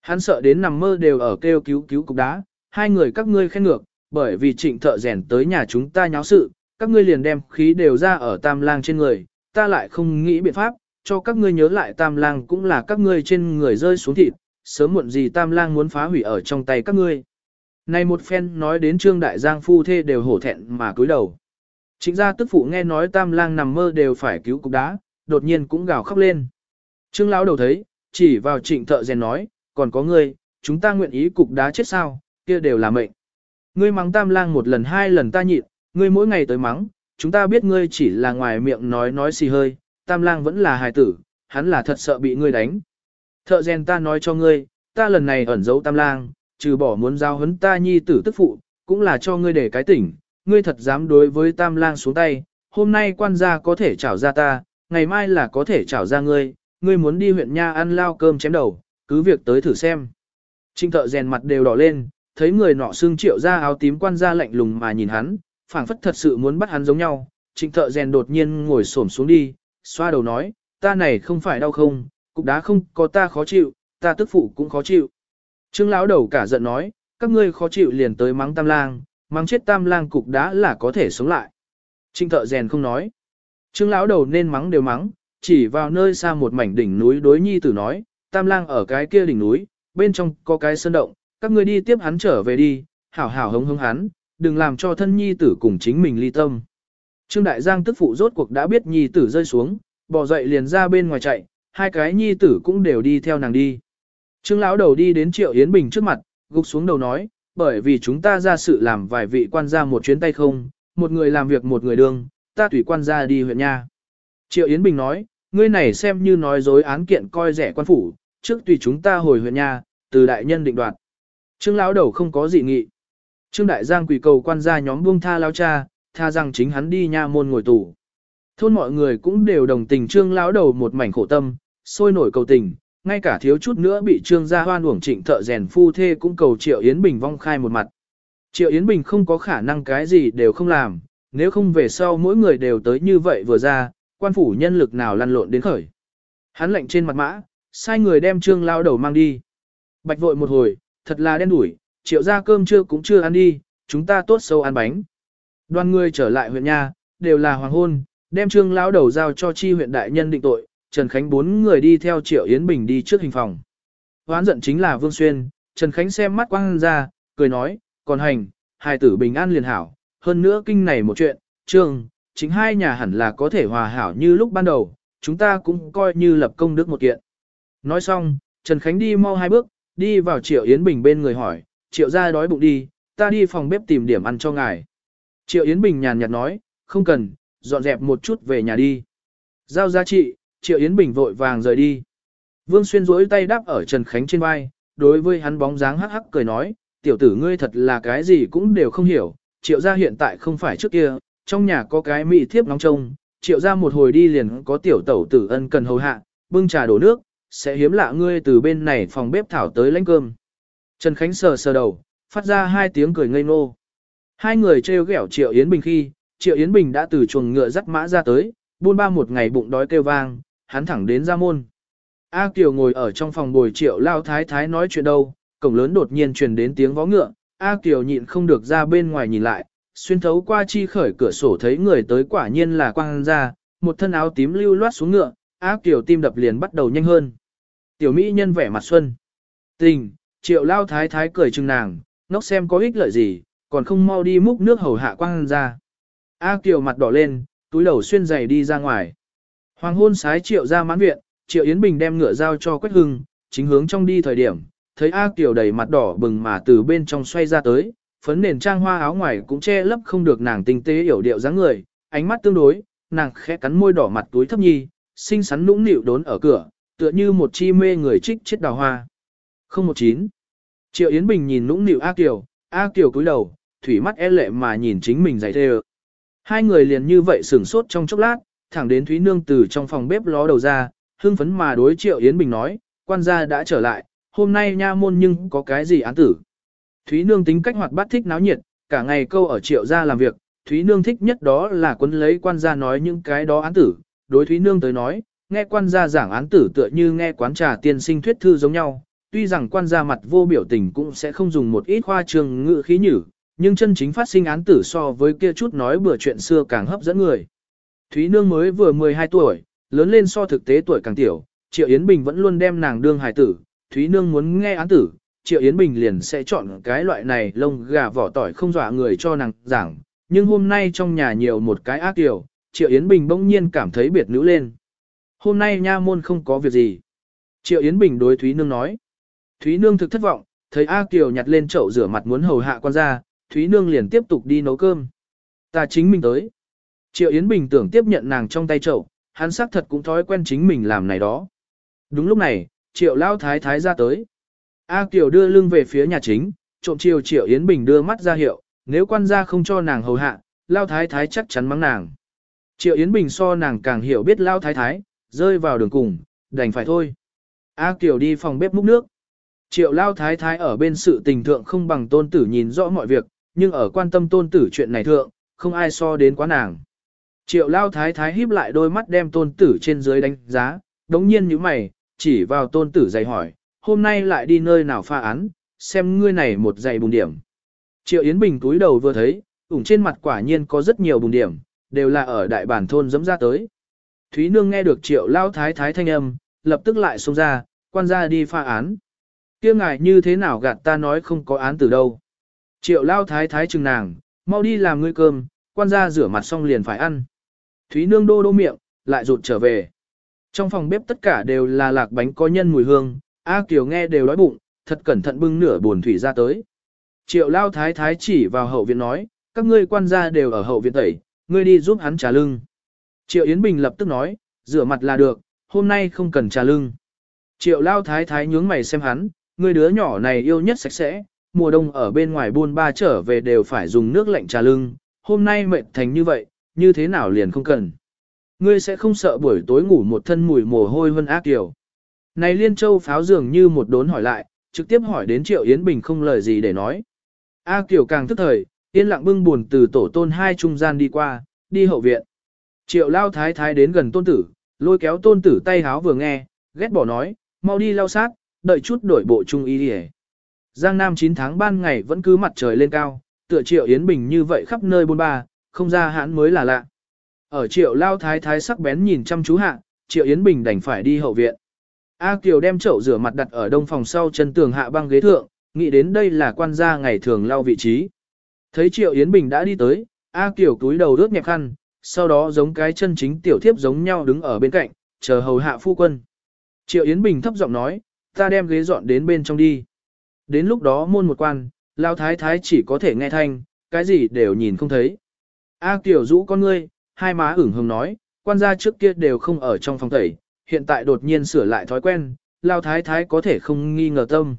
Hắn sợ đến nằm mơ đều ở kêu cứu cứu cục đá, hai người các ngươi khen ngược, bởi vì trịnh thợ rèn tới nhà chúng ta nháo sự, các ngươi liền đem khí đều ra ở tam lang trên người, ta lại không nghĩ biện pháp, cho các ngươi nhớ lại tam lang cũng là các ngươi trên người rơi xuống thịt, sớm muộn gì tam lang muốn phá hủy ở trong tay các ngươi. Này một phen nói đến trương đại giang phu thê đều hổ thẹn mà cúi đầu. Chính ra tức phụ nghe nói tam lang nằm mơ đều phải cứu cục đá, đột nhiên cũng gào khóc lên. Trương lão đầu thấy, chỉ vào trịnh thợ rèn nói, còn có ngươi, chúng ta nguyện ý cục đá chết sao, kia đều là mệnh. Ngươi mắng tam lang một lần hai lần ta nhịn, ngươi mỗi ngày tới mắng, chúng ta biết ngươi chỉ là ngoài miệng nói nói xì hơi, tam lang vẫn là hài tử, hắn là thật sợ bị ngươi đánh. Thợ rèn ta nói cho ngươi, ta lần này ẩn giấu tam lang, trừ bỏ muốn giao hấn ta nhi tử tức phụ, cũng là cho ngươi để cái tỉnh, ngươi thật dám đối với tam lang xuống tay, hôm nay quan gia có thể trảo ra ta, ngày mai là có thể trảo ra ngươi, ngươi muốn đi huyện nha ăn lao cơm chém đầu, cứ việc tới thử xem. Trinh thợ rèn mặt đều đỏ lên, thấy người nọ xương triệu ra áo tím quan gia lạnh lùng mà nhìn hắn, phảng phất thật sự muốn bắt hắn giống nhau. Trịnh thợ rèn đột nhiên ngồi xổm xuống đi, xoa đầu nói, ta này không phải đau không, cục đá không có ta khó chịu, ta tức phụ cũng khó chịu. Trương lão đầu cả giận nói, các ngươi khó chịu liền tới mắng tam lang, mắng chết tam lang cục đá là có thể sống lại. Trịnh thợ rèn không nói. Trương lão đầu nên mắng đều mắng, chỉ vào nơi xa một mảnh đỉnh núi đối nhi tử nói, tam lang ở cái kia đỉnh núi, bên trong có cái sơn động, các ngươi đi tiếp hắn trở về đi, hảo hảo hống hống hắn, đừng làm cho thân nhi tử cùng chính mình ly tâm. Trương Đại Giang tức phụ rốt cuộc đã biết nhi tử rơi xuống, bỏ dậy liền ra bên ngoài chạy, hai cái nhi tử cũng đều đi theo nàng đi. Trương lão đầu đi đến Triệu Yến Bình trước mặt, gục xuống đầu nói, bởi vì chúng ta ra sự làm vài vị quan gia một chuyến tay không, một người làm việc một người đương, ta tùy quan gia đi huyện nha. Triệu Yến Bình nói, ngươi này xem như nói dối án kiện coi rẻ quan phủ, trước tùy chúng ta hồi huyện nha, từ đại nhân định đoạt. Trương lão đầu không có gì nghị. Trương đại giang quỳ cầu quan gia nhóm buông tha lao cha, tha rằng chính hắn đi nha môn ngồi tù. Thôn mọi người cũng đều đồng tình trương lão đầu một mảnh khổ tâm, sôi nổi cầu tình, ngay cả thiếu chút nữa bị trương gia hoan uổng trịnh thợ rèn phu thê cũng cầu Triệu Yến Bình vong khai một mặt. Triệu Yến Bình không có khả năng cái gì đều không làm, nếu không về sau mỗi người đều tới như vậy vừa ra, quan phủ nhân lực nào lăn lộn đến khởi. Hắn lệnh trên mặt mã, sai người đem trương Lão đầu mang đi. Bạch vội một hồi, thật là đen đủi, triệu ra cơm trưa cũng chưa ăn đi, chúng ta tốt sâu ăn bánh. Đoàn người trở lại huyện nhà đều là hoàng hôn, đem trương lão đầu giao cho chi huyện đại nhân định tội, Trần Khánh bốn người đi theo Triệu Yến Bình đi trước hình phòng. Hoán giận chính là Vương Xuyên, Trần Khánh xem mắt quang ra, cười nói, còn hành, hài tử bình an liền hảo, hơn nữa kinh này một chuyện, trương, chính hai nhà hẳn là có thể hòa hảo như lúc ban đầu, chúng ta cũng coi như lập công đức một kiện. Nói xong, Trần Khánh đi mau hai bước, đi vào Triệu Yến Bình bên người hỏi, Triệu ra đói bụng đi, ta đi phòng bếp tìm điểm ăn cho ngài. Triệu Yến Bình nhàn nhạt nói, không cần, dọn dẹp một chút về nhà đi. Giao giá trị, Triệu Yến Bình vội vàng rời đi. Vương Xuyên duỗi tay đáp ở Trần Khánh trên vai, đối với hắn bóng dáng hắc hắc cười nói, tiểu tử ngươi thật là cái gì cũng đều không hiểu, triệu gia hiện tại không phải trước kia, trong nhà có cái mỹ thiếp nóng trông, triệu gia một hồi đi liền có tiểu tẩu tử ân cần hầu hạ, bưng trà đổ nước, sẽ hiếm lạ ngươi từ bên này phòng bếp thảo tới lãnh cơm. Trần Khánh sờ sờ đầu, phát ra hai tiếng cười ngây ngô. Hai người trêu ghẹo Triệu Yến Bình khi, Triệu Yến Bình đã từ chuồng ngựa dắt mã ra tới, buôn ba một ngày bụng đói kêu vang, hắn thẳng đến ra môn. A Kiều ngồi ở trong phòng bồi Triệu Lao Thái Thái nói chuyện đâu, cổng lớn đột nhiên truyền đến tiếng vó ngựa, A Kiều nhịn không được ra bên ngoài nhìn lại, xuyên thấu qua chi khởi cửa sổ thấy người tới quả nhiên là quang ra, một thân áo tím lưu loát xuống ngựa, A Kiều tim đập liền bắt đầu nhanh hơn. Tiểu Mỹ nhân vẻ mặt xuân. Tình, Triệu Lao Thái Thái cười chừng nàng, ngốc xem có ích lợi gì, còn không mau đi múc nước hầu hạ quang ra. A Kiều mặt đỏ lên, túi đầu xuyên giày đi ra ngoài. Hoàng hôn sái Triệu ra mãn viện, Triệu Yến Bình đem ngựa giao cho Quách Hưng, chính hướng trong đi thời điểm, thấy A Kiều đầy mặt đỏ bừng mà từ bên trong xoay ra tới, phấn nền trang hoa áo ngoài cũng che lấp không được nàng tinh tế hiểu điệu dáng người, ánh mắt tương đối, nàng khẽ cắn môi đỏ mặt túi thấp nhi, xinh xắn nũng nịu đốn ở cửa, tựa như một chi mê người trích chết đào hoa. 019. Triệu Yến Bình nhìn nũng nịu A Kiều, A Kiều cúi đầu, thủy mắt e lệ mà nhìn chính mình giày thề. Hai người liền như vậy sửng sốt trong chốc lát, thẳng đến Thúy Nương từ trong phòng bếp ló đầu ra, hưng phấn mà đối Triệu Yến Bình nói, quan gia đã trở lại, hôm nay nha môn nhưng có cái gì án tử. Thúy Nương tính cách hoạt bát thích náo nhiệt, cả ngày câu ở Triệu gia làm việc, Thúy Nương thích nhất đó là quấn lấy quan gia nói những cái đó án tử, đối Thúy Nương tới nói, nghe quan gia giảng án tử tựa như nghe quán trà tiên sinh thuyết thư giống nhau, tuy rằng quan gia mặt vô biểu tình cũng sẽ không dùng một ít khoa trường ngữ khí nhử, nhưng chân chính phát sinh án tử so với kia chút nói bừa chuyện xưa càng hấp dẫn người. Thúy Nương mới vừa 12 tuổi, lớn lên so thực tế tuổi càng tiểu, Triệu Yến Bình vẫn luôn đem nàng đương hài tử, Thúy Nương muốn nghe án tử, Triệu Yến Bình liền sẽ chọn cái loại này lông gà vỏ tỏi không dọa người cho nàng giảng, nhưng hôm nay trong nhà nhiều một cái ác tiểu, Triệu Yến Bình bỗng nhiên cảm thấy biệt nữ lên. Hôm nay nha môn không có việc gì. Triệu Yến Bình đối Thúy Nương nói. Thúy Nương thực thất vọng, thấy A Kiều nhặt lên chậu rửa mặt muốn hầu hạ quan gia, Thúy Nương liền tiếp tục đi nấu cơm. Ta chính mình tới. Triệu Yến Bình tưởng tiếp nhận nàng trong tay chậu, hắn xác thật cũng thói quen chính mình làm này đó. Đúng lúc này, Triệu Lao Thái Thái ra tới. A Kiều đưa lưng về phía nhà chính, trộm chiều Triệu Yến Bình đưa mắt ra hiệu, nếu quan gia không cho nàng hầu hạ, Lao Thái Thái chắc chắn mắng nàng. Triệu Yến Bình so nàng càng hiểu biết Lao Thái Thái, rơi vào đường cùng, đành phải thôi. A Kiều đi phòng bếp múc nước. Triệu Lao Thái Thái ở bên sự tình thượng không bằng tôn tử nhìn rõ mọi việc, nhưng ở quan tâm tôn tử chuyện này thượng, không ai so đến quá nàng. Triệu Lao Thái Thái híp lại đôi mắt đem tôn tử trên dưới đánh giá, đống nhiên như mày, chỉ vào tôn tử dạy hỏi, hôm nay lại đi nơi nào pha án, xem ngươi này một dạy bùng điểm. Triệu Yến Bình túi đầu vừa thấy, ủng trên mặt quả nhiên có rất nhiều bùng điểm, đều là ở đại bản thôn dẫm ra tới. Thúy Nương nghe được Triệu Lao Thái Thái thanh âm, lập tức lại xông ra, quan ra đi pha án kia ngài như thế nào gạt ta nói không có án từ đâu. Triệu Lao Thái Thái chừng nàng, mau đi làm ngươi cơm, quan gia rửa mặt xong liền phải ăn. Thúy Nương đô đô miệng, lại rụt trở về. Trong phòng bếp tất cả đều là lạc bánh có nhân mùi hương, A Kiều nghe đều đói bụng, thật cẩn thận bưng nửa buồn thủy ra tới. Triệu Lao Thái Thái chỉ vào hậu viện nói, các ngươi quan gia đều ở hậu viện tẩy, ngươi đi giúp hắn trà lưng. Triệu Yến Bình lập tức nói, rửa mặt là được, hôm nay không cần trà lưng. Triệu Lao Thái Thái nhướng mày xem hắn, Người đứa nhỏ này yêu nhất sạch sẽ, mùa đông ở bên ngoài buôn ba trở về đều phải dùng nước lạnh trà lưng, hôm nay mệt thành như vậy, như thế nào liền không cần. Ngươi sẽ không sợ buổi tối ngủ một thân mùi mồ hôi hơn ác kiểu. Này Liên Châu pháo dường như một đốn hỏi lại, trực tiếp hỏi đến Triệu Yến Bình không lời gì để nói. A Kiều càng tức thời, yên lặng bưng buồn từ tổ tôn hai trung gian đi qua, đi hậu viện. Triệu lao thái thái đến gần tôn tử, lôi kéo tôn tử tay háo vừa nghe, ghét bỏ nói, mau đi lao sát, đợi chút đổi bộ trung y đi Giang Nam 9 tháng ban ngày vẫn cứ mặt trời lên cao, tựa triệu Yến Bình như vậy khắp nơi bôn ba, không ra hãn mới là lạ. Ở triệu lao thái thái sắc bén nhìn chăm chú hạ, triệu Yến Bình đành phải đi hậu viện. A Kiều đem chậu rửa mặt đặt ở đông phòng sau chân tường hạ băng ghế thượng, nghĩ đến đây là quan gia ngày thường lao vị trí. Thấy triệu Yến Bình đã đi tới, A Kiều túi đầu rước nhẹp khăn, sau đó giống cái chân chính tiểu thiếp giống nhau đứng ở bên cạnh, chờ hầu hạ phu quân. Triệu Yến Bình thấp giọng nói, ta đem ghế dọn đến bên trong đi. Đến lúc đó môn một quan, lao thái thái chỉ có thể nghe thanh, cái gì đều nhìn không thấy. A tiểu rũ con ngươi, hai má ửng hồng nói, quan gia trước kia đều không ở trong phòng tẩy, hiện tại đột nhiên sửa lại thói quen, lao thái thái có thể không nghi ngờ tâm.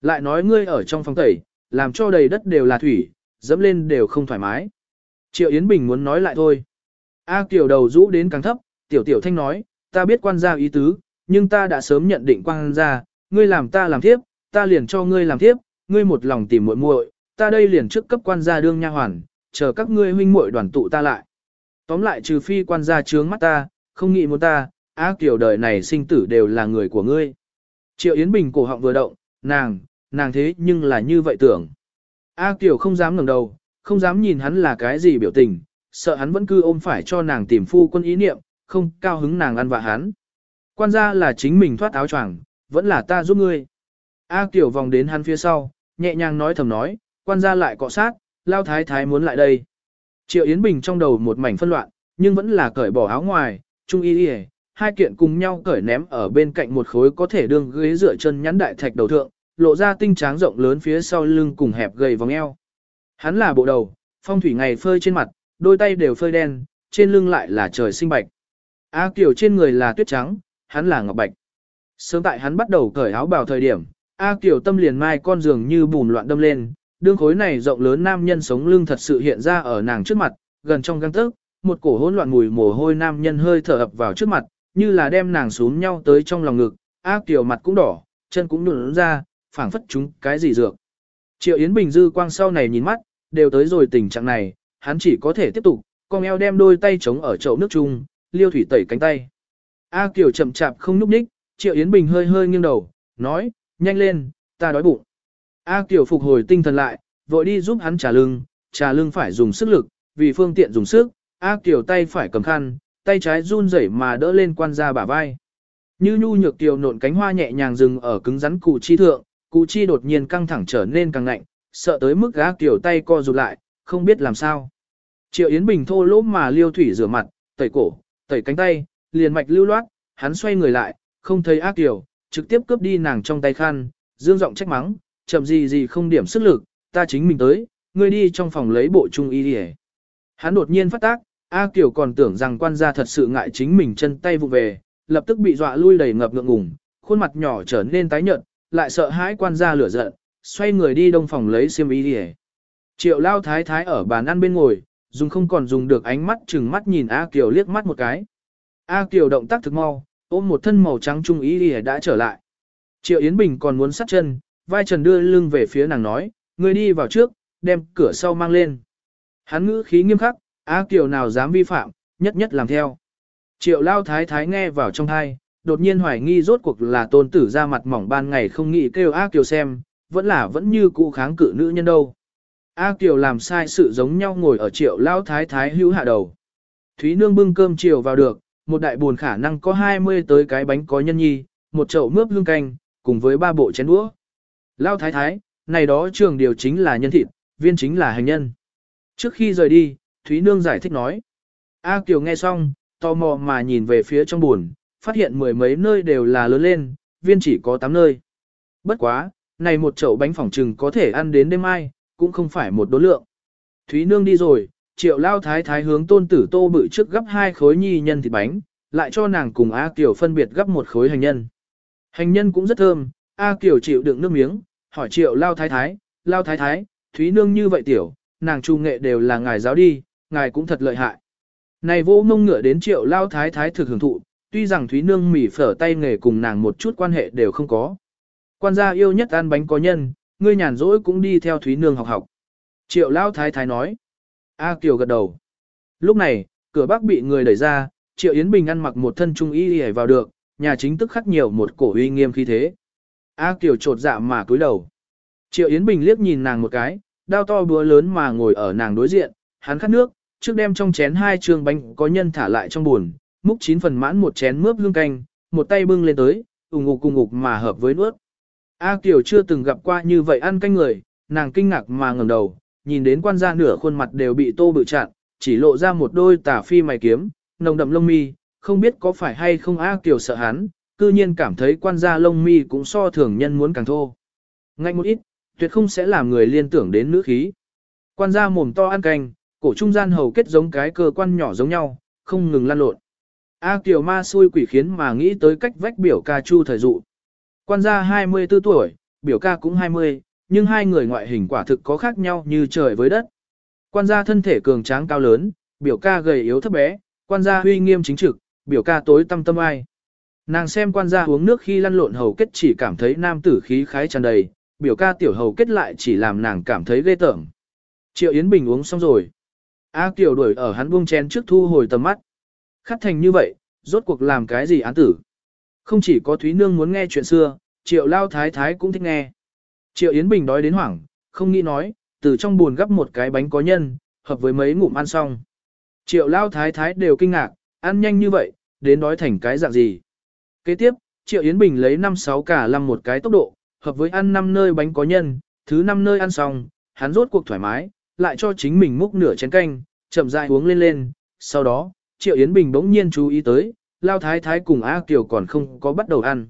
Lại nói ngươi ở trong phòng tẩy, làm cho đầy đất đều là thủy, dẫm lên đều không thoải mái. Triệu Yến Bình muốn nói lại thôi. A tiểu đầu rũ đến càng thấp, tiểu tiểu thanh nói, ta biết quan gia ý tứ, nhưng ta đã sớm nhận định quan gia, ngươi làm ta làm thiếp, ta liền cho ngươi làm thiếp, ngươi một lòng tìm muội muội, ta đây liền trước cấp quan gia đương nha hoàn, chờ các ngươi huynh muội đoàn tụ ta lại. Tóm lại trừ phi quan gia trướng mắt ta, không nghĩ muốn ta, á kiểu đời này sinh tử đều là người của ngươi. Triệu Yến Bình cổ họng vừa động, nàng, nàng thế nhưng là như vậy tưởng. A Kiều không dám ngẩng đầu, không dám nhìn hắn là cái gì biểu tình, sợ hắn vẫn cứ ôm phải cho nàng tìm phu quân ý niệm, không cao hứng nàng ăn vạ hắn. Quan gia là chính mình thoát áo choàng, vẫn là ta giúp ngươi. A Kiều vòng đến hắn phía sau, nhẹ nhàng nói thầm nói, quan gia lại cọ sát, lao thái thái muốn lại đây. Triệu Yến Bình trong đầu một mảnh phân loạn, nhưng vẫn là cởi bỏ áo ngoài, trung y y, hai kiện cùng nhau cởi ném ở bên cạnh một khối có thể đương ghế dựa chân nhắn đại thạch đầu thượng, lộ ra tinh tráng rộng lớn phía sau lưng cùng hẹp gầy vòng eo. Hắn là bộ đầu, phong thủy ngày phơi trên mặt, đôi tay đều phơi đen, trên lưng lại là trời sinh bạch. A Kiều trên người là tuyết trắng, hắn là ngọc bạch. Sớm tại hắn bắt đầu cởi áo bào thời điểm, A Kiều tâm liền mai con giường như bùn loạn đâm lên, đương khối này rộng lớn nam nhân sống lưng thật sự hiện ra ở nàng trước mặt, gần trong găng tức, một cổ hỗn loạn mùi mồ hôi nam nhân hơi thở ập vào trước mặt, như là đem nàng xuống nhau tới trong lòng ngực, A Kiều mặt cũng đỏ, chân cũng nụn ra, phảng phất chúng cái gì dược. Triệu Yến Bình dư quang sau này nhìn mắt, đều tới rồi tình trạng này, hắn chỉ có thể tiếp tục, con eo đem đôi tay chống ở chậu nước chung, liêu thủy tẩy cánh tay. A Kiều chậm chạp không núp ních, Triệu Yến Bình hơi hơi nghiêng đầu, nói, nhanh lên, ta đói bụng. A Kiều phục hồi tinh thần lại, vội đi giúp hắn trả lưng, trả lưng phải dùng sức lực, vì phương tiện dùng sức, A Kiều tay phải cầm khăn, tay trái run rẩy mà đỡ lên quan gia bả vai. Như nhu nhược kiều nộn cánh hoa nhẹ nhàng dừng ở cứng rắn cụ chi thượng, cụ chi đột nhiên căng thẳng trở nên càng lạnh, sợ tới mức A kiều tay co rụt lại, không biết làm sao. Triệu Yến Bình thô lỗ mà liêu thủy rửa mặt, tẩy cổ, tẩy cánh tay, liền mạch lưu loát, hắn xoay người lại, không thấy ác kiều, trực tiếp cướp đi nàng trong tay khăn, dương giọng trách mắng, chậm gì gì không điểm sức lực, ta chính mình tới, ngươi đi trong phòng lấy bộ trung y đi Hắn đột nhiên phát tác, A Kiều còn tưởng rằng quan gia thật sự ngại chính mình chân tay vụ về, lập tức bị dọa lui đầy ngập ngượng ngùng, khuôn mặt nhỏ trở nên tái nhợt, lại sợ hãi quan gia lửa giận, xoay người đi đông phòng lấy xiêm y đi Triệu lao thái thái ở bàn ăn bên ngồi, dùng không còn dùng được ánh mắt chừng mắt nhìn A Kiều liếc mắt một cái. A Kiều động tác thực mau, ôm một thân màu trắng trung ý y đã trở lại. Triệu Yến Bình còn muốn sát chân, vai trần đưa lưng về phía nàng nói, người đi vào trước, đem cửa sau mang lên. Hắn ngữ khí nghiêm khắc, A Kiều nào dám vi phạm, nhất nhất làm theo. Triệu lao thái thái nghe vào trong thai, đột nhiên hoài nghi rốt cuộc là tôn tử ra mặt mỏng ban ngày không nghĩ kêu A Kiều xem, vẫn là vẫn như cũ kháng cự nữ nhân đâu. A Kiều làm sai sự giống nhau ngồi ở triệu lao thái thái hữu hạ đầu. Thúy Nương bưng cơm chiều vào được, một đại buồn khả năng có 20 tới cái bánh có nhân nhi, một chậu mướp hương canh, cùng với ba bộ chén đũa. Lao thái thái, này đó trường điều chính là nhân thịt, viên chính là hành nhân. Trước khi rời đi, Thúy Nương giải thích nói. A Kiều nghe xong, tò mò mà nhìn về phía trong buồn, phát hiện mười mấy nơi đều là lớn lên, viên chỉ có 8 nơi. Bất quá, này một chậu bánh phỏng trừng có thể ăn đến đêm mai, cũng không phải một đố lượng. Thúy Nương đi rồi, triệu lao thái thái hướng tôn tử tô bự trước gấp hai khối nhi nhân thịt bánh, lại cho nàng cùng A Kiều phân biệt gấp một khối hành nhân. Hành nhân cũng rất thơm, A Kiều chịu đựng nước miếng, hỏi triệu lao thái thái, lao thái thái, Thúy Nương như vậy tiểu, nàng trung nghệ đều là ngài giáo đi, ngài cũng thật lợi hại. Này vô mông ngựa đến triệu lao thái thái thực hưởng thụ, tuy rằng Thúy Nương mỉ phở tay nghề cùng nàng một chút quan hệ đều không có. Quan gia yêu nhất ăn bánh có nhân, ngươi nhàn rỗi cũng đi theo Thúy Nương học học. Triệu lao thái thái nói. A Kiều gật đầu. Lúc này, cửa bắc bị người đẩy ra, Triệu Yến Bình ăn mặc một thân trung y hề vào được, nhà chính tức khắc nhiều một cổ uy nghiêm khí thế. A Kiều trột dạ mà cúi đầu. Triệu Yến Bình liếc nhìn nàng một cái, đao to búa lớn mà ngồi ở nàng đối diện, hắn khát nước, trước đem trong chén hai trường bánh có nhân thả lại trong buồn, múc chín phần mãn một chén mướp hương canh, một tay bưng lên tới, ủng ngục cùng ngục mà hợp với nuốt. A Kiều chưa từng gặp qua như vậy ăn canh người, nàng kinh ngạc mà ngẩng đầu, nhìn đến quan gia nửa khuôn mặt đều bị tô bự chặn, chỉ lộ ra một đôi tà phi mày kiếm, nồng đậm lông mi, không biết có phải hay không A Kiều sợ hắn, cư nhiên cảm thấy quan gia lông mi cũng so thường nhân muốn càng thô. Ngay một ít, tuyệt không sẽ làm người liên tưởng đến nữ khí. Quan gia mồm to ăn canh, cổ trung gian hầu kết giống cái cơ quan nhỏ giống nhau, không ngừng lan lộn. A Kiều ma xui quỷ khiến mà nghĩ tới cách vách biểu ca chu thời dụ. Quan gia 24 tuổi, biểu ca cũng 20, nhưng hai người ngoại hình quả thực có khác nhau như trời với đất. Quan gia thân thể cường tráng cao lớn, biểu ca gầy yếu thấp bé, quan gia huy nghiêm chính trực, biểu ca tối tâm tâm ai. Nàng xem quan gia uống nước khi lăn lộn hầu kết chỉ cảm thấy nam tử khí khái tràn đầy, biểu ca tiểu hầu kết lại chỉ làm nàng cảm thấy ghê tởm. Triệu Yến Bình uống xong rồi, A Kiều đuổi ở hắn buông chén trước thu hồi tầm mắt. Khát thành như vậy, rốt cuộc làm cái gì án tử. Không chỉ có Thúy Nương muốn nghe chuyện xưa, Triệu Lao Thái Thái cũng thích nghe. Triệu Yến Bình đói đến hoảng, không nghĩ nói, từ trong buồn gấp một cái bánh có nhân, hợp với mấy ngụm ăn xong. Triệu Lao Thái Thái đều kinh ngạc, ăn nhanh như vậy, đến đói thành cái dạng gì. Kế tiếp, Triệu Yến Bình lấy 5-6 cả lăm một cái tốc độ, hợp với ăn 5 nơi bánh có nhân, thứ 5 nơi ăn xong, hắn rốt cuộc thoải mái, lại cho chính mình múc nửa chén canh, chậm rãi uống lên lên, sau đó, Triệu Yến Bình bỗng nhiên chú ý tới, Lao Thái Thái cùng A Kiều còn không có bắt đầu ăn.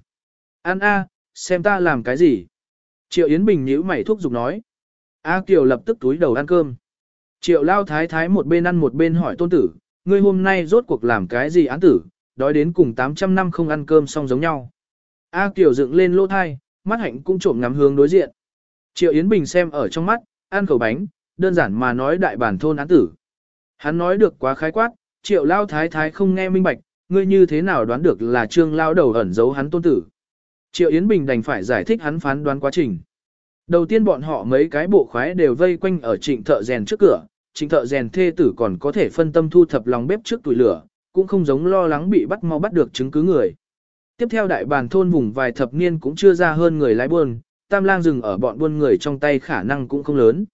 Ăn A, xem ta làm cái gì? Triệu Yến Bình nhíu mày thuốc giục nói. A Kiều lập tức túi đầu ăn cơm. Triệu Lao Thái Thái một bên ăn một bên hỏi tôn tử, ngươi hôm nay rốt cuộc làm cái gì án tử, đói đến cùng 800 năm không ăn cơm xong giống nhau. A Kiều dựng lên lỗ thai, mắt hạnh cũng trộm ngắm hướng đối diện. Triệu Yến Bình xem ở trong mắt, ăn khẩu bánh, đơn giản mà nói đại bản thôn án tử. Hắn nói được quá khái quát, triệu lao thái thái không nghe minh bạch, ngươi như thế nào đoán được là trương lao đầu ẩn giấu hắn tôn tử. Triệu Yến Bình đành phải giải thích hắn phán đoán quá trình. Đầu tiên bọn họ mấy cái bộ khoái đều vây quanh ở trịnh thợ rèn trước cửa, trịnh thợ rèn thê tử còn có thể phân tâm thu thập lòng bếp trước tuổi lửa, cũng không giống lo lắng bị bắt mau bắt được chứng cứ người. Tiếp theo đại bàn thôn vùng vài thập niên cũng chưa ra hơn người lái buôn, tam lang dừng ở bọn buôn người trong tay khả năng cũng không lớn.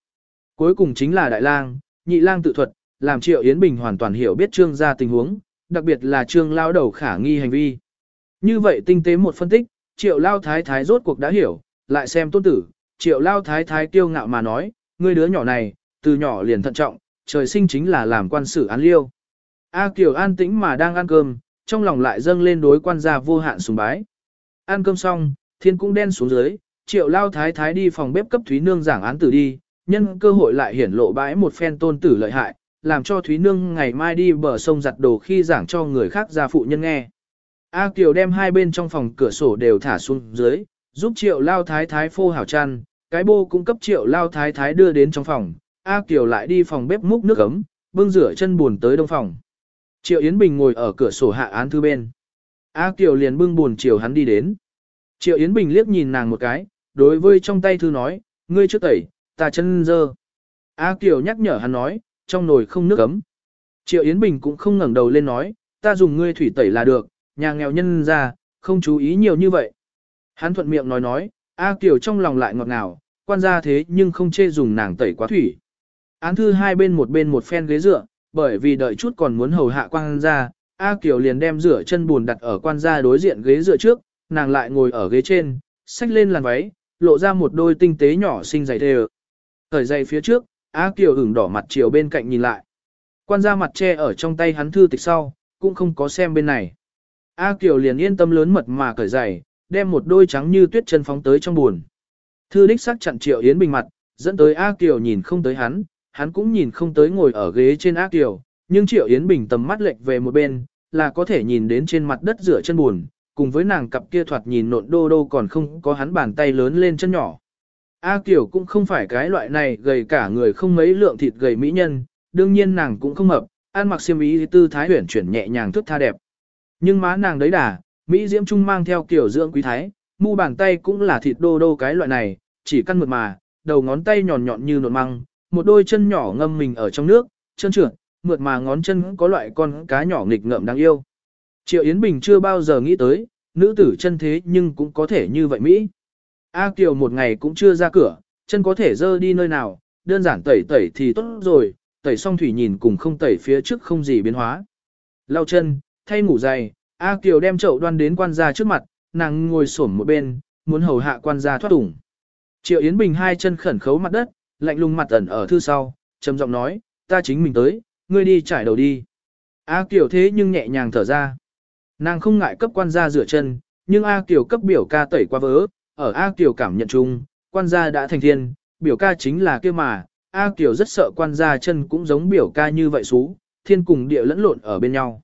Cuối cùng chính là đại lang, nhị lang tự thuật, làm Triệu Yến Bình hoàn toàn hiểu biết trương gia tình huống, đặc biệt là trương lao đầu khả nghi hành vi. Như vậy tinh tế một phân tích, Triệu lao thái thái rốt cuộc đã hiểu, lại xem tôn tử, Triệu lao thái thái kiêu ngạo mà nói, ngươi đứa nhỏ này, từ nhỏ liền thận trọng, trời sinh chính là làm quan sử án liêu. A Kiều an tĩnh mà đang ăn cơm, trong lòng lại dâng lên đối quan gia vô hạn sùng bái. Ăn cơm xong, thiên cũng đen xuống dưới, triệu lao thái thái đi phòng bếp cấp Thúy Nương giảng án tử đi, nhân cơ hội lại hiển lộ bãi một phen tôn tử lợi hại, làm cho Thúy Nương ngày mai đi bờ sông giặt đồ khi giảng cho người khác gia phụ nhân nghe. A Kiều đem hai bên trong phòng cửa sổ đều thả xuống dưới, giúp triệu lao thái thái phô hảo chăn, cái bô cũng cấp triệu lao thái thái đưa đến trong phòng, A Kiều lại đi phòng bếp múc nước ấm, bưng rửa chân buồn tới đông phòng. Triệu Yến Bình ngồi ở cửa sổ hạ án thư bên. A Kiều liền bưng buồn chiều hắn đi đến. Triệu Yến Bình liếc nhìn nàng một cái, đối với trong tay thư nói, ngươi trước tẩy, ta chân dơ. A Kiều nhắc nhở hắn nói, trong nồi không nước ấm. Triệu Yến Bình cũng không ngẩng đầu lên nói, ta dùng ngươi thủy tẩy là được, nhà nghèo nhân ra, không chú ý nhiều như vậy. Hắn thuận miệng nói nói, A Kiều trong lòng lại ngọt ngào, quan gia thế nhưng không chê dùng nàng tẩy quá thủy. Án thư hai bên một bên một phen ghế dựa, bởi vì đợi chút còn muốn hầu hạ quan gia, A Kiều liền đem rửa chân buồn đặt ở quan gia đối diện ghế dựa trước, nàng lại ngồi ở ghế trên, xách lên làn váy, lộ ra một đôi tinh tế nhỏ xinh dày thề. Thời dày phía trước, A Kiều ửng đỏ mặt chiều bên cạnh nhìn lại. Quan gia mặt che ở trong tay hắn thư tịch sau, cũng không có xem bên này. A Kiều liền yên tâm lớn mật mà cởi giày, đem một đôi trắng như tuyết chân phóng tới trong buồn. Thư đích sắc chặn Triệu Yến Bình mặt, dẫn tới A Kiều nhìn không tới hắn, hắn cũng nhìn không tới ngồi ở ghế trên A Kiều, nhưng Triệu Yến Bình tầm mắt lệch về một bên, là có thể nhìn đến trên mặt đất rửa chân buồn, cùng với nàng cặp kia thoạt nhìn nộn đô đô còn không có hắn bàn tay lớn lên chân nhỏ. A Kiều cũng không phải cái loại này gầy cả người không mấy lượng thịt gầy mỹ nhân, đương nhiên nàng cũng không mập, ăn mặc xiêm y tư thái huyển chuyển nhẹ nhàng thức tha đẹp. Nhưng má nàng đấy đà, Mỹ diễm trung mang theo kiểu dưỡng quý thái, mu bàn tay cũng là thịt đô đô cái loại này, chỉ căn mượt mà, đầu ngón tay nhọn nhọn như nột măng, một đôi chân nhỏ ngâm mình ở trong nước, chân trượt, mượt mà ngón chân có loại con cá nhỏ nghịch ngợm đáng yêu. Triệu Yến Bình chưa bao giờ nghĩ tới, nữ tử chân thế nhưng cũng có thể như vậy Mỹ. A Kiều một ngày cũng chưa ra cửa, chân có thể dơ đi nơi nào, đơn giản tẩy tẩy thì tốt rồi, tẩy xong thủy nhìn cùng không tẩy phía trước không gì biến hóa. Lau chân, thay ngủ giày, A Kiều đem chậu đoan đến quan gia trước mặt, nàng ngồi xổm một bên, muốn hầu hạ quan gia thoát ủng. Triệu Yến Bình hai chân khẩn khấu mặt đất, lạnh lùng mặt ẩn ở thư sau, trầm giọng nói, ta chính mình tới, ngươi đi trải đầu đi. A Kiều thế nhưng nhẹ nhàng thở ra. Nàng không ngại cấp quan gia rửa chân, nhưng A Kiều cấp biểu ca tẩy qua vớ, ở A Kiều cảm nhận chung, quan gia đã thành thiên, biểu ca chính là kia mà, A Kiều rất sợ quan gia chân cũng giống biểu ca như vậy xú, thiên cùng địa lẫn lộn ở bên nhau.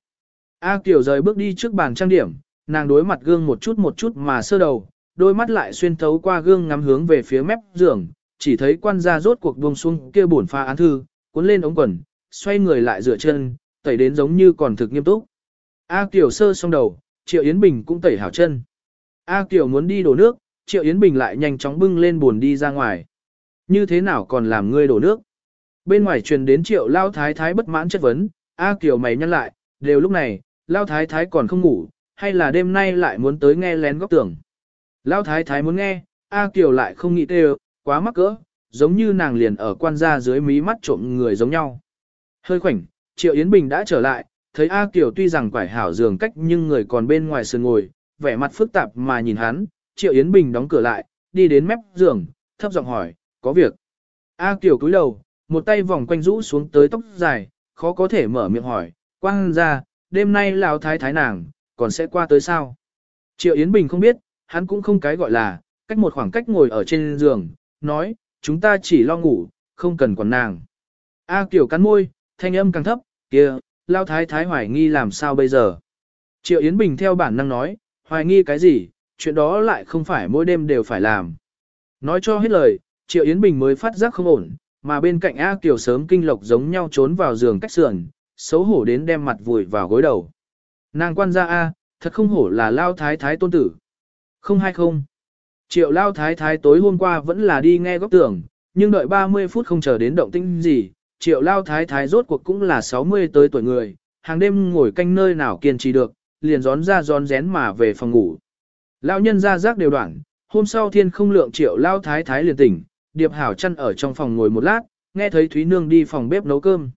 A Kiều rời bước đi trước bàn trang điểm, nàng đối mặt gương một chút một chút mà sơ đầu, đôi mắt lại xuyên thấu qua gương ngắm hướng về phía mép giường, chỉ thấy quan gia rốt cuộc buông xuống kia bổn pha án thư, cuốn lên ống quần, xoay người lại dựa chân, tẩy đến giống như còn thực nghiêm túc. A Kiều sơ xong đầu, Triệu Yến Bình cũng tẩy hảo chân. A Kiều muốn đi đổ nước, Triệu Yến Bình lại nhanh chóng bưng lên buồn đi ra ngoài. Như thế nào còn làm ngươi đổ nước? Bên ngoài truyền đến triệu lao thái thái bất mãn chất vấn, A Kiều mày nhăn lại, đều lúc này, lao thái thái còn không ngủ, hay là đêm nay lại muốn tới nghe lén góc tường? Lao thái thái muốn nghe, A Kiều lại không nghĩ tê quá mắc cỡ, giống như nàng liền ở quan gia dưới mí mắt trộm người giống nhau. Hơi khoảnh, Triệu Yến Bình đã trở lại, thấy A Kiều tuy rằng quải hảo giường cách nhưng người còn bên ngoài sườn ngồi, vẻ mặt phức tạp mà nhìn hắn, Triệu Yến Bình đóng cửa lại, đi đến mép giường, thấp giọng hỏi, có việc. A Kiều cúi đầu, một tay vòng quanh rũ xuống tới tóc dài, khó có thể mở miệng hỏi, quang ra, đêm nay lão thái thái nàng, còn sẽ qua tới sao? Triệu Yến Bình không biết, hắn cũng không cái gọi là, cách một khoảng cách ngồi ở trên giường, nói, chúng ta chỉ lo ngủ, không cần quản nàng. A Kiều cắn môi, thanh âm càng thấp, kia, lao thái thái hoài nghi làm sao bây giờ. Triệu Yến Bình theo bản năng nói, hoài nghi cái gì, chuyện đó lại không phải mỗi đêm đều phải làm. Nói cho hết lời, Triệu Yến Bình mới phát giác không ổn, mà bên cạnh A Kiều sớm kinh lộc giống nhau trốn vào giường cách sườn, xấu hổ đến đem mặt vùi vào gối đầu. Nàng quan gia A, thật không hổ là lao thái thái tôn tử. Không hay không. Triệu lao thái thái tối hôm qua vẫn là đi nghe góc tưởng, nhưng đợi 30 phút không chờ đến động tĩnh gì, triệu lao thái thái rốt cuộc cũng là 60 tới tuổi người, hàng đêm ngồi canh nơi nào kiên trì được, liền gión ra gión rén mà về phòng ngủ. Lao nhân ra rác đều đoạn, hôm sau thiên không lượng triệu lao thái thái liền tỉnh, điệp hảo chăn ở trong phòng ngồi một lát, nghe thấy Thúy Nương đi phòng bếp nấu cơm.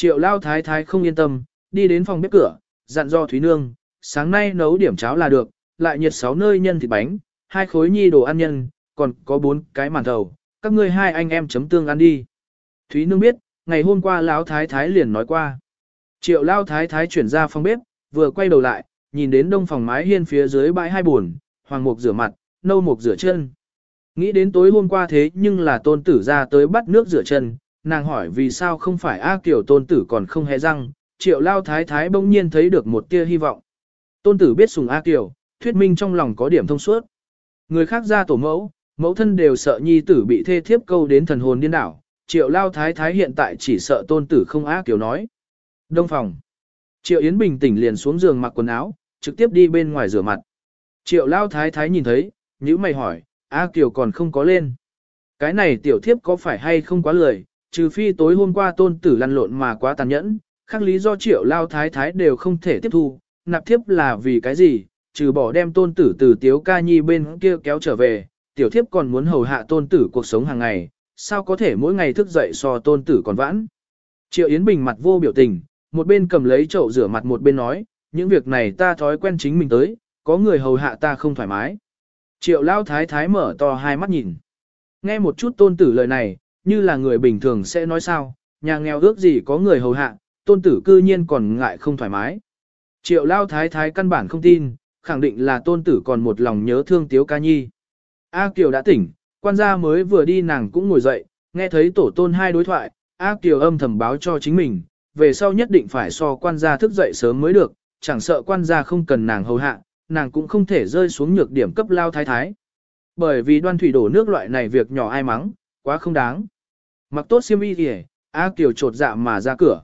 Triệu lao thái thái không yên tâm, đi đến phòng bếp cửa, dặn do Thúy Nương, sáng nay nấu điểm cháo là được, lại nhiệt sáu nơi nhân thịt bánh, hai khối nhi đồ ăn nhân, còn có bốn cái màn thầu, các ngươi hai anh em chấm tương ăn đi. Thúy Nương biết, ngày hôm qua lão thái thái liền nói qua. Triệu lao thái thái chuyển ra phòng bếp, vừa quay đầu lại, nhìn đến đông phòng mái hiên phía dưới bãi hai buồn, hoàng mục rửa mặt, nâu mục rửa chân. Nghĩ đến tối hôm qua thế nhưng là tôn tử ra tới bắt nước rửa chân, nàng hỏi vì sao không phải A Kiều tôn tử còn không hề răng, triệu lao thái thái bỗng nhiên thấy được một tia hy vọng. Tôn tử biết sùng A Kiều, thuyết minh trong lòng có điểm thông suốt. Người khác ra tổ mẫu, mẫu thân đều sợ nhi tử bị thê thiếp câu đến thần hồn điên đảo, triệu lao thái thái hiện tại chỉ sợ tôn tử không A Kiều nói. Đông phòng. Triệu Yến bình tĩnh liền xuống giường mặc quần áo, trực tiếp đi bên ngoài rửa mặt. Triệu lao thái thái nhìn thấy, nhữ mày hỏi, A Kiều còn không có lên. Cái này tiểu thiếp có phải hay không quá lười, trừ phi tối hôm qua tôn tử lăn lộn mà quá tàn nhẫn, khác lý do triệu lao thái thái đều không thể tiếp thu, nạp thiếp là vì cái gì, trừ bỏ đem tôn tử từ tiếu ca nhi bên kia kéo trở về, tiểu thiếp còn muốn hầu hạ tôn tử cuộc sống hàng ngày, sao có thể mỗi ngày thức dậy so tôn tử còn vãn. Triệu Yến Bình mặt vô biểu tình, một bên cầm lấy chậu rửa mặt một bên nói, những việc này ta thói quen chính mình tới, có người hầu hạ ta không thoải mái. Triệu lao thái thái mở to hai mắt nhìn. Nghe một chút tôn tử lời này, như là người bình thường sẽ nói sao, nhà nghèo ước gì có người hầu hạ, tôn tử cư nhiên còn ngại không thoải mái. Triệu lao thái thái căn bản không tin, khẳng định là tôn tử còn một lòng nhớ thương tiếu ca nhi. A Kiều đã tỉnh, quan gia mới vừa đi nàng cũng ngồi dậy, nghe thấy tổ tôn hai đối thoại, A Kiều âm thầm báo cho chính mình, về sau nhất định phải so quan gia thức dậy sớm mới được, chẳng sợ quan gia không cần nàng hầu hạ, nàng cũng không thể rơi xuống nhược điểm cấp lao thái thái. Bởi vì đoan thủy đổ nước loại này việc nhỏ ai mắng, quá không đáng. Mặc tốt xiêm y thì A Kiều trột dạ mà ra cửa.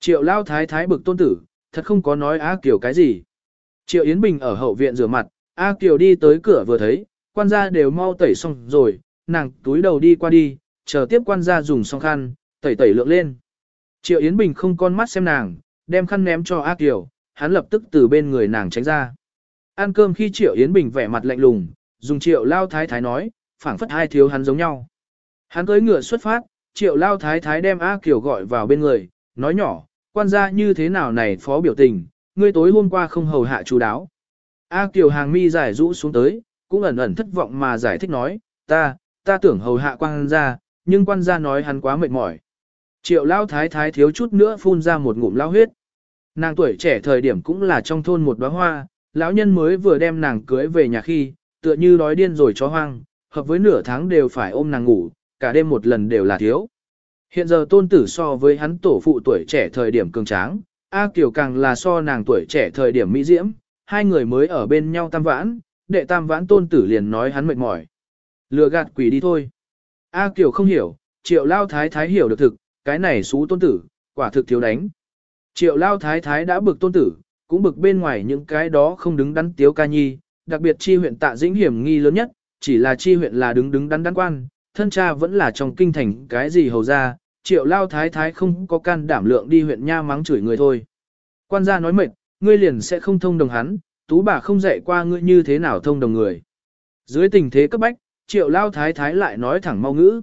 Triệu lao thái thái bực tôn tử, thật không có nói A Kiều cái gì. Triệu Yến Bình ở hậu viện rửa mặt, A Kiều đi tới cửa vừa thấy, quan gia đều mau tẩy xong rồi, nàng túi đầu đi qua đi, chờ tiếp quan gia dùng xong khăn, tẩy tẩy lượng lên. Triệu Yến Bình không con mắt xem nàng, đem khăn ném cho A Kiều, hắn lập tức từ bên người nàng tránh ra. Ăn cơm khi Triệu Yến Bình vẻ mặt lạnh lùng, dùng Triệu Lao Thái Thái nói, phảng phất hai thiếu hắn giống nhau. Hắn cưỡi ngựa xuất phát, Triệu Lao Thái Thái đem A Kiều gọi vào bên người, nói nhỏ, quan gia như thế nào này phó biểu tình, ngươi tối hôm qua không hầu hạ chú đáo. A Kiều hàng mi giải rũ xuống tới, cũng ẩn ẩn thất vọng mà giải thích nói, ta, ta tưởng hầu hạ quan gia, nhưng quan gia nói hắn quá mệt mỏi. Triệu Lao Thái Thái thiếu chút nữa phun ra một ngụm lao huyết. Nàng tuổi trẻ thời điểm cũng là trong thôn một đóa hoa, lão nhân mới vừa đem nàng cưới về nhà khi, tựa như đói điên rồi chó hoang, hợp với nửa tháng đều phải ôm nàng ngủ, cả đêm một lần đều là thiếu. Hiện giờ tôn tử so với hắn tổ phụ tuổi trẻ thời điểm cường tráng, A Kiều càng là so nàng tuổi trẻ thời điểm mỹ diễm, hai người mới ở bên nhau tam vãn, đệ tam vãn tôn tử liền nói hắn mệt mỏi. Lừa gạt quỷ đi thôi. A Kiều không hiểu, triệu lao thái thái hiểu được thực, cái này xú tôn tử, quả thực thiếu đánh. Triệu lao thái thái đã bực tôn tử, cũng bực bên ngoài những cái đó không đứng đắn tiếu ca nhi, đặc biệt chi huyện tạ dĩnh hiểm nghi lớn nhất, chỉ là chi huyện là đứng đứng đắn đắn quan, thân cha vẫn là trong kinh thành cái gì hầu ra, triệu lao thái thái không có can đảm lượng đi huyện nha mắng chửi người thôi. Quan gia nói mệt, ngươi liền sẽ không thông đồng hắn, tú bà không dạy qua ngươi như thế nào thông đồng người. Dưới tình thế cấp bách, triệu lao thái thái lại nói thẳng mau ngữ.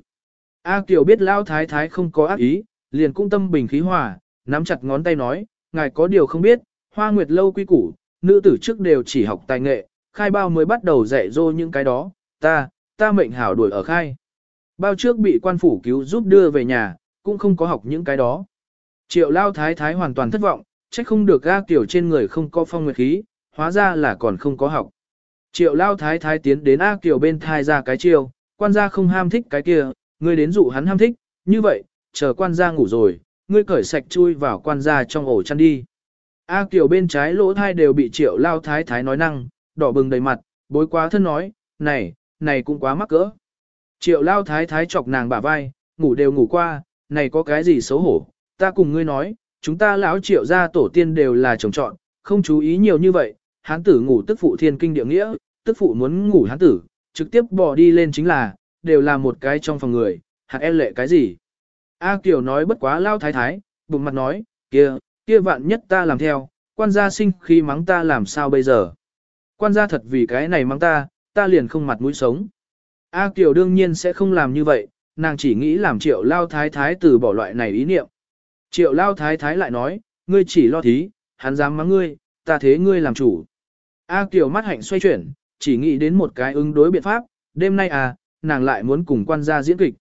A Kiều biết lao thái thái không có ác ý, liền cũng tâm bình khí hòa, nắm chặt ngón tay nói, ngài có điều không biết, hoa nguyệt lâu quy củ, nữ tử trước đều chỉ học tài nghệ, khai bao mới bắt đầu dạy dô những cái đó, ta, ta mệnh hảo đuổi ở khai. Bao trước bị quan phủ cứu giúp đưa về nhà, cũng không có học những cái đó. Triệu lao thái thái hoàn toàn thất vọng, trách không được ga kiểu trên người không có phong nguyệt khí, hóa ra là còn không có học. Triệu lao thái thái tiến đến A Kiều bên thai ra cái chiêu, quan gia không ham thích cái kia, ngươi đến dụ hắn ham thích, như vậy, chờ quan gia ngủ rồi, ngươi cởi sạch chui vào quan gia trong ổ chăn đi. A Kiều bên trái lỗ thai đều bị triệu lao thái thái nói năng, đỏ bừng đầy mặt, bối quá thân nói, này, này cũng quá mắc cỡ. Triệu lao thái thái chọc nàng bả vai, ngủ đều ngủ qua, này có cái gì xấu hổ, ta cùng ngươi nói, chúng ta lão triệu gia tổ tiên đều là chồng chọn, không chú ý nhiều như vậy, hán tử ngủ tức phụ thiên kinh địa nghĩa, tức phụ muốn ngủ hán tử, trực tiếp bỏ đi lên chính là, đều là một cái trong phòng người, hạt e lệ cái gì. A Kiều nói bất quá lao thái thái, bụng mặt nói, kia, kia vạn nhất ta làm theo, quan gia sinh khi mắng ta làm sao bây giờ. Quan gia thật vì cái này mắng ta, ta liền không mặt mũi sống. A Kiều đương nhiên sẽ không làm như vậy, nàng chỉ nghĩ làm triệu lao thái thái từ bỏ loại này ý niệm. Triệu lao thái thái lại nói, ngươi chỉ lo thí, hắn dám mắng ngươi, ta thế ngươi làm chủ. A Kiều mắt hạnh xoay chuyển, chỉ nghĩ đến một cái ứng đối biện pháp, đêm nay à, nàng lại muốn cùng quan gia diễn kịch.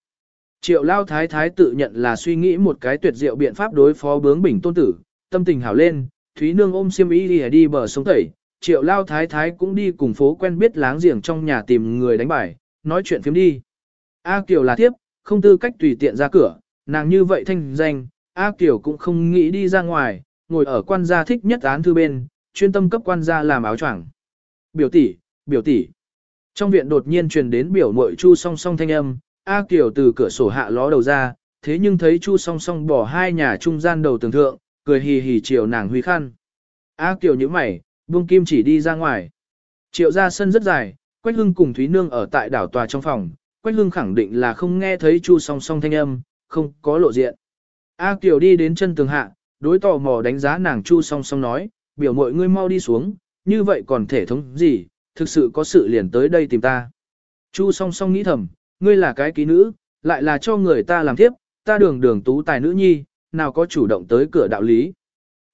Triệu lao thái thái tự nhận là suy nghĩ một cái tuyệt diệu biện pháp đối phó bướng bỉnh tôn tử, tâm tình hảo lên, Thúy Nương ôm xiêm y đi, đi bờ sông tẩy, triệu lao thái thái cũng đi cùng phố quen biết láng giềng trong nhà tìm người đánh bài, nói chuyện phiếm đi. A Kiều là tiếp, không tư cách tùy tiện ra cửa, nàng như vậy thanh danh, A Kiều cũng không nghĩ đi ra ngoài, ngồi ở quan gia thích nhất án thư bên, chuyên tâm cấp quan gia làm áo choàng. Biểu tỷ, biểu tỷ. Trong viện đột nhiên truyền đến biểu muội Chu song song thanh âm, A Kiều từ cửa sổ hạ ló đầu ra, thế nhưng thấy Chu song song bỏ hai nhà trung gian đầu tường thượng, cười hì hì chiều nàng huy khăn. A Kiều nhíu mày, buông kim chỉ đi ra ngoài. Triệu ra sân rất dài, Quách Hưng cùng Thúy Nương ở tại đảo tòa trong phòng, Quách Hưng khẳng định là không nghe thấy Chu song song thanh âm, không có lộ diện. A Kiều đi đến chân tường hạ, đối tò mò đánh giá nàng Chu song song nói, biểu mọi ngươi mau đi xuống, như vậy còn thể thống gì, thực sự có sự liền tới đây tìm ta. Chu song song nghĩ thầm, ngươi là cái ký nữ, lại là cho người ta làm tiếp, ta đường đường tú tài nữ nhi, nào có chủ động tới cửa đạo lý.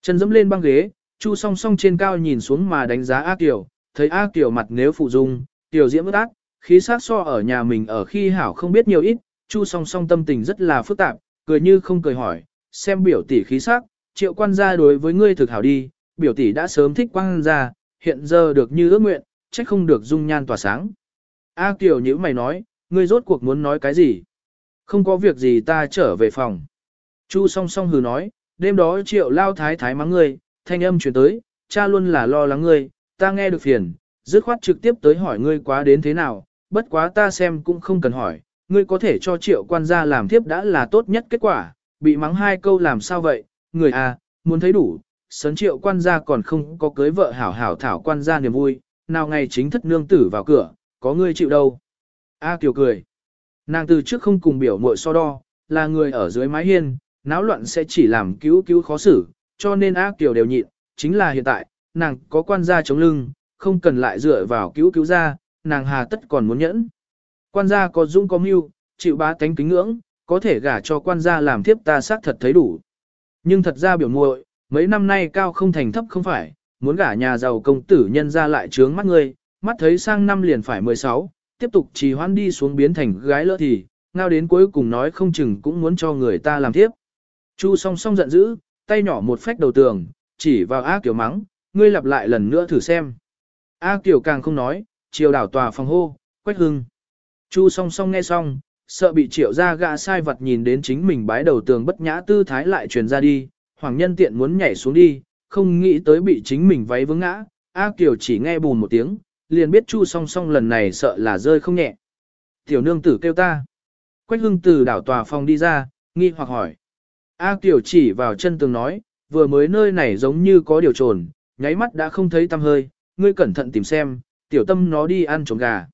Chân dẫm lên băng ghế, Chu song song trên cao nhìn xuống mà đánh giá A Kiều, thấy A Kiều mặt nếu phụ dung, Tiểu diễm ước ác, khí sắc so ở nhà mình ở khi hảo không biết nhiều ít, Chu song song tâm tình rất là phức tạp, cười như không cười hỏi, xem biểu tỷ khí sắc, triệu quan gia đối với ngươi thực hảo đi, biểu tỷ đã sớm thích quan gia, hiện giờ được như ước nguyện, trách không được dung nhan tỏa sáng. A Kiều như mày nói, ngươi rốt cuộc muốn nói cái gì? Không có việc gì ta trở về phòng. Chu song song hừ nói, đêm đó triệu lao thái thái mắng ngươi, thanh âm chuyển tới, cha luôn là lo lắng ngươi, ta nghe được phiền, dứt khoát trực tiếp tới hỏi ngươi quá đến thế nào, bất quá ta xem cũng không cần hỏi, ngươi có thể cho triệu quan gia làm tiếp đã là tốt nhất kết quả, bị mắng hai câu làm sao vậy, người à, muốn thấy đủ, sấn triệu quan gia còn không có cưới vợ hảo hảo thảo quan gia niềm vui, nào ngày chính thất nương tử vào cửa, có ngươi chịu đâu. A Kiều cười. Nàng từ trước không cùng biểu muội so đo, là người ở dưới mái hiên, náo loạn sẽ chỉ làm cứu cứu khó xử, cho nên A Kiều đều nhịn, chính là hiện tại, nàng có quan gia chống lưng, không cần lại dựa vào cứu cứu gia, nàng hà tất còn muốn nhẫn. Quan gia có dũng có mưu, chịu bá tánh kính ngưỡng, có thể gả cho quan gia làm thiếp ta xác thật thấy đủ. Nhưng thật ra biểu muội, mấy năm nay cao không thành thấp không phải, muốn gả nhà giàu công tử nhân ra lại trướng mắt ngươi, mắt thấy sang năm liền phải 16, tiếp tục trì hoãn đi xuống biến thành gái lỡ thì, ngao đến cuối cùng nói không chừng cũng muốn cho người ta làm thiếp Chu song song giận dữ, tay nhỏ một phách đầu tường, chỉ vào ác kiểu mắng, ngươi lặp lại lần nữa thử xem. A Kiều càng không nói, chiều đảo tòa phòng hô, quách hưng. Chu song song nghe xong, sợ bị triệu ra gã sai vật nhìn đến chính mình bái đầu tường bất nhã tư thái lại truyền ra đi, hoàng nhân tiện muốn nhảy xuống đi, không nghĩ tới bị chính mình váy vướng ngã, A Kiều chỉ nghe bùn một tiếng, liền biết Chu song song lần này sợ là rơi không nhẹ. Tiểu nương tử kêu ta. Quách hưng từ đảo tòa phòng đi ra, nghi hoặc hỏi. A Kiều chỉ vào chân tường nói, vừa mới nơi này giống như có điều trồn, nháy mắt đã không thấy tăm hơi, ngươi cẩn thận tìm xem, tiểu tâm nó đi ăn trống gà.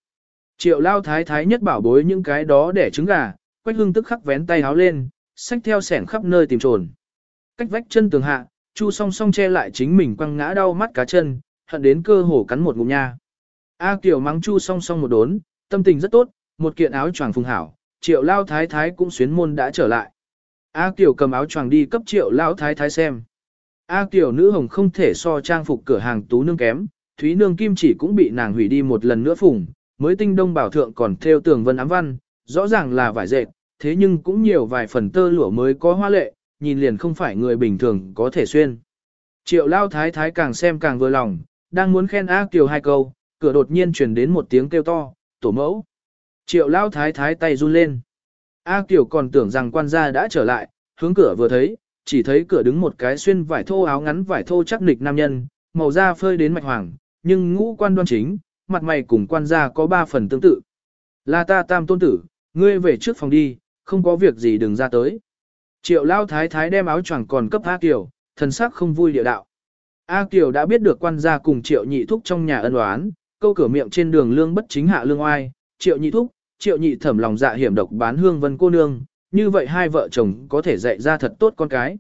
Triệu lao thái thái nhất bảo bối những cái đó để trứng gà, quách hưng tức khắc vén tay háo lên, xách theo sẻng khắp nơi tìm trồn. Cách vách chân tường hạ, Chu song song che lại chính mình quăng ngã đau mắt cá chân, hận đến cơ hồ cắn một ngụm nha. A Kiều mắng Chu song song một đốn, tâm tình rất tốt, một kiện áo choàng phùng hảo, triệu lao thái thái cũng xuyến môn đã trở lại. A Kiều cầm áo choàng đi cấp triệu lao thái thái xem. A Kiều nữ hồng không thể so trang phục cửa hàng tú nương kém, Thúy nương kim chỉ cũng bị nàng hủy đi một lần nữa phủng, mới tinh đông bảo thượng còn theo tường vân ám văn, rõ ràng là vải dệt, thế nhưng cũng nhiều vài phần tơ lụa mới có hoa lệ, nhìn liền không phải người bình thường có thể xuyên. Triệu lao thái thái càng xem càng vừa lòng, đang muốn khen A Kiều hai câu, cửa đột nhiên truyền đến một tiếng kêu to, tổ mẫu. Triệu lao thái thái tay run lên. A Kiều còn tưởng rằng quan gia đã trở lại, hướng cửa vừa thấy, chỉ thấy cửa đứng một cái xuyên vải thô áo ngắn vải thô chắc nịch nam nhân, màu da phơi đến mạch hoàng, nhưng ngũ quan đoan chính, mặt mày cùng quan gia có ba phần tương tự. Là ta tam tôn tử, ngươi về trước phòng đi, không có việc gì đừng ra tới. Triệu lao thái thái đem áo choàng còn cấp A Kiều, thần sắc không vui địa đạo. A Kiều đã biết được quan gia cùng triệu nhị thúc trong nhà ân oán, câu cửa miệng trên đường lương bất chính hạ lương oai, triệu nhị thúc, triệu nhị thẩm lòng dạ hiểm độc bán hương vân cô nương, như vậy hai vợ chồng có thể dạy ra thật tốt con cái.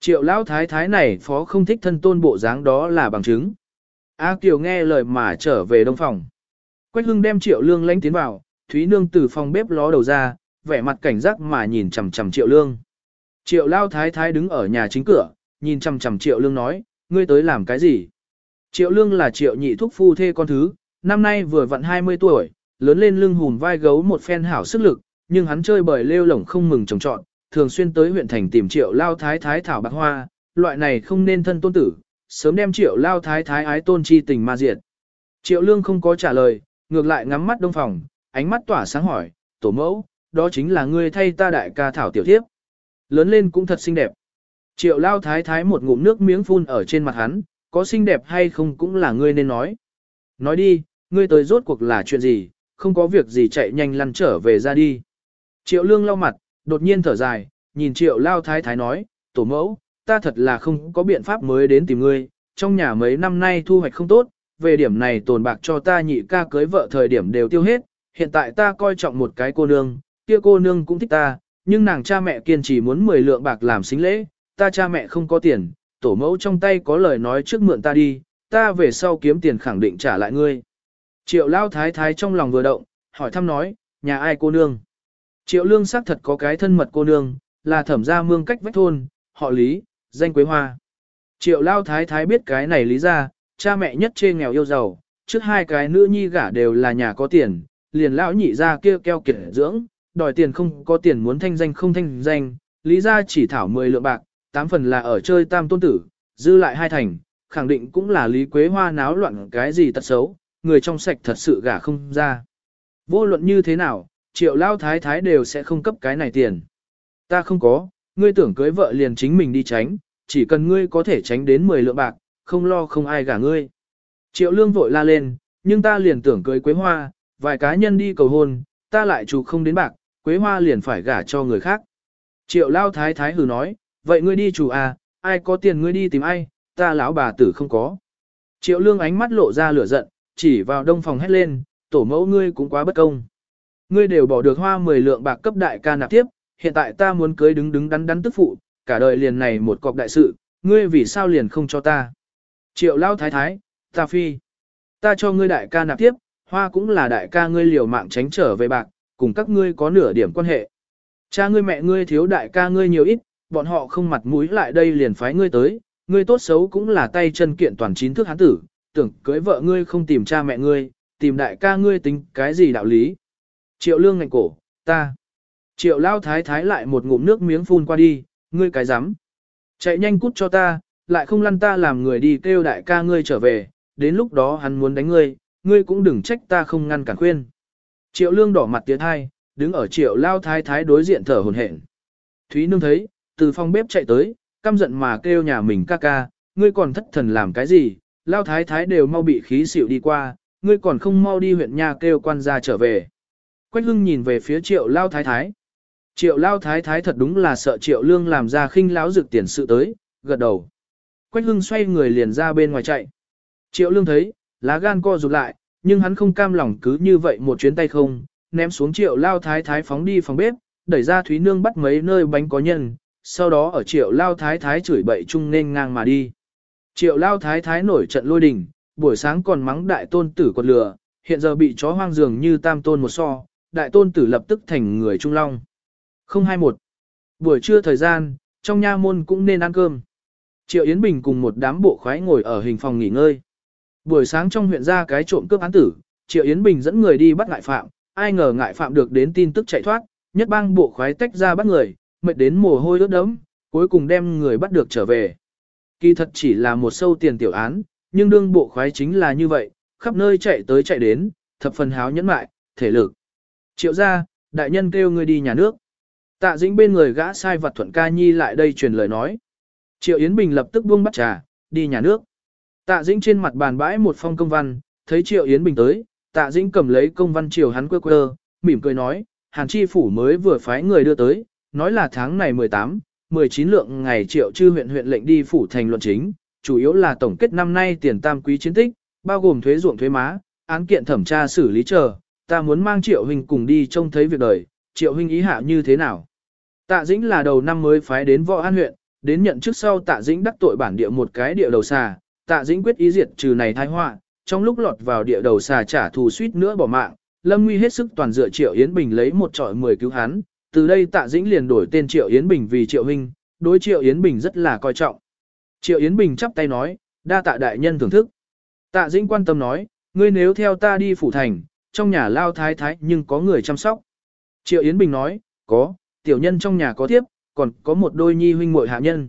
Triệu lão thái thái này phó không thích thân tôn bộ dáng đó là bằng chứng. A Kiều nghe lời mà trở về đông phòng. Quách hưng đem triệu lương lánh tiến vào, Thúy Nương từ phòng bếp ló đầu ra, vẻ mặt cảnh giác mà nhìn chằm chằm triệu lương. Triệu lao thái thái đứng ở nhà chính cửa, nhìn chằm chằm triệu lương nói, ngươi tới làm cái gì? Triệu lương là triệu nhị thúc phu thê con thứ, năm nay vừa vặn 20 tuổi, lớn lên lưng hùn vai gấu một phen hảo sức lực, nhưng hắn chơi bời lêu lổng không mừng trồng trọn, thường xuyên tới huyện thành tìm triệu lao thái thái thảo bạc hoa, loại này không nên thân tôn tử, sớm đem triệu lao thái thái ái tôn chi tình ma diệt. Triệu lương không có trả lời, ngược lại ngắm mắt đông phòng, ánh mắt tỏa sáng hỏi, tổ mẫu, đó chính là ngươi thay ta đại ca thảo tiểu thiếp. Lớn lên cũng thật xinh đẹp. Triệu lao thái thái một ngụm nước miếng phun ở trên mặt hắn, có xinh đẹp hay không cũng là ngươi nên nói. Nói đi, ngươi tới rốt cuộc là chuyện gì, không có việc gì chạy nhanh lăn trở về ra đi. Triệu lương lau mặt, đột nhiên thở dài, nhìn triệu lao thái thái nói, tổ mẫu, ta thật là không có biện pháp mới đến tìm ngươi, trong nhà mấy năm nay thu hoạch không tốt, về điểm này tồn bạc cho ta nhị ca cưới vợ thời điểm đều tiêu hết, hiện tại ta coi trọng một cái cô nương, kia cô nương cũng thích ta, nhưng nàng cha mẹ kiên trì muốn 10 lượng bạc làm xính lễ, ta cha mẹ không có tiền, tổ mẫu trong tay có lời nói trước mượn ta đi, ta về sau kiếm tiền khẳng định trả lại ngươi. Triệu lao thái thái trong lòng vừa động, hỏi thăm nói, nhà ai cô nương? Triệu lương xác thật có cái thân mật cô nương, là thẩm gia mương cách vách thôn, họ lý, danh quế hoa. Triệu lao thái thái biết cái này lý ra, cha mẹ nhất chê nghèo yêu giàu, trước hai cái nữ nhi gả đều là nhà có tiền, liền lão nhị ra kia keo kiệt dưỡng, đòi tiền không có tiền muốn thanh danh không thanh danh, lý ra chỉ thảo 10 lượng bạc, tám phần là ở chơi tam tôn tử, dư lại hai thành, khẳng định cũng là lý quế hoa náo loạn cái gì tật xấu, người trong sạch thật sự gả không ra. Vô luận như thế nào, triệu lao thái thái đều sẽ không cấp cái này tiền. Ta không có, ngươi tưởng cưới vợ liền chính mình đi tránh, chỉ cần ngươi có thể tránh đến 10 lượng bạc, không lo không ai gả ngươi. Triệu lương vội la lên, nhưng ta liền tưởng cưới quế hoa, vài cá nhân đi cầu hôn, ta lại chủ không đến bạc, quế hoa liền phải gả cho người khác. Triệu lao thái thái hừ nói, vậy ngươi đi chủ à, ai có tiền ngươi đi tìm ai, ta lão bà tử không có. Triệu lương ánh mắt lộ ra lửa giận, chỉ vào đông phòng hét lên, tổ mẫu ngươi cũng quá bất công. Ngươi đều bỏ được hoa 10 lượng bạc cấp đại ca nạp tiếp, hiện tại ta muốn cưới đứng đứng đắn đắn tức phụ, cả đời liền này một cọc đại sự, ngươi vì sao liền không cho ta. Triệu lao thái thái, ta phi. Ta cho ngươi đại ca nạp tiếp, hoa cũng là đại ca ngươi liều mạng tránh trở về bạc, cùng các ngươi có nửa điểm quan hệ. Cha ngươi mẹ ngươi thiếu đại ca ngươi nhiều ít, bọn họ không mặt mũi lại đây liền phái ngươi tới, ngươi tốt xấu cũng là tay chân kiện toàn chín thước hán tử, tưởng cưới vợ ngươi không tìm cha mẹ ngươi, tìm đại ca ngươi tính cái gì đạo lý. Triệu lương ngạnh cổ, ta. Triệu lao thái thái lại một ngụm nước miếng phun qua đi, ngươi cái rắm Chạy nhanh cút cho ta, lại không lăn ta làm người đi kêu đại ca ngươi trở về, đến lúc đó hắn muốn đánh ngươi, ngươi cũng đừng trách ta không ngăn cản khuyên. Triệu lương đỏ mặt tiến hai, đứng ở triệu lao thái thái đối diện thở hồn hển. Thúy nương thấy, từ phòng bếp chạy tới, căm giận mà kêu nhà mình ca ca, ngươi còn thất thần làm cái gì, lao thái thái đều mau bị khí xỉu đi qua, ngươi còn không mau đi huyện nhà kêu quan gia trở về. Quách hưng nhìn về phía triệu lao thái thái. Triệu lao thái thái thật đúng là sợ triệu lương làm ra khinh lão dược tiền sự tới, gật đầu. Quách hưng xoay người liền ra bên ngoài chạy. Triệu lương thấy, lá gan co rụt lại, nhưng hắn không cam lòng cứ như vậy một chuyến tay không, ném xuống triệu lao thái thái phóng đi phòng bếp, đẩy ra Thúy Nương bắt mấy nơi bánh có nhân, sau đó ở triệu lao thái thái chửi bậy chung nên ngang mà đi. Triệu lao thái thái nổi trận lôi đình, buổi sáng còn mắng đại tôn tử quật lửa, hiện giờ bị chó hoang dường như tam tôn một so, đại tôn tử lập tức thành người trung long. 021. Buổi trưa thời gian, trong nha môn cũng nên ăn cơm. Triệu Yến Bình cùng một đám bộ khoái ngồi ở hình phòng nghỉ ngơi. Buổi sáng trong huyện ra cái trộm cướp án tử, Triệu Yến Bình dẫn người đi bắt ngại phạm, ai ngờ ngại phạm được đến tin tức chạy thoát, nhất bang bộ khoái tách ra bắt người, mệt đến mồ hôi ướt đẫm, cuối cùng đem người bắt được trở về. Kỳ thật chỉ là một sâu tiền tiểu án, nhưng đương bộ khoái chính là như vậy, khắp nơi chạy tới chạy đến, thập phần háo nhẫn mại, thể lực. Triệu ra, đại nhân kêu người đi nhà nước. Tạ dĩnh bên người gã sai vật thuận ca nhi lại đây truyền lời nói. Triệu Yến Bình lập tức buông bắt trà, đi nhà nước. Tạ dĩnh trên mặt bàn bãi một phong công văn, thấy Triệu Yến Bình tới, tạ dĩnh cầm lấy công văn triều hắn quơ quơ, mỉm cười nói, hàn chi phủ mới vừa phái người đưa tới, nói là tháng này 18, 19 lượng ngày triệu chư huyện huyện lệnh đi phủ thành luận chính, chủ yếu là tổng kết năm nay tiền tam quý chiến tích, bao gồm thuế ruộng thuế má, án kiện thẩm tra xử lý chờ, ta muốn mang triệu huynh cùng đi trông thấy việc đời, triệu huynh ý hạ như thế nào. Tạ Dĩnh là đầu năm mới phái đến võ an huyện, đến nhận trước sau Tạ Dĩnh đắc tội bản địa một cái địa đầu xà, Tạ Dĩnh quyết ý diệt trừ này thái họa, trong lúc lọt vào địa đầu xà trả thù suýt nữa bỏ mạng, Lâm Nguy hết sức toàn dựa Triệu Yến Bình lấy một trọi mười cứu hắn, từ đây Tạ Dĩnh liền đổi tên Triệu Yến Bình vì Triệu huynh, đối Triệu Yến Bình rất là coi trọng. Triệu Yến Bình chắp tay nói, đa tạ đại nhân thưởng thức. Tạ Dĩnh quan tâm nói, ngươi nếu theo ta đi phủ thành, trong nhà lao thái thái nhưng có người chăm sóc. Triệu Yến Bình nói, có, tiểu nhân trong nhà có tiếp, còn có một đôi nhi huynh muội hạ nhân.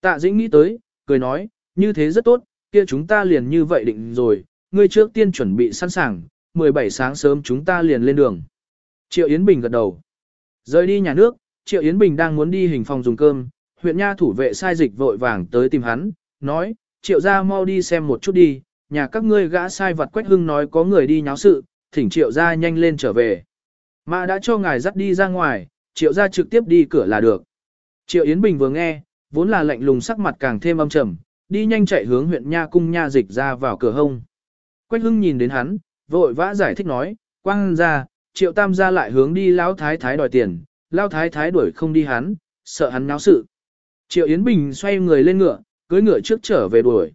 Tạ Dĩnh nghĩ tới, cười nói, như thế rất tốt, kia chúng ta liền như vậy định rồi, ngươi trước tiên chuẩn bị sẵn sàng, 17 sáng sớm chúng ta liền lên đường. Triệu Yến Bình gật đầu. Rời đi nhà nước, Triệu Yến Bình đang muốn đi hình phòng dùng cơm, huyện nha thủ vệ sai dịch vội vàng tới tìm hắn, nói, Triệu gia mau đi xem một chút đi, nhà các ngươi gã sai vật Quách Hưng nói có người đi nháo sự, thỉnh Triệu gia nhanh lên trở về. Mà đã cho ngài dắt đi ra ngoài, Triệu ra trực tiếp đi cửa là được. Triệu Yến Bình vừa nghe, vốn là lạnh lùng sắc mặt càng thêm âm trầm, đi nhanh chạy hướng huyện nha cung nha dịch ra vào cửa hông. Quách Hưng nhìn đến hắn, vội vã giải thích nói, quang ra, Triệu Tam gia lại hướng đi Lão Thái Thái đòi tiền, Lão Thái Thái đuổi không đi hắn, sợ hắn náo sự. Triệu Yến Bình xoay người lên ngựa, cưỡi ngựa trước trở về đuổi.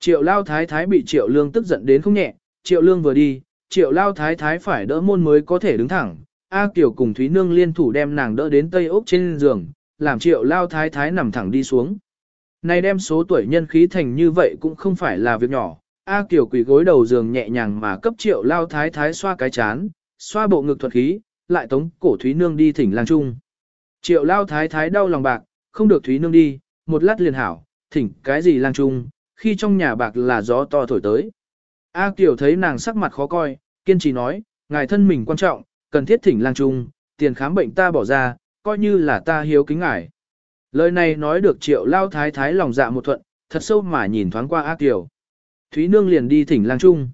Triệu Lao Thái Thái bị Triệu Lương tức giận đến không nhẹ, Triệu Lương vừa đi, Triệu Lao Thái Thái phải đỡ môn mới có thể đứng thẳng. A Kiều cùng Thúy Nương liên thủ đem nàng đỡ đến tây ốc trên giường, làm Triệu Lao Thái Thái nằm thẳng đi xuống. Này đem số tuổi nhân khí thành như vậy cũng không phải là việc nhỏ. A Kiều quỳ gối đầu giường nhẹ nhàng mà cấp Triệu Lao Thái Thái xoa cái chán, xoa bộ ngực thuật khí, lại tống cổ Thúy Nương đi thỉnh lang trung. Triệu Lao Thái Thái đau lòng bạc, không được Thúy Nương đi, một lát liền hảo, thỉnh cái gì lang trung, khi trong nhà bạc là gió to thổi tới. A Kiều thấy nàng sắc mặt khó coi, kiên trì nói, ngài thân mình quan trọng, cần thiết thỉnh lang trung, tiền khám bệnh ta bỏ ra, coi như là ta hiếu kính ngài. Lời này nói được triệu lao thái thái lòng dạ một thuận, thật sâu mà nhìn thoáng qua A tiểu Thúy Nương liền đi thỉnh lang trung.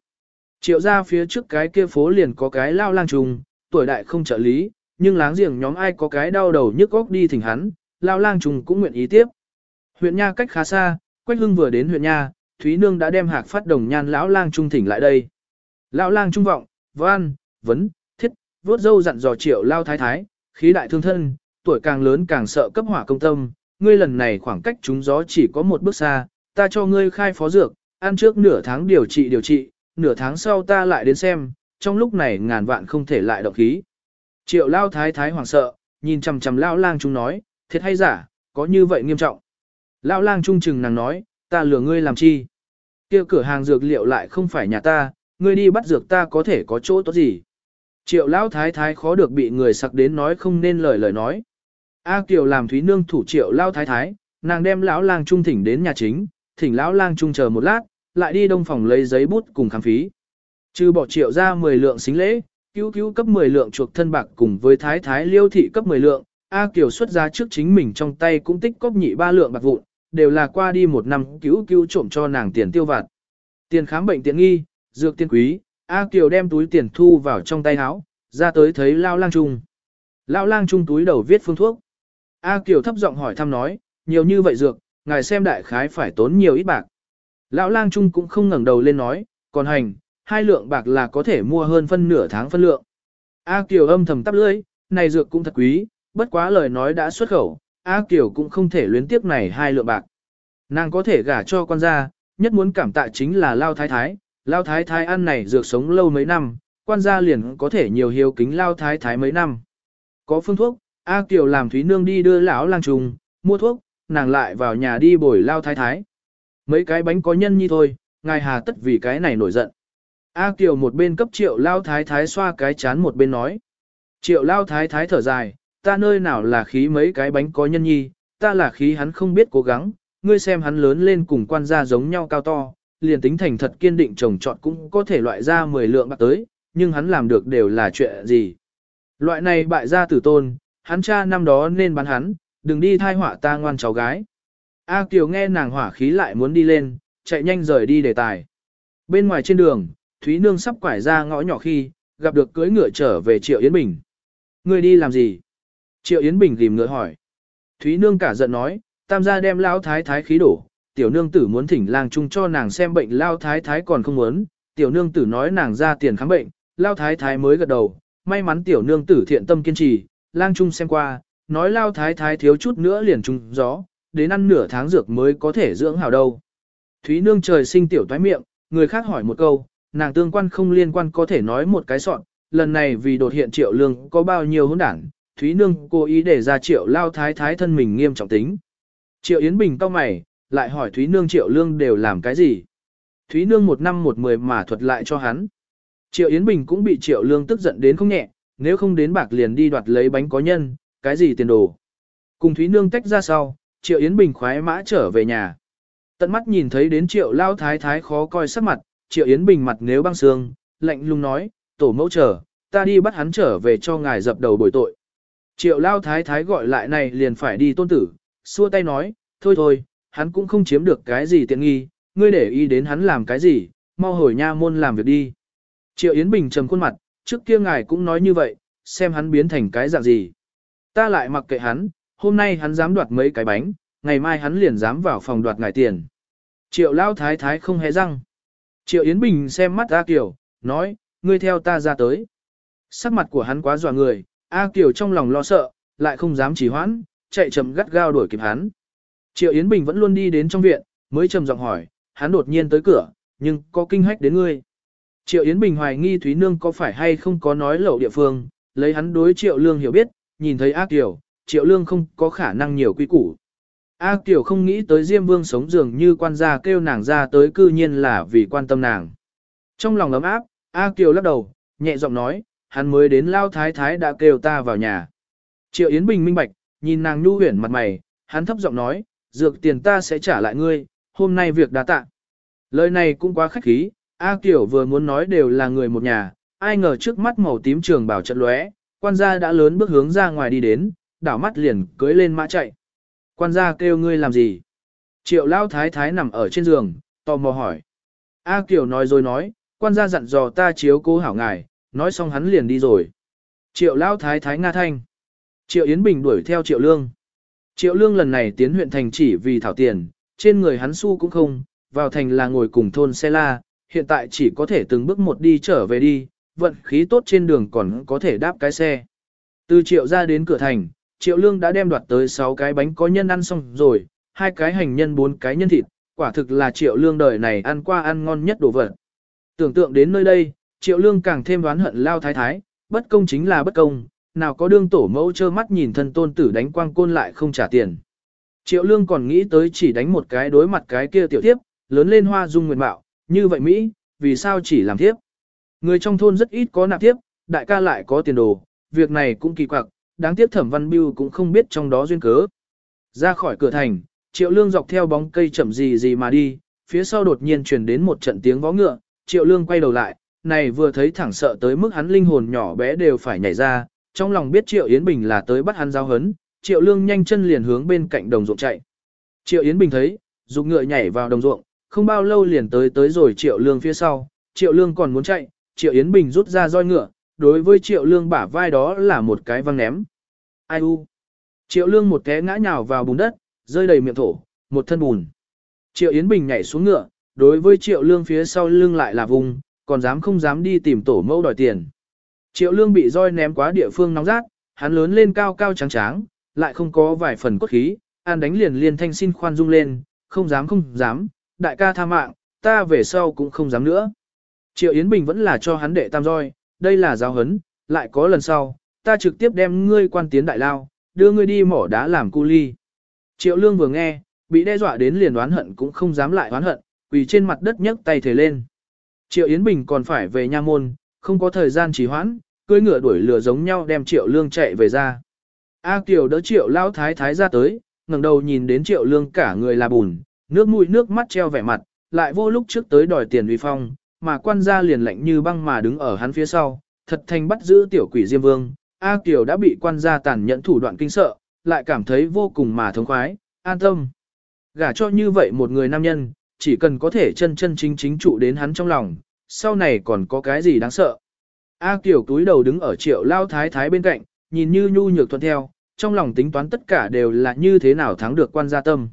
Triệu ra phía trước cái kia phố liền có cái lao lang trung, tuổi đại không trợ lý, nhưng láng giềng nhóm ai có cái đau đầu nhức góc đi thỉnh hắn, lao lang trung cũng nguyện ý tiếp. Huyện Nha cách khá xa, Quách Hưng vừa đến huyện Nha, Thúy Nương đã đem hạc phát đồng nhan lão lang trung thỉnh lại đây. Lão lang trung vọng, văn, vấn, vốt dâu dặn dò triệu lao thái thái, khí đại thương thân, tuổi càng lớn càng sợ cấp hỏa công tâm, ngươi lần này khoảng cách chúng gió chỉ có một bước xa, ta cho ngươi khai phó dược, ăn trước nửa tháng điều trị điều trị, nửa tháng sau ta lại đến xem, trong lúc này ngàn vạn không thể lại động khí. Triệu lao thái thái hoảng sợ, nhìn chằm chằm lao lang trung nói, thiệt hay giả, có như vậy nghiêm trọng. Lão lang trung trừng nàng nói, ta lừa ngươi làm chi? kia cửa hàng dược liệu lại không phải nhà ta, ngươi đi bắt dược ta có thể có chỗ tốt gì? Triệu lão thái thái khó được bị người sặc đến nói không nên lời lời nói. A Kiều làm Thúy Nương thủ triệu lão thái thái, nàng đem lão lang trung thỉnh đến nhà chính, thỉnh lão lang trung chờ một lát, lại đi đông phòng lấy giấy bút cùng khám phí. Trừ bỏ triệu ra 10 lượng xính lễ, cứu cứu cấp 10 lượng chuộc thân bạc cùng với thái thái liêu thị cấp 10 lượng, A Kiều xuất ra trước chính mình trong tay cũng tích cóp nhị ba lượng bạc vụn, đều là qua đi một năm cứu cứu trộm cho nàng tiền tiêu vặt. Tiền khám bệnh tiện nghi, dược tiên quý, A Kiều đem túi tiền thu vào trong tay áo, ra tới thấy Lao Lang Trung. Lao Lang Trung túi đầu viết phương thuốc. A Kiều thấp giọng hỏi thăm nói, nhiều như vậy dược, ngài xem đại khái phải tốn nhiều ít bạc. Lão Lang Trung cũng không ngẩng đầu lên nói, còn hành, hai lượng bạc là có thể mua hơn phân nửa tháng phân lượng. A Kiều âm thầm tắp lưỡi, này dược cũng thật quý, bất quá lời nói đã xuất khẩu, A Kiều cũng không thể luyến tiếc này hai lượng bạc. Nàng có thể gả cho con gia, nhất muốn cảm tạ chính là Lao Thái Thái, Lao Thái Thái ăn này dược sống lâu mấy năm, quan gia liền có thể nhiều hiếu kính Lao Thái Thái mấy năm. Có phương thuốc, A Kiều làm Thúy Nương đi đưa lão lang trùng, mua thuốc, nàng lại vào nhà đi bồi Lao Thái Thái. Mấy cái bánh có nhân nhi thôi, ngài hà tất vì cái này nổi giận. A Kiều một bên cấp triệu Lao Thái Thái xoa cái chán một bên nói. Triệu Lao Thái Thái thở dài, ta nơi nào là khí mấy cái bánh có nhân nhi, ta là khí hắn không biết cố gắng, ngươi xem hắn lớn lên cùng quan gia giống nhau cao to, liền tính thành thật kiên định trồng trọt cũng có thể loại ra 10 lượng bạc tới, nhưng hắn làm được đều là chuyện gì. Loại này bại gia tử tôn, hắn cha năm đó nên bán hắn, đừng đi thai họa ta ngoan cháu gái. A Kiều nghe nàng hỏa khí lại muốn đi lên, chạy nhanh rời đi đề tài. Bên ngoài trên đường, Thúy Nương sắp quải ra ngõ nhỏ khi, gặp được cưỡi ngựa trở về Triệu Yến Bình. người đi làm gì? Triệu Yến Bình tìm ngựa hỏi. Thúy Nương cả giận nói, tam gia đem lão thái thái khí đổ, tiểu nương tử muốn thỉnh lang trung cho nàng xem bệnh lao thái thái còn không muốn, tiểu nương tử nói nàng ra tiền khám bệnh, lao thái thái mới gật đầu, may mắn tiểu nương tử thiện tâm kiên trì, lang trung xem qua, nói lao thái thái thiếu chút nữa liền trung gió, đến ăn nửa tháng dược mới có thể dưỡng hảo đâu. Thúy nương trời sinh tiểu toái miệng, người khác hỏi một câu, nàng tương quan không liên quan có thể nói một cái soạn, lần này vì đột hiện triệu lương có bao nhiêu hỗn đảng, Thúy nương cố ý để ra triệu lao thái thái thân mình nghiêm trọng tính. Triệu Yến Bình cao mày, lại hỏi Thúy Nương Triệu Lương đều làm cái gì. Thúy Nương một năm một mười mà thuật lại cho hắn. Triệu Yến Bình cũng bị Triệu Lương tức giận đến không nhẹ, nếu không đến bạc liền đi đoạt lấy bánh có nhân, cái gì tiền đồ. Cùng Thúy Nương tách ra sau, Triệu Yến Bình khoái mã trở về nhà. Tận mắt nhìn thấy đến Triệu Lao Thái Thái khó coi sắc mặt, Triệu Yến Bình mặt nếu băng xương, lạnh lùng nói, tổ mẫu chờ, ta đi bắt hắn trở về cho ngài dập đầu bồi tội. Triệu Lao Thái Thái gọi lại này liền phải đi tôn tử, xua tay nói, thôi thôi, hắn cũng không chiếm được cái gì tiện nghi, ngươi để ý đến hắn làm cái gì, mau hồi nha môn làm việc đi. Triệu Yến Bình trầm khuôn mặt, trước kia ngài cũng nói như vậy, xem hắn biến thành cái dạng gì. Ta lại mặc kệ hắn, hôm nay hắn dám đoạt mấy cái bánh, ngày mai hắn liền dám vào phòng đoạt ngài tiền. Triệu Lao Thái Thái không hề răng. Triệu Yến Bình xem mắt A Kiều, nói, ngươi theo ta ra tới. Sắc mặt của hắn quá dọa người, A Kiều trong lòng lo sợ, lại không dám chỉ hoãn, chạy chậm gắt gao đuổi kịp hắn. Triệu Yến Bình vẫn luôn đi đến trong viện, mới trầm giọng hỏi, hắn đột nhiên tới cửa, nhưng có kinh hách đến ngươi. Triệu Yến Bình hoài nghi Thúy Nương có phải hay không có nói lậu địa phương, lấy hắn đối Triệu Lương hiểu biết, nhìn thấy ác tiểu, Triệu Lương không có khả năng nhiều quy củ. A Kiều không nghĩ tới Diêm Vương sống dường như quan gia kêu nàng ra tới cư nhiên là vì quan tâm nàng. Trong lòng ấm áp, A Kiều lắc đầu, nhẹ giọng nói, hắn mới đến Lao Thái Thái đã kêu ta vào nhà. Triệu Yến Bình minh bạch, nhìn nàng nhu huyển mặt mày, hắn thấp giọng nói, dược tiền ta sẽ trả lại ngươi, hôm nay việc đã tạ. Lời này cũng quá khách khí, A Kiều vừa muốn nói đều là người một nhà, ai ngờ trước mắt màu tím trường bảo trận lóe, quan gia đã lớn bước hướng ra ngoài đi đến, đảo mắt liền cưới lên mã chạy. Quan gia kêu ngươi làm gì? Triệu lao thái thái nằm ở trên giường, tò mò hỏi. A Kiều nói rồi nói, quan gia dặn dò ta chiếu cố hảo ngài, nói xong hắn liền đi rồi. Triệu lao thái thái nga thanh. Triệu Yến Bình đuổi theo Triệu Lương. Triệu Lương lần này tiến huyện thành chỉ vì thảo tiền, trên người hắn xu cũng không, vào thành là ngồi cùng thôn xe la, hiện tại chỉ có thể từng bước một đi trở về đi, vận khí tốt trên đường còn có thể đáp cái xe. Từ Triệu ra đến cửa thành, Triệu Lương đã đem đoạt tới 6 cái bánh có nhân ăn xong rồi, hai cái hành nhân bốn cái nhân thịt, quả thực là Triệu Lương đời này ăn qua ăn ngon nhất đồ vật. Tưởng tượng đến nơi đây, Triệu Lương càng thêm đoán hận lao thái thái, bất công chính là bất công, nào có đương tổ mẫu trơ mắt nhìn thân tôn tử đánh quang côn lại không trả tiền. Triệu lương còn nghĩ tới chỉ đánh một cái đối mặt cái kia tiểu thiếp, lớn lên hoa dung nguyện bạo, như vậy Mỹ, vì sao chỉ làm thiếp. Người trong thôn rất ít có nạp thiếp, đại ca lại có tiền đồ, việc này cũng kỳ quặc, đáng tiếc thẩm văn biêu cũng không biết trong đó duyên cớ. Ra khỏi cửa thành, triệu lương dọc theo bóng cây chậm gì gì mà đi, phía sau đột nhiên truyền đến một trận tiếng vó ngựa, triệu lương quay đầu lại, này vừa thấy thẳng sợ tới mức hắn linh hồn nhỏ bé đều phải nhảy ra, trong lòng biết Triệu Yến Bình là tới bắt hắn giao hấn, Triệu Lương nhanh chân liền hướng bên cạnh đồng ruộng chạy. Triệu Yến Bình thấy, dục ngựa nhảy vào đồng ruộng, không bao lâu liền tới tới rồi Triệu Lương phía sau, Triệu Lương còn muốn chạy, Triệu Yến Bình rút ra roi ngựa, đối với Triệu Lương bả vai đó là một cái văng ném. Ai u? Triệu Lương một té ngã nhào vào bùn đất, rơi đầy miệng thổ, một thân bùn. Triệu Yến Bình nhảy xuống ngựa, đối với Triệu Lương phía sau lưng lại là vùng, còn dám không dám đi tìm tổ mẫu đòi tiền. Triệu lương bị roi ném quá địa phương nóng rát, hắn lớn lên cao cao trắng tráng, lại không có vài phần cốt khí, an đánh liền liền thanh xin khoan dung lên, không dám không dám, đại ca tha mạng, ta về sau cũng không dám nữa. Triệu Yến Bình vẫn là cho hắn đệ tam roi, đây là giáo hấn, lại có lần sau, ta trực tiếp đem ngươi quan tiến đại lao, đưa ngươi đi mỏ đá làm cu ly. Triệu Lương vừa nghe, bị đe dọa đến liền oán hận cũng không dám lại oán hận, quỳ trên mặt đất nhấc tay thể lên. Triệu Yến Bình còn phải về nha môn, không có thời gian trì hoãn, cưỡi ngựa đuổi lửa giống nhau đem Triệu Lương chạy về ra. A Kiều đỡ Triệu Lao Thái Thái ra tới, ngẩng đầu nhìn đến Triệu Lương cả người là bùn, nước mũi nước mắt treo vẻ mặt, lại vô lúc trước tới đòi tiền uy phong, mà quan gia liền lạnh như băng mà đứng ở hắn phía sau, thật thành bắt giữ tiểu quỷ Diêm Vương. A Kiều đã bị quan gia tàn nhẫn thủ đoạn kinh sợ, lại cảm thấy vô cùng mà thống khoái, an tâm. Gả cho như vậy một người nam nhân, chỉ cần có thể chân chân chính chính trụ đến hắn trong lòng, sau này còn có cái gì đáng sợ. A Kiều túi đầu đứng ở triệu lao thái thái bên cạnh, nhìn như nhu nhược thuận theo, trong lòng tính toán tất cả đều là như thế nào thắng được quan gia tâm.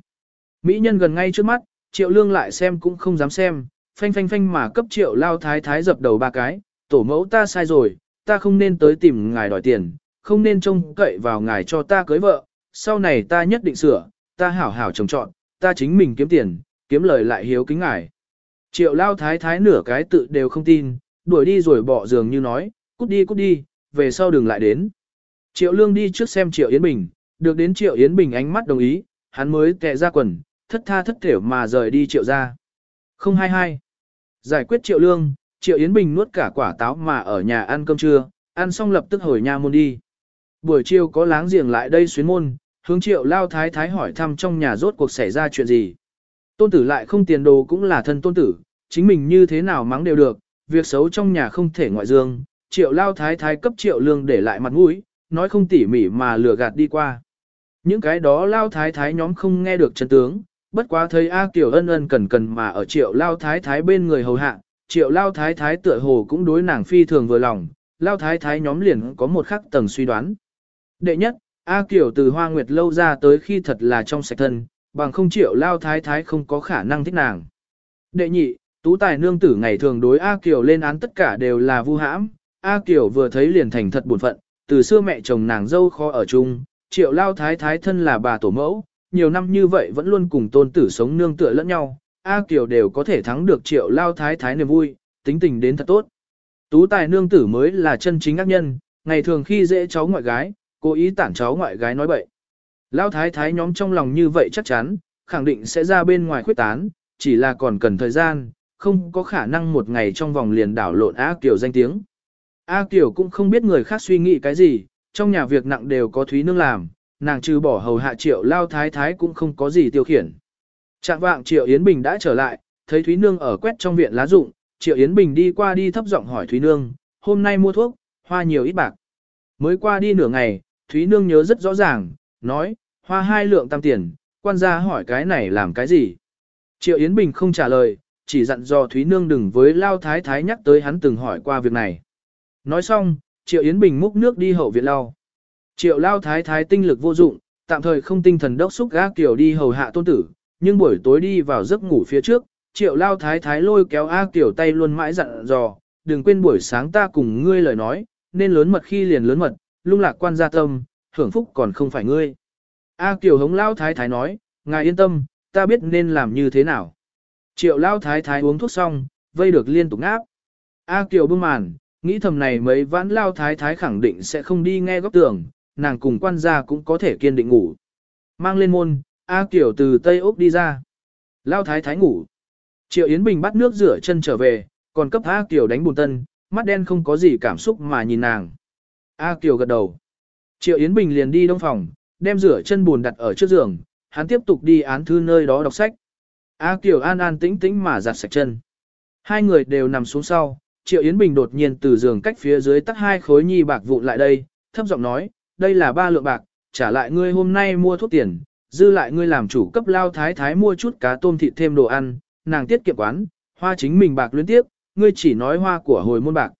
Mỹ nhân gần ngay trước mắt, triệu lương lại xem cũng không dám xem, phanh phanh phanh mà cấp triệu lao thái thái dập đầu ba cái, tổ mẫu ta sai rồi, ta không nên tới tìm ngài đòi tiền, không nên trông cậy vào ngài cho ta cưới vợ, sau này ta nhất định sửa, ta hảo hảo trồng trọn, ta chính mình kiếm tiền, kiếm lời lại hiếu kính ngài. Triệu lao thái thái nửa cái tự đều không tin, đuổi đi rồi bỏ giường như nói, cút đi cút đi, về sau đừng lại đến. Triệu lương đi trước xem Triệu Yến Bình, được đến Triệu Yến Bình ánh mắt đồng ý, hắn mới tệ ra quần, thất tha thất thểu mà rời đi Triệu ra. 022. Giải quyết Triệu lương, Triệu Yến Bình nuốt cả quả táo mà ở nhà ăn cơm trưa, ăn xong lập tức hồi nhà môn đi. Buổi chiều có láng giềng lại đây xuyến môn, hướng Triệu lao thái thái hỏi thăm trong nhà rốt cuộc xảy ra chuyện gì. Tôn tử lại không tiền đồ cũng là thân tôn tử, chính mình như thế nào mắng đều được, việc xấu trong nhà không thể ngoại dương, triệu lao thái thái cấp triệu lương để lại mặt mũi, nói không tỉ mỉ mà lừa gạt đi qua. Những cái đó lao thái thái nhóm không nghe được chân tướng, bất quá thấy A Kiều ân ân cần cần mà ở triệu lao thái thái bên người hầu hạ, triệu lao thái thái tựa hồ cũng đối nàng phi thường vừa lòng, lao thái thái nhóm liền có một khắc tầng suy đoán. Đệ nhất, A Kiều từ hoa nguyệt lâu ra tới khi thật là trong sạch thân, bằng không triệu lao thái thái không có khả năng thích nàng. Đệ nhị, tú tài nương tử ngày thường đối A Kiều lên án tất cả đều là vu hãm, A Kiều vừa thấy liền thành thật buồn phận, từ xưa mẹ chồng nàng dâu khó ở chung, triệu lao thái thái thân là bà tổ mẫu, nhiều năm như vậy vẫn luôn cùng tôn tử sống nương tựa lẫn nhau, A Kiều đều có thể thắng được triệu lao thái thái niềm vui, tính tình đến thật tốt. Tú tài nương tử mới là chân chính ác nhân, ngày thường khi dễ cháu ngoại gái, cố ý tản cháu ngoại gái nói bậy. Lao thái thái nhóm trong lòng như vậy chắc chắn, khẳng định sẽ ra bên ngoài khuyết tán, chỉ là còn cần thời gian, không có khả năng một ngày trong vòng liền đảo lộn A Kiều danh tiếng. A Kiều cũng không biết người khác suy nghĩ cái gì, trong nhà việc nặng đều có Thúy Nương làm, nàng trừ bỏ hầu hạ triệu lao thái thái cũng không có gì tiêu khiển. Trạng vạng triệu Yến Bình đã trở lại, thấy Thúy Nương ở quét trong viện lá rụng, triệu Yến Bình đi qua đi thấp giọng hỏi Thúy Nương, hôm nay mua thuốc, hoa nhiều ít bạc. Mới qua đi nửa ngày, Thúy Nương nhớ rất rõ ràng, nói, hoa hai lượng tam tiền, quan gia hỏi cái này làm cái gì. Triệu Yến Bình không trả lời, chỉ dặn dò Thúy Nương đừng với Lao Thái Thái nhắc tới hắn từng hỏi qua việc này. Nói xong, Triệu Yến Bình múc nước đi hậu viện lau. Triệu Lao Thái Thái tinh lực vô dụng, tạm thời không tinh thần đốc xúc gác Kiều đi hầu hạ tôn tử, nhưng buổi tối đi vào giấc ngủ phía trước, Triệu Lao Thái Thái lôi kéo A Kiều tay luôn mãi dặn dò, đừng quên buổi sáng ta cùng ngươi lời nói, nên lớn mật khi liền lớn mật, lung lạc quan gia tâm, hưởng phúc còn không phải ngươi. A Kiều hống Lao Thái Thái nói, ngài yên tâm, ta biết nên làm như thế nào. Triệu Lao Thái Thái uống thuốc xong, vây được liên tục ngáp. A Kiều bưng màn, nghĩ thầm này mấy vãn Lao Thái Thái khẳng định sẽ không đi nghe góc tường, nàng cùng quan gia cũng có thể kiên định ngủ. Mang lên môn, A Kiều từ Tây Úc đi ra. Lao Thái Thái ngủ. Triệu Yến Bình bắt nước rửa chân trở về, còn cấp A Kiều đánh bùn tân, mắt đen không có gì cảm xúc mà nhìn nàng. A Kiều gật đầu. Triệu Yến Bình liền đi đông phòng, đem rửa chân buồn đặt ở trước giường, hắn tiếp tục đi án thư nơi đó đọc sách. A Kiều an an tĩnh tĩnh mà giặt sạch chân. Hai người đều nằm xuống sau, Triệu Yến Bình đột nhiên từ giường cách phía dưới tắt hai khối nhi bạc vụn lại đây, thấp giọng nói, đây là ba lượng bạc, trả lại ngươi hôm nay mua thuốc tiền, dư lại ngươi làm chủ cấp lao thái thái mua chút cá tôm thịt thêm đồ ăn, nàng tiết kiệm quán, hoa chính mình bạc liên tiếp, ngươi chỉ nói hoa của hồi môn bạc.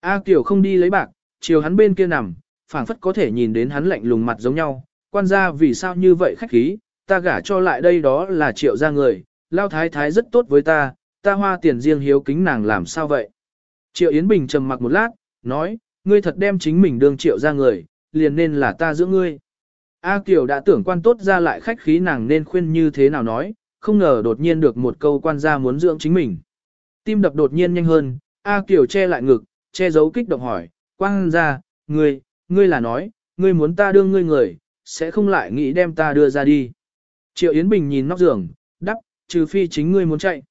A Kiều không đi lấy bạc, chiều hắn bên kia nằm, phảng phất có thể nhìn đến hắn lạnh lùng mặt giống nhau, quan gia vì sao như vậy khách khí, ta gả cho lại đây đó là triệu gia người, lao thái thái rất tốt với ta, ta hoa tiền riêng hiếu kính nàng làm sao vậy. Triệu Yến Bình trầm mặc một lát, nói, ngươi thật đem chính mình đương triệu gia người, liền nên là ta giữ ngươi. A Kiều đã tưởng quan tốt ra lại khách khí nàng nên khuyên như thế nào nói, không ngờ đột nhiên được một câu quan gia muốn dưỡng chính mình. Tim đập đột nhiên nhanh hơn, A Kiều che lại ngực, che giấu kích động hỏi, quan gia, ngươi, ngươi là nói, ngươi muốn ta đưa ngươi người, sẽ không lại nghĩ đem ta đưa ra đi. Triệu Yến Bình nhìn nóc giường, trừ phi chính ngươi muốn chạy.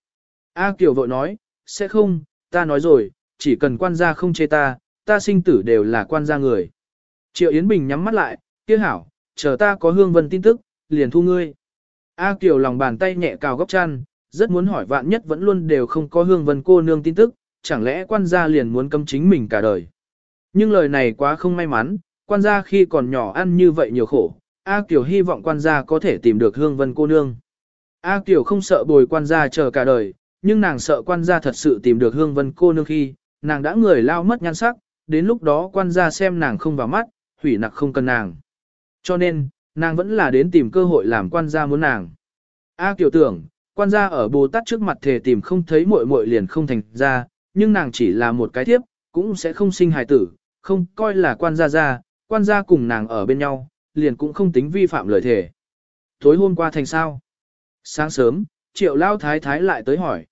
A Kiều vội nói, sẽ không, ta nói rồi, chỉ cần quan gia không chê ta, ta sinh tử đều là quan gia người. Triệu Yến Bình nhắm mắt lại, kia hảo, chờ ta có hương vân tin tức, liền thu ngươi. A Kiều lòng bàn tay nhẹ cào góc chăn, rất muốn hỏi vạn nhất vẫn luôn đều không có hương vân cô nương tin tức, chẳng lẽ quan gia liền muốn cấm chính mình cả đời. Nhưng lời này quá không may mắn, quan gia khi còn nhỏ ăn như vậy nhiều khổ, A Kiều hy vọng quan gia có thể tìm được hương vân cô nương. A Kiều không sợ bồi quan gia chờ cả đời, nhưng nàng sợ quan gia thật sự tìm được hương vân cô nương khi, nàng đã người lao mất nhan sắc, đến lúc đó quan gia xem nàng không vào mắt, hủy nặc không cần nàng. Cho nên, nàng vẫn là đến tìm cơ hội làm quan gia muốn nàng. A Kiều tưởng, quan gia ở Bồ Tát trước mặt thề tìm không thấy muội muội liền không thành ra, nhưng nàng chỉ là một cái thiếp, cũng sẽ không sinh hài tử, không coi là quan gia gia, quan gia cùng nàng ở bên nhau, liền cũng không tính vi phạm lời thề. Tối hôm qua thành sao? Sáng sớm, triệu lao thái thái lại tới hỏi.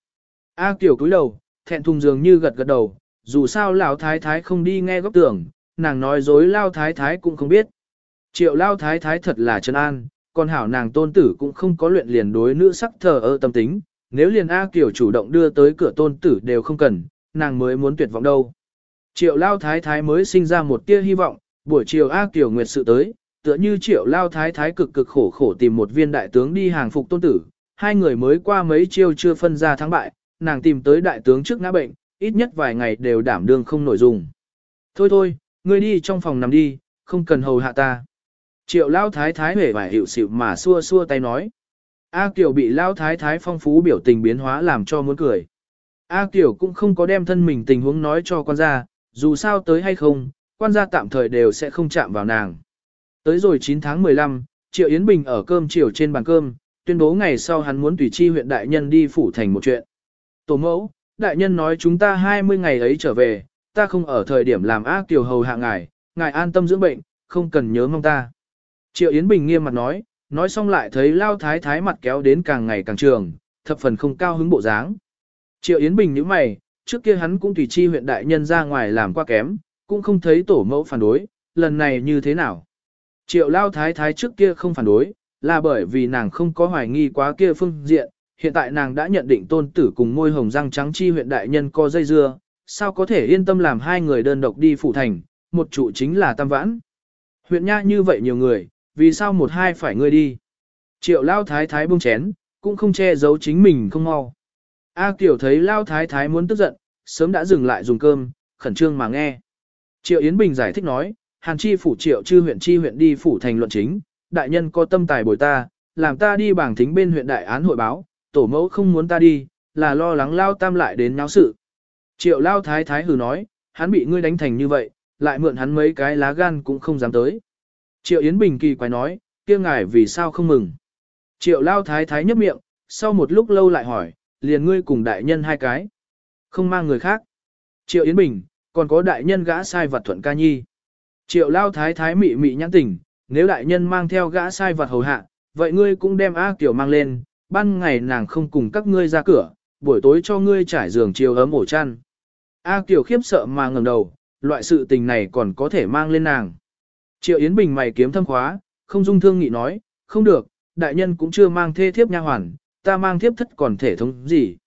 A Kiều cúi đầu, thẹn thùng dường như gật gật đầu, dù sao lão thái thái không đi nghe góc tưởng, nàng nói dối lao thái thái cũng không biết. Triệu lao thái thái thật là chân an, còn hảo nàng tôn tử cũng không có luyện liền đối nữ sắc thờ ơ tâm tính, nếu liền A Kiều chủ động đưa tới cửa tôn tử đều không cần, nàng mới muốn tuyệt vọng đâu. Triệu lao thái thái mới sinh ra một tia hy vọng, buổi chiều A Kiều Nguyệt sự tới, tựa như triệu lao thái thái cực cực khổ khổ tìm một viên đại tướng đi hàng phục tôn tử, hai người mới qua mấy chiêu chưa phân ra thắng bại, nàng tìm tới đại tướng trước ngã bệnh, ít nhất vài ngày đều đảm đương không nổi dùng. Thôi thôi, ngươi đi trong phòng nằm đi, không cần hầu hạ ta. Triệu lao thái thái hề vải hiệu xịu mà xua xua tay nói. A Kiều bị lao thái thái phong phú biểu tình biến hóa làm cho muốn cười. A Kiều cũng không có đem thân mình tình huống nói cho quan gia, dù sao tới hay không, quan gia tạm thời đều sẽ không chạm vào nàng. Tới rồi 9 tháng 15, Triệu Yến Bình ở cơm chiều trên bàn cơm, tuyên bố ngày sau hắn muốn tùy chi huyện đại nhân đi phủ thành một chuyện. Tổ mẫu, đại nhân nói chúng ta 20 ngày ấy trở về, ta không ở thời điểm làm ác tiểu hầu hạ ngài, ngài an tâm dưỡng bệnh, không cần nhớ mong ta. Triệu Yến Bình nghiêm mặt nói, nói xong lại thấy Lao Thái Thái mặt kéo đến càng ngày càng trường, thập phần không cao hứng bộ dáng. Triệu Yến Bình nhíu mày, trước kia hắn cũng tùy chi huyện đại nhân ra ngoài làm qua kém, cũng không thấy tổ mẫu phản đối, lần này như thế nào. Triệu Lao Thái Thái trước kia không phản đối, là bởi vì nàng không có hoài nghi quá kia phương diện, hiện tại nàng đã nhận định tôn tử cùng môi hồng răng trắng chi huyện đại nhân co dây dưa, sao có thể yên tâm làm hai người đơn độc đi phủ thành, một trụ chính là tam vãn. Huyện nha như vậy nhiều người, vì sao một hai phải ngươi đi. Triệu Lao Thái Thái buông chén, cũng không che giấu chính mình không mau. A Kiều thấy Lao Thái Thái muốn tức giận, sớm đã dừng lại dùng cơm, khẩn trương mà nghe. Triệu Yến Bình giải thích nói, Hàn Chi phủ Triệu chư huyện chi huyện đi phủ thành luận chính, đại nhân có tâm tài bồi ta, làm ta đi bảng thính bên huyện đại án hội báo, tổ mẫu không muốn ta đi, là lo lắng Lao Tam lại đến náo sự. Triệu Lao Thái Thái hừ nói, hắn bị ngươi đánh thành như vậy, lại mượn hắn mấy cái lá gan cũng không dám tới. Triệu Yến Bình kỳ quái nói, kia ngài vì sao không mừng. Triệu Lao Thái Thái nhấp miệng, sau một lúc lâu lại hỏi, liền ngươi cùng đại nhân hai cái. Không mang người khác. Triệu Yến Bình, còn có đại nhân gã sai vật thuận ca nhi. Triệu Lao Thái Thái mị mị nhãn tỉnh, nếu đại nhân mang theo gã sai vật hầu hạ, vậy ngươi cũng đem A Kiều mang lên, ban ngày nàng không cùng các ngươi ra cửa, buổi tối cho ngươi trải giường chiều ấm ổ chăn. A Kiều khiếp sợ mà ngẩng đầu, loại sự tình này còn có thể mang lên nàng. Triệu Yến Bình mày kiếm thâm khóa, không dung thương nghị nói, không được, đại nhân cũng chưa mang thê thiếp nha hoàn, ta mang thiếp thất còn thể thống gì.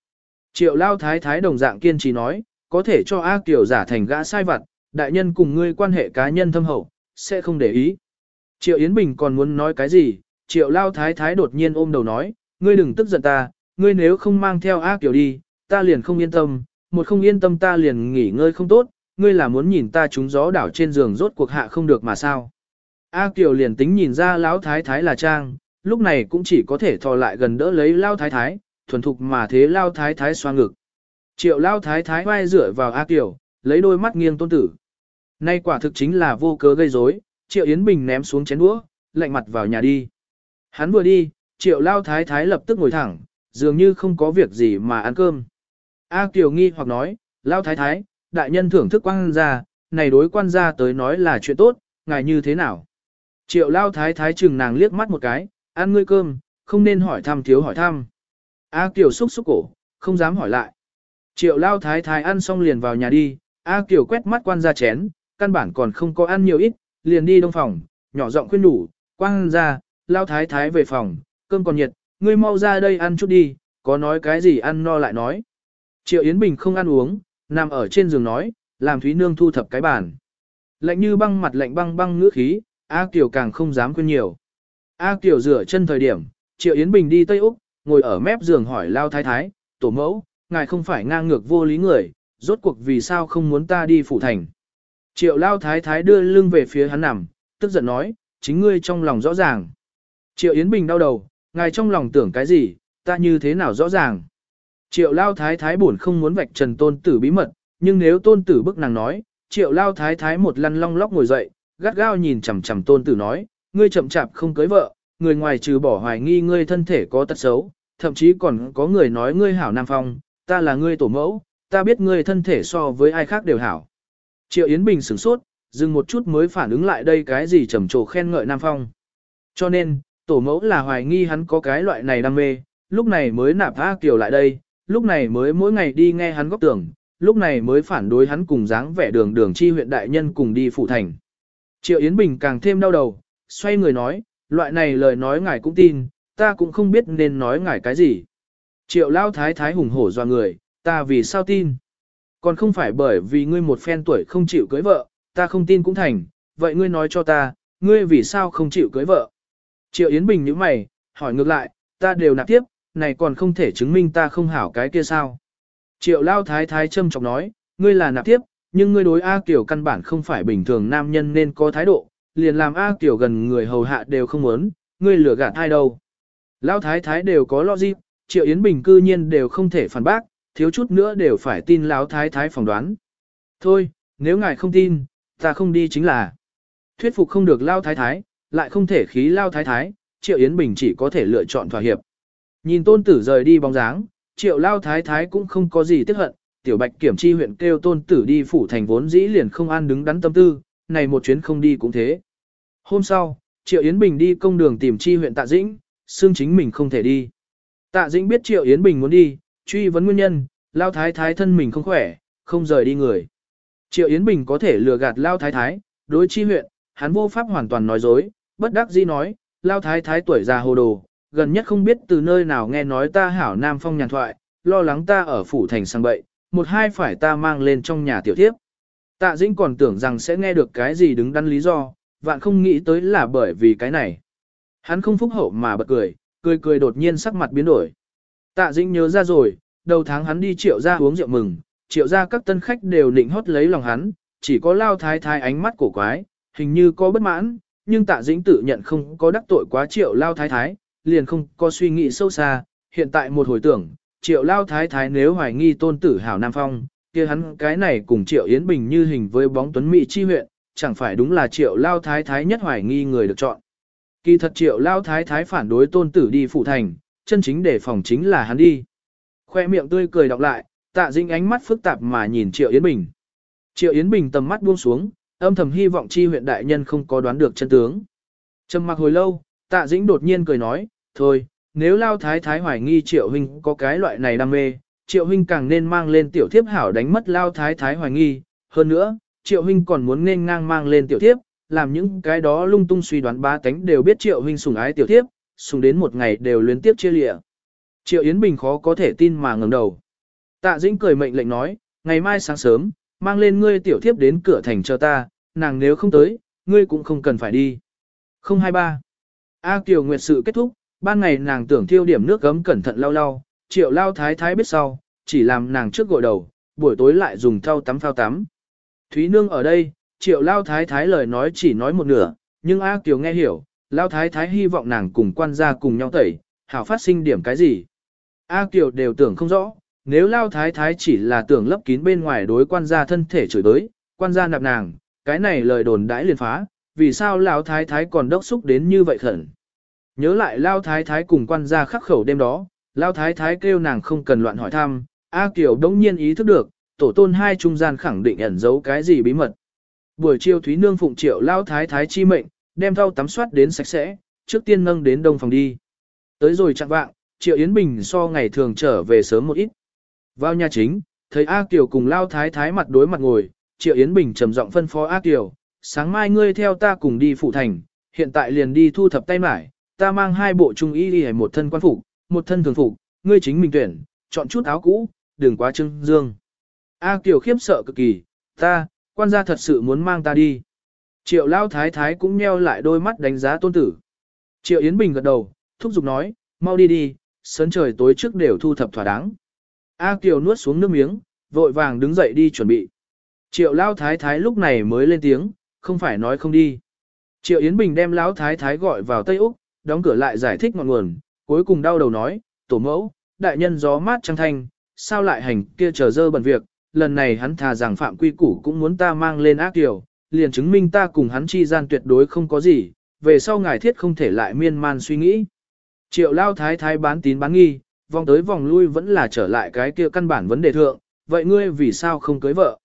Triệu Lao Thái Thái đồng dạng kiên trì nói, có thể cho A Kiều giả thành gã sai vặt, đại nhân cùng ngươi quan hệ cá nhân thâm hậu, sẽ không để ý. Triệu Yến Bình còn muốn nói cái gì, Triệu Lao Thái Thái đột nhiên ôm đầu nói, ngươi đừng tức giận ta, ngươi nếu không mang theo A kiểu đi, ta liền không yên tâm, một không yên tâm ta liền nghỉ ngơi không tốt, ngươi là muốn nhìn ta trúng gió đảo trên giường rốt cuộc hạ không được mà sao. A Kiều liền tính nhìn ra Lão Thái Thái là trang, lúc này cũng chỉ có thể thò lại gần đỡ lấy Lao Thái Thái, thuần thục mà thế Lao Thái Thái xoa ngực. Triệu Lao Thái Thái vai dựa vào A Kiều, lấy đôi mắt nghiêng tôn tử. Nay quả thực chính là vô cớ gây rối. Triệu Yến Bình ném xuống chén đũa, lạnh mặt vào nhà đi. Hắn vừa đi, Triệu Lao Thái Thái lập tức ngồi thẳng, dường như không có việc gì mà ăn cơm. A Kiều nghi hoặc nói, Lao Thái Thái, đại nhân thưởng thức quan gia, này đối quan gia tới nói là chuyện tốt, ngài như thế nào? Triệu lao thái thái chừng nàng liếc mắt một cái, ăn ngươi cơm, không nên hỏi thăm thiếu hỏi thăm. A Kiều xúc xúc cổ, không dám hỏi lại. Triệu lao thái thái ăn xong liền vào nhà đi, A Kiều quét mắt quan ra chén, căn bản còn không có ăn nhiều ít, liền đi đông phòng, nhỏ giọng khuyên đủ, quan ra, lao thái thái về phòng, cơm còn nhiệt, ngươi mau ra đây ăn chút đi, có nói cái gì ăn no lại nói. Triệu Yến Bình không ăn uống, nằm ở trên giường nói, làm Thúy Nương thu thập cái bàn. Lạnh như băng mặt lạnh băng băng ngữ khí, A Kiều càng không dám quên nhiều. A Kiều rửa chân thời điểm, Triệu Yến Bình đi Tây Úc, ngồi ở mép giường hỏi Lao Thái Thái, tổ mẫu, ngài không phải ngang ngược vô lý người, rốt cuộc vì sao không muốn ta đi phủ thành. Triệu Lao Thái Thái đưa lưng về phía hắn nằm, tức giận nói, chính ngươi trong lòng rõ ràng. Triệu Yến Bình đau đầu, ngài trong lòng tưởng cái gì, ta như thế nào rõ ràng. Triệu Lao Thái Thái buồn không muốn vạch trần tôn tử bí mật, nhưng nếu tôn tử bức nàng nói, Triệu Lao Thái Thái một lăn long lóc ngồi dậy, gắt gao nhìn chằm chằm tôn tử nói, ngươi chậm chạp không cưới vợ, người ngoài trừ bỏ hoài nghi ngươi thân thể có tật xấu, thậm chí còn có người nói ngươi hảo nam phong, ta là ngươi tổ mẫu, ta biết ngươi thân thể so với ai khác đều hảo. Triệu Yến Bình sửng sốt, dừng một chút mới phản ứng lại đây cái gì trầm trồ khen ngợi nam phong. Cho nên, tổ mẫu là hoài nghi hắn có cái loại này đam mê, lúc này mới nạp A Kiều lại đây, lúc này mới mỗi ngày đi nghe hắn góp tưởng, lúc này mới phản đối hắn cùng dáng vẻ đường đường chi huyện đại nhân cùng đi phụ thành. Triệu Yến Bình càng thêm đau đầu, xoay người nói, loại này lời nói ngài cũng tin, ta cũng không biết nên nói ngài cái gì. Triệu Lao Thái Thái hùng hổ doa người, ta vì sao tin? Còn không phải bởi vì ngươi một phen tuổi không chịu cưới vợ, ta không tin cũng thành, vậy ngươi nói cho ta, ngươi vì sao không chịu cưới vợ? Triệu Yến Bình như mày, hỏi ngược lại, ta đều nạp tiếp, này còn không thể chứng minh ta không hảo cái kia sao? Triệu Lao Thái Thái châm trọng nói, ngươi là nạp tiếp, nhưng ngươi đối A Kiều căn bản không phải bình thường nam nhân nên có thái độ, liền làm A Kiều gần người hầu hạ đều không muốn, ngươi lừa gạt ai đâu. Lao Thái Thái đều có lo logic, Triệu Yến Bình cư nhiên đều không thể phản bác, thiếu chút nữa đều phải tin Lão Thái Thái phỏng đoán. Thôi, nếu ngài không tin, ta không đi chính là. Thuyết phục không được Lao Thái Thái, lại không thể khí Lao Thái Thái, Triệu Yến Bình chỉ có thể lựa chọn thỏa hiệp. Nhìn tôn tử rời đi bóng dáng, Triệu Lao Thái Thái cũng không có gì tiếc hận, tiểu bạch kiểm chi huyện kêu tôn tử đi phủ thành vốn dĩ liền không an đứng đắn tâm tư, này một chuyến không đi cũng thế. Hôm sau, Triệu Yến Bình đi công đường tìm chi huyện Tạ Dĩnh, xương chính mình không thể đi. Tạ Dĩnh biết Triệu Yến Bình muốn đi, truy vấn nguyên nhân, Lao Thái Thái thân mình không khỏe, không rời đi người. Triệu Yến Bình có thể lừa gạt Lao Thái Thái, đối chi huyện, hắn vô pháp hoàn toàn nói dối, bất đắc dĩ nói, Lao Thái Thái tuổi già hồ đồ, gần nhất không biết từ nơi nào nghe nói ta hảo Nam Phong nhàn thoại, lo lắng ta ở phủ thành sang bậy, một hai phải ta mang lên trong nhà tiểu thiếp. Tạ Dĩnh còn tưởng rằng sẽ nghe được cái gì đứng đắn lý do, vạn không nghĩ tới là bởi vì cái này. Hắn không phúc hậu mà bật cười, cười cười đột nhiên sắc mặt biến đổi. Tạ Dĩnh nhớ ra rồi, đầu tháng hắn đi triệu ra uống rượu mừng, triệu ra các tân khách đều định hót lấy lòng hắn, chỉ có lao thái thái ánh mắt cổ quái, hình như có bất mãn, nhưng tạ Dĩnh tự nhận không có đắc tội quá triệu lao thái thái, liền không có suy nghĩ sâu xa, hiện tại một hồi tưởng, triệu lao thái thái nếu hoài nghi tôn tử hảo Nam Phong, kia hắn cái này cùng triệu Yến Bình như hình với bóng tuấn Mỹ chi huyện, chẳng phải đúng là triệu lao thái thái nhất hoài nghi người được chọn. Kỳ thật triệu lao thái thái phản đối tôn tử đi phụ thành, chân chính để phòng chính là hắn đi. Khoe miệng tươi cười đọc lại, tạ dinh ánh mắt phức tạp mà nhìn triệu Yến Bình. Triệu Yến Bình tầm mắt buông xuống, âm thầm hy vọng chi huyện đại nhân không có đoán được chân tướng. Trầm mặc hồi lâu, tạ dĩnh đột nhiên cười nói, thôi, nếu lao thái thái hoài nghi triệu huynh có cái loại này đam mê, triệu huynh càng nên mang lên tiểu thiếp hảo đánh mất lao thái thái hoài nghi. Hơn nữa, triệu huynh còn muốn nên ngang mang lên tiểu thiếp, làm những cái đó lung tung suy đoán ba tánh đều biết triệu huynh sủng ái tiểu thiếp, sùng đến một ngày đều liên tiếp chia lịa. Triệu Yến Bình khó có thể tin mà ngẩng đầu. Tạ Dĩnh cười mệnh lệnh nói, ngày mai sáng sớm, mang lên ngươi tiểu thiếp đến cửa thành chờ ta, nàng nếu không tới, ngươi cũng không cần phải đi. 023. A Kiều Nguyệt sự kết thúc, ban ngày nàng tưởng thiêu điểm nước gấm cẩn thận lau lau, triệu lao thái thái biết sau, chỉ làm nàng trước gội đầu, buổi tối lại dùng thau tắm phao tắm. Thúy Nương ở đây, triệu lao thái thái lời nói chỉ nói một nửa, nhưng A Kiều nghe hiểu, lao thái thái hy vọng nàng cùng quan gia cùng nhau tẩy, hảo phát sinh điểm cái gì. A Kiều đều tưởng không rõ, nếu lao thái thái chỉ là tưởng lấp kín bên ngoài đối quan gia thân thể chửi đới, quan gia nạp nàng, cái này lời đồn đãi liền phá, vì sao lao thái thái còn đốc xúc đến như vậy khẩn. Nhớ lại lao thái thái cùng quan gia khắc khẩu đêm đó, lao thái thái kêu nàng không cần loạn hỏi thăm, A Kiều đống nhiên ý thức được, tổ tôn hai trung gian khẳng định ẩn giấu cái gì bí mật. Buổi chiều Thúy Nương phụng triệu lao thái thái chi mệnh, đem thau tắm soát đến sạch sẽ, trước tiên nâng đến đông phòng đi. Tới rồi chặn vạng, Triệu Yến Bình so ngày thường trở về sớm một ít. Vào nhà chính, thấy A Kiều cùng lao thái thái mặt đối mặt ngồi, Triệu Yến Bình trầm giọng phân phó A Kiều, sáng mai ngươi theo ta cùng đi phụ thành, hiện tại liền đi thu thập tay mải, ta mang hai bộ trung y đi một thân quan phục, một thân thường phục, ngươi chính mình tuyển, chọn chút áo cũ, đừng quá trưng dương. A Kiều khiếp sợ cực kỳ, ta, quan gia thật sự muốn mang ta đi. Triệu lao thái thái cũng nheo lại đôi mắt đánh giá tôn tử. Triệu Yến Bình gật đầu, thúc giục nói, mau đi đi, sớm trời tối trước đều thu thập thỏa đáng. A Kiều nuốt xuống nước miếng, vội vàng đứng dậy đi chuẩn bị. Triệu lao thái thái lúc này mới lên tiếng, không phải nói không đi. Triệu Yến Bình đem lão thái thái gọi vào Tây Úc, đóng cửa lại giải thích ngọn nguồn, cuối cùng đau đầu nói, tổ mẫu, đại nhân gió mát trăng thanh, sao lại hành kia chờ dơ bẩn việc, lần này hắn thà rằng phạm quy củ cũng muốn ta mang lên ác điều, liền chứng minh ta cùng hắn chi gian tuyệt đối không có gì, về sau ngài thiết không thể lại miên man suy nghĩ. Triệu lao thái thái bán tín bán nghi, vòng tới vòng lui vẫn là trở lại cái kia căn bản vấn đề thượng, vậy ngươi vì sao không cưới vợ?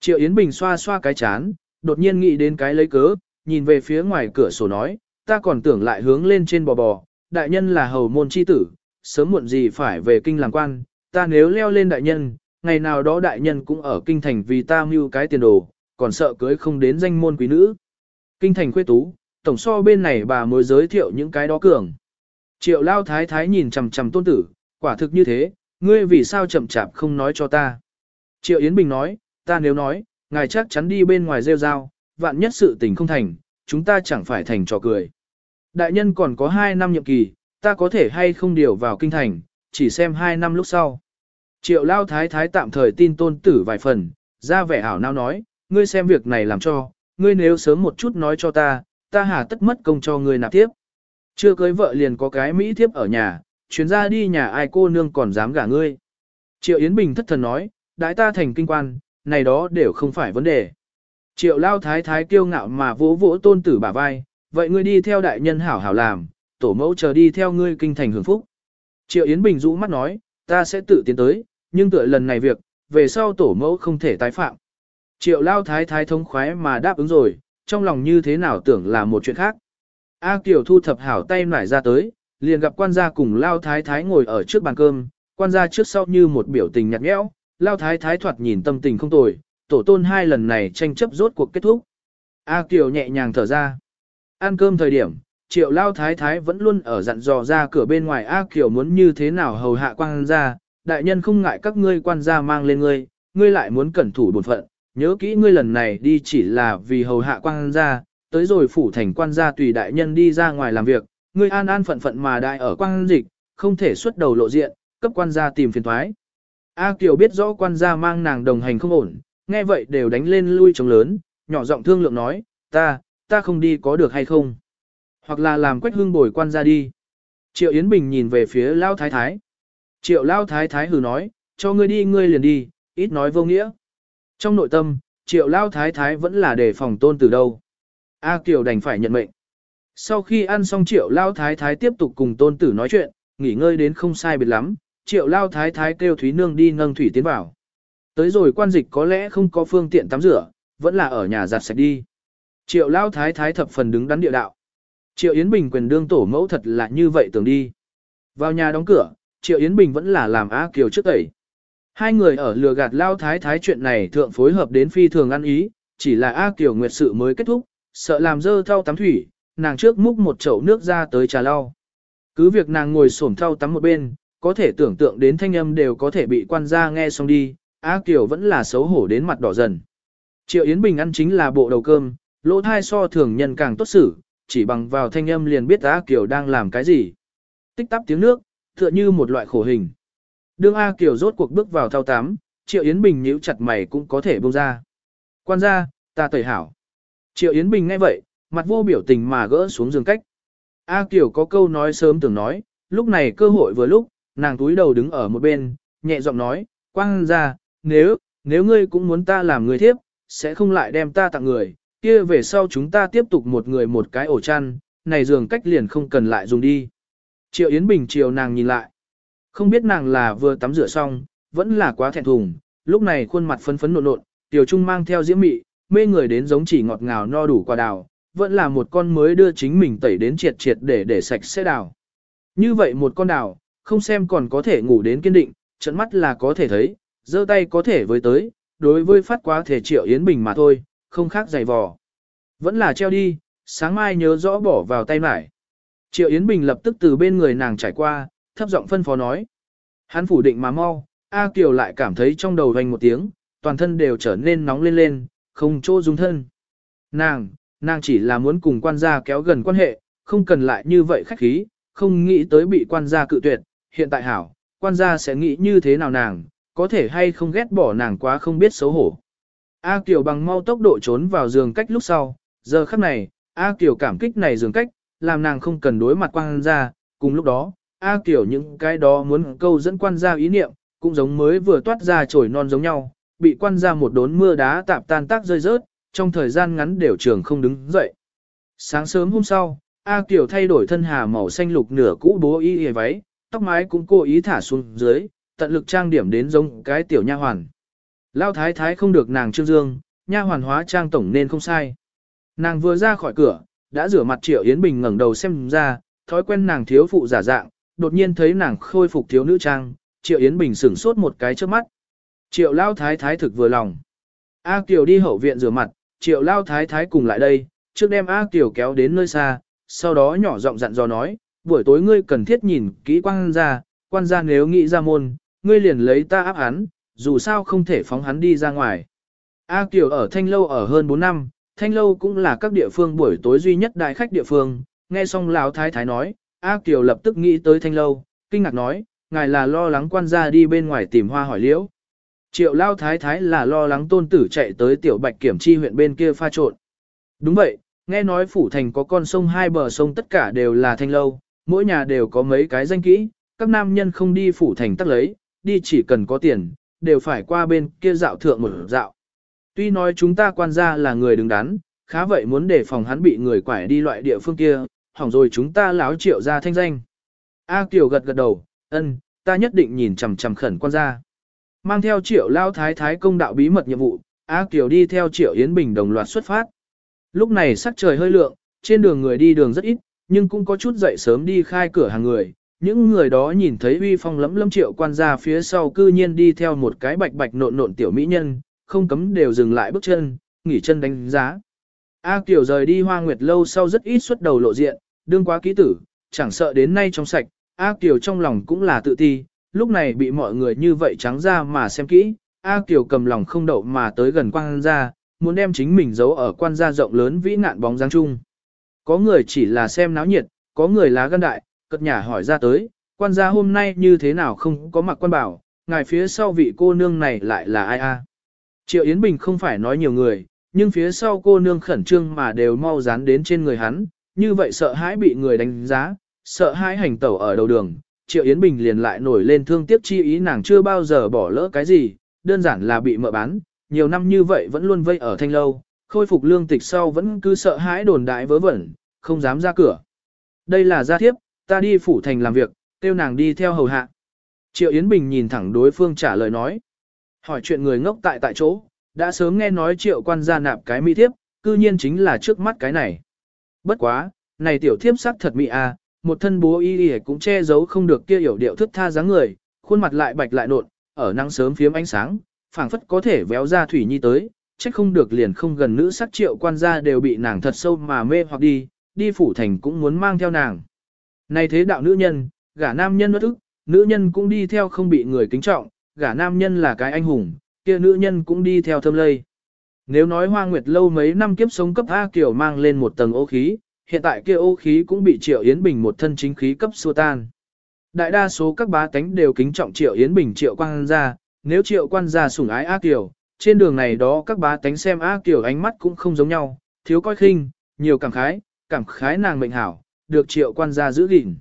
Triệu Yến Bình xoa xoa cái chán, đột nhiên nghĩ đến cái lấy cớ, nhìn về phía ngoài cửa sổ nói, ta còn tưởng lại hướng lên trên bò bò, đại nhân là hầu môn chi tử, sớm muộn gì phải về kinh làm quan, ta nếu leo lên đại nhân, ngày nào đó đại nhân cũng ở kinh thành vì ta mưu cái tiền đồ, còn sợ cưới không đến danh môn quý nữ. Kinh thành khuê tú, tổng so bên này bà mới giới thiệu những cái đó cường. Triệu lao thái thái nhìn chằm chằm tôn tử, quả thực như thế, ngươi vì sao chậm chạp không nói cho ta. Triệu Yến Bình nói, ta nếu nói, ngài chắc chắn đi bên ngoài rêu rao, vạn nhất sự tình không thành, chúng ta chẳng phải thành trò cười. Đại nhân còn có 2 năm nhiệm kỳ, ta có thể hay không điều vào kinh thành, chỉ xem 2 năm lúc sau. Triệu lao thái thái tạm thời tin tôn tử vài phần, ra vẻ ảo nao nói, ngươi xem việc này làm cho, ngươi nếu sớm một chút nói cho ta, ta hà tất mất công cho ngươi nạp tiếp. Chưa cưới vợ liền có cái Mỹ thiếp ở nhà, chuyến ra đi nhà ai cô nương còn dám gả ngươi. Triệu Yến Bình thất thần nói, đại ta thành kinh quan, này đó đều không phải vấn đề. Triệu lao thái thái kiêu ngạo mà vỗ vỗ tôn tử bả vai, vậy ngươi đi theo đại nhân hảo hảo làm, tổ mẫu chờ đi theo ngươi kinh thành hưởng phúc. Triệu Yến Bình rũ mắt nói, ta sẽ tự tiến tới, nhưng tựa lần này việc, về sau tổ mẫu không thể tái phạm. Triệu lao thái thái thông khoái mà đáp ứng rồi, trong lòng như thế nào tưởng là một chuyện khác. A Kiều thu thập hảo tay nải ra tới, liền gặp quan gia cùng lao thái thái ngồi ở trước bàn cơm, quan gia trước sau như một biểu tình nhạt nhẽo, lao thái thái thoạt nhìn tâm tình không tồi, tổ tôn hai lần này tranh chấp rốt cuộc kết thúc. A Kiều nhẹ nhàng thở ra. Ăn cơm thời điểm, triệu lao thái thái vẫn luôn ở dặn dò ra cửa bên ngoài A Kiều muốn như thế nào hầu hạ quan gia, đại nhân không ngại các ngươi quan gia mang lên ngươi, ngươi lại muốn cẩn thủ bổn phận, nhớ kỹ ngươi lần này đi chỉ là vì hầu hạ quan gia, tới rồi phủ thành quan gia tùy đại nhân đi ra ngoài làm việc, ngươi an an phận phận mà đại ở quan dịch, không thể xuất đầu lộ diện, cấp quan gia tìm phiền thoái. A Kiều biết rõ quan gia mang nàng đồng hành không ổn, nghe vậy đều đánh lên lui chống lớn, nhỏ giọng thương lượng nói, ta, ta không đi có được hay không? Hoặc là làm quách hương bồi quan gia đi. Triệu Yến Bình nhìn về phía Lao Thái Thái. Triệu Lao Thái Thái hừ nói, cho ngươi đi ngươi liền đi, ít nói vô nghĩa. Trong nội tâm, Triệu Lao Thái Thái vẫn là đề phòng tôn từ đâu. A Kiều đành phải nhận mệnh. Sau khi ăn xong Triệu Lao Thái Thái tiếp tục cùng tôn tử nói chuyện, nghỉ ngơi đến không sai biệt lắm, Triệu Lao Thái Thái kêu Thúy Nương đi nâng thủy tiến vào. Tới rồi quan dịch có lẽ không có phương tiện tắm rửa, vẫn là ở nhà giặt sạch đi. Triệu Lao Thái Thái thập phần đứng đắn địa đạo. Triệu Yến Bình quyền đương tổ mẫu thật là như vậy tưởng đi. Vào nhà đóng cửa, Triệu Yến Bình vẫn là làm A Kiều trước tẩy. Hai người ở lừa gạt Lao Thái Thái chuyện này thượng phối hợp đến phi thường ăn ý, chỉ là A Kiều nguyệt sự mới kết thúc, sợ làm dơ thau tắm thủy, nàng trước múc một chậu nước ra tới trà lau. Cứ việc nàng ngồi xổm thau tắm một bên, có thể tưởng tượng đến thanh âm đều có thể bị quan gia nghe xong đi, A Kiều vẫn là xấu hổ đến mặt đỏ dần. Triệu Yến Bình ăn chính là bộ đầu cơm, lỗ thai so thường nhân càng tốt xử, chỉ bằng vào thanh âm liền biết A Kiều đang làm cái gì. Tích tắp tiếng nước, tựa như một loại khổ hình. Đương A Kiều rốt cuộc bước vào thao tắm, Triệu Yến Bình nhíu chặt mày cũng có thể buông ra. Quan gia, ta tẩy hảo. Triệu Yến Bình nghe vậy, mặt vô biểu tình mà gỡ xuống giường cách. A Kiều có câu nói sớm tưởng nói, lúc này cơ hội vừa lúc, nàng túi đầu đứng ở một bên, nhẹ giọng nói, quan gia, nếu, nếu ngươi cũng muốn ta làm người thiếp, sẽ không lại đem ta tặng người, kia về sau chúng ta tiếp tục một người một cái ổ chăn, này giường cách liền không cần lại dùng đi. Triệu Yến Bình chiều nàng nhìn lại. Không biết nàng là vừa tắm rửa xong, vẫn là quá thẹn thùng, lúc này khuôn mặt phấn phấn nộn nộn, tiểu trung mang theo diễm mị, mê người đến giống chỉ ngọt ngào no đủ quả đào, vẫn là một con mới đưa chính mình tẩy đến triệt triệt để để sạch sẽ đào. Như vậy một con đào, không xem còn có thể ngủ đến kiên định, trận mắt là có thể thấy, giơ tay có thể với tới, đối với phát quá thể triệu Yến Bình mà thôi, không khác dày vò. Vẫn là treo đi, sáng mai nhớ rõ bỏ vào tay mải. Triệu Yến Bình lập tức từ bên người nàng trải qua, thấp giọng phân phó nói. Hắn phủ định mà mau, A Kiều lại cảm thấy trong đầu vành một tiếng, toàn thân đều trở nên nóng lên lên, không chỗ dung thân. Nàng, nàng chỉ là muốn cùng quan gia kéo gần quan hệ, không cần lại như vậy khách khí, không nghĩ tới bị quan gia cự tuyệt, hiện tại hảo, quan gia sẽ nghĩ như thế nào nàng, có thể hay không ghét bỏ nàng quá không biết xấu hổ. A Kiều bằng mau tốc độ trốn vào giường cách lúc sau, giờ khắc này, A Kiều cảm kích này giường cách, làm nàng không cần đối mặt quan gia, cùng lúc đó, A Kiều những cái đó muốn câu dẫn quan gia ý niệm, cũng giống mới vừa toát ra trồi non giống nhau, bị quan gia một đốn mưa đá tạp tan tác rơi rớt, trong thời gian ngắn đều trường không đứng dậy. Sáng sớm hôm sau, A Kiều thay đổi thân hà màu xanh lục nửa cũ bố y y váy, tóc mái cũng cố ý thả xuống dưới, tận lực trang điểm đến giống cái tiểu nha hoàn. Lao thái thái không được nàng trương dương, nha hoàn hóa trang tổng nên không sai. Nàng vừa ra khỏi cửa, đã rửa mặt Triệu Yến Bình ngẩng đầu xem ra, thói quen nàng thiếu phụ giả dạng, đột nhiên thấy nàng khôi phục thiếu nữ trang, Triệu Yến Bình sửng sốt một cái trước mắt. Triệu Lao Thái Thái thực vừa lòng. A Kiều đi hậu viện rửa mặt, Triệu Lao Thái Thái cùng lại đây, trước đem A Kiều kéo đến nơi xa, sau đó nhỏ giọng dặn dò nói, buổi tối ngươi cần thiết nhìn kỹ quan gia, quan gia nếu nghĩ ra môn, ngươi liền lấy ta áp hắn, dù sao không thể phóng hắn đi ra ngoài. A Kiều ở Thanh Lâu ở hơn 4 năm, Thanh Lâu cũng là các địa phương buổi tối duy nhất đại khách địa phương, nghe xong Lão Thái Thái nói, A Kiều lập tức nghĩ tới Thanh Lâu, kinh ngạc nói, ngài là lo lắng quan gia đi bên ngoài tìm hoa hỏi liễu. Triệu Lao Thái Thái là lo lắng tôn tử chạy tới tiểu bạch kiểm chi huyện bên kia pha trộn. Đúng vậy, nghe nói phủ thành có con sông hai bờ sông tất cả đều là thanh lâu, mỗi nhà đều có mấy cái danh kỹ, các nam nhân không đi phủ thành tắt lấy, đi chỉ cần có tiền, đều phải qua bên kia dạo thượng một dạo. Tuy nói chúng ta quan gia là người đứng đắn, khá vậy muốn đề phòng hắn bị người quải đi loại địa phương kia, hỏng rồi chúng ta láo triệu ra thanh danh. A Kiều gật gật đầu, ân, ta nhất định nhìn chằm chằm khẩn quan gia. Mang theo triệu lao thái thái công đạo bí mật nhiệm vụ, A Kiều đi theo triệu Yến Bình đồng loạt xuất phát. Lúc này sắc trời hơi lượng, trên đường người đi đường rất ít, nhưng cũng có chút dậy sớm đi khai cửa hàng người. Những người đó nhìn thấy uy phong lẫm lẫm triệu quan gia phía sau cư nhiên đi theo một cái bạch bạch nộn nộn tiểu mỹ nhân, không cấm đều dừng lại bước chân, nghỉ chân đánh giá. A Kiều rời đi hoa nguyệt lâu sau rất ít xuất đầu lộ diện, đương quá ký tử, chẳng sợ đến nay trong sạch, A Kiều trong lòng cũng là tự ti, lúc này bị mọi người như vậy trắng ra mà xem kỹ, A Kiều cầm lòng không đậu mà tới gần quan gia, muốn đem chính mình giấu ở quan gia rộng lớn vĩ nạn bóng dáng chung. Có người chỉ là xem náo nhiệt, có người lá gan đại, cất nhà hỏi ra tới, quan gia hôm nay như thế nào không có mặc quan bảo, ngài phía sau vị cô nương này lại là ai a? Triệu Yến Bình không phải nói nhiều người, nhưng phía sau cô nương khẩn trương mà đều mau dán đến trên người hắn, như vậy sợ hãi bị người đánh giá, sợ hãi hành tẩu ở đầu đường. Triệu Yến Bình liền lại nổi lên thương tiếc chi ý nàng chưa bao giờ bỏ lỡ cái gì, đơn giản là bị mợ bán, nhiều năm như vậy vẫn luôn vây ở thanh lâu, khôi phục lương tịch sau vẫn cứ sợ hãi đồn đại vớ vẩn, không dám ra cửa. Đây là gia thiếp, ta đi phủ thành làm việc, tiêu nàng đi theo hầu hạ. Triệu Yến Bình nhìn thẳng đối phương trả lời nói. Hỏi chuyện người ngốc tại tại chỗ, đã sớm nghe nói triệu quan gia nạp cái mỹ thiếp, cư nhiên chính là trước mắt cái này. Bất quá, này tiểu thiếp sắc thật mỹ à, một thân bố y y cũng che giấu không được kia hiểu điệu thức tha dáng người, khuôn mặt lại bạch lại nộn, ở nắng sớm phiếm ánh sáng, phảng phất có thể véo ra thủy nhi tới, chắc không được liền không gần nữ sắc triệu quan gia đều bị nàng thật sâu mà mê hoặc đi, đi phủ thành cũng muốn mang theo nàng. Này thế đạo nữ nhân, gả nam nhân bất ức, nữ nhân cũng đi theo không bị người kính trọng, gả nam nhân là cái anh hùng, kia nữ nhân cũng đi theo thâm lây. Nếu nói hoa nguyệt lâu mấy năm kiếp sống cấp A kiều mang lên một tầng ô khí, hiện tại kia ô khí cũng bị Triệu Yến Bình một thân chính khí cấp xua tan. Đại đa số các bá tánh đều kính trọng Triệu Yến Bình Triệu Quang gia, nếu Triệu Quan gia sủng ái A Kiều, trên đường này đó các bá tánh xem A Kiều ánh mắt cũng không giống nhau, thiếu coi khinh, nhiều cảm khái, cảm khái nàng mệnh hảo, được Triệu Quan gia giữ gìn.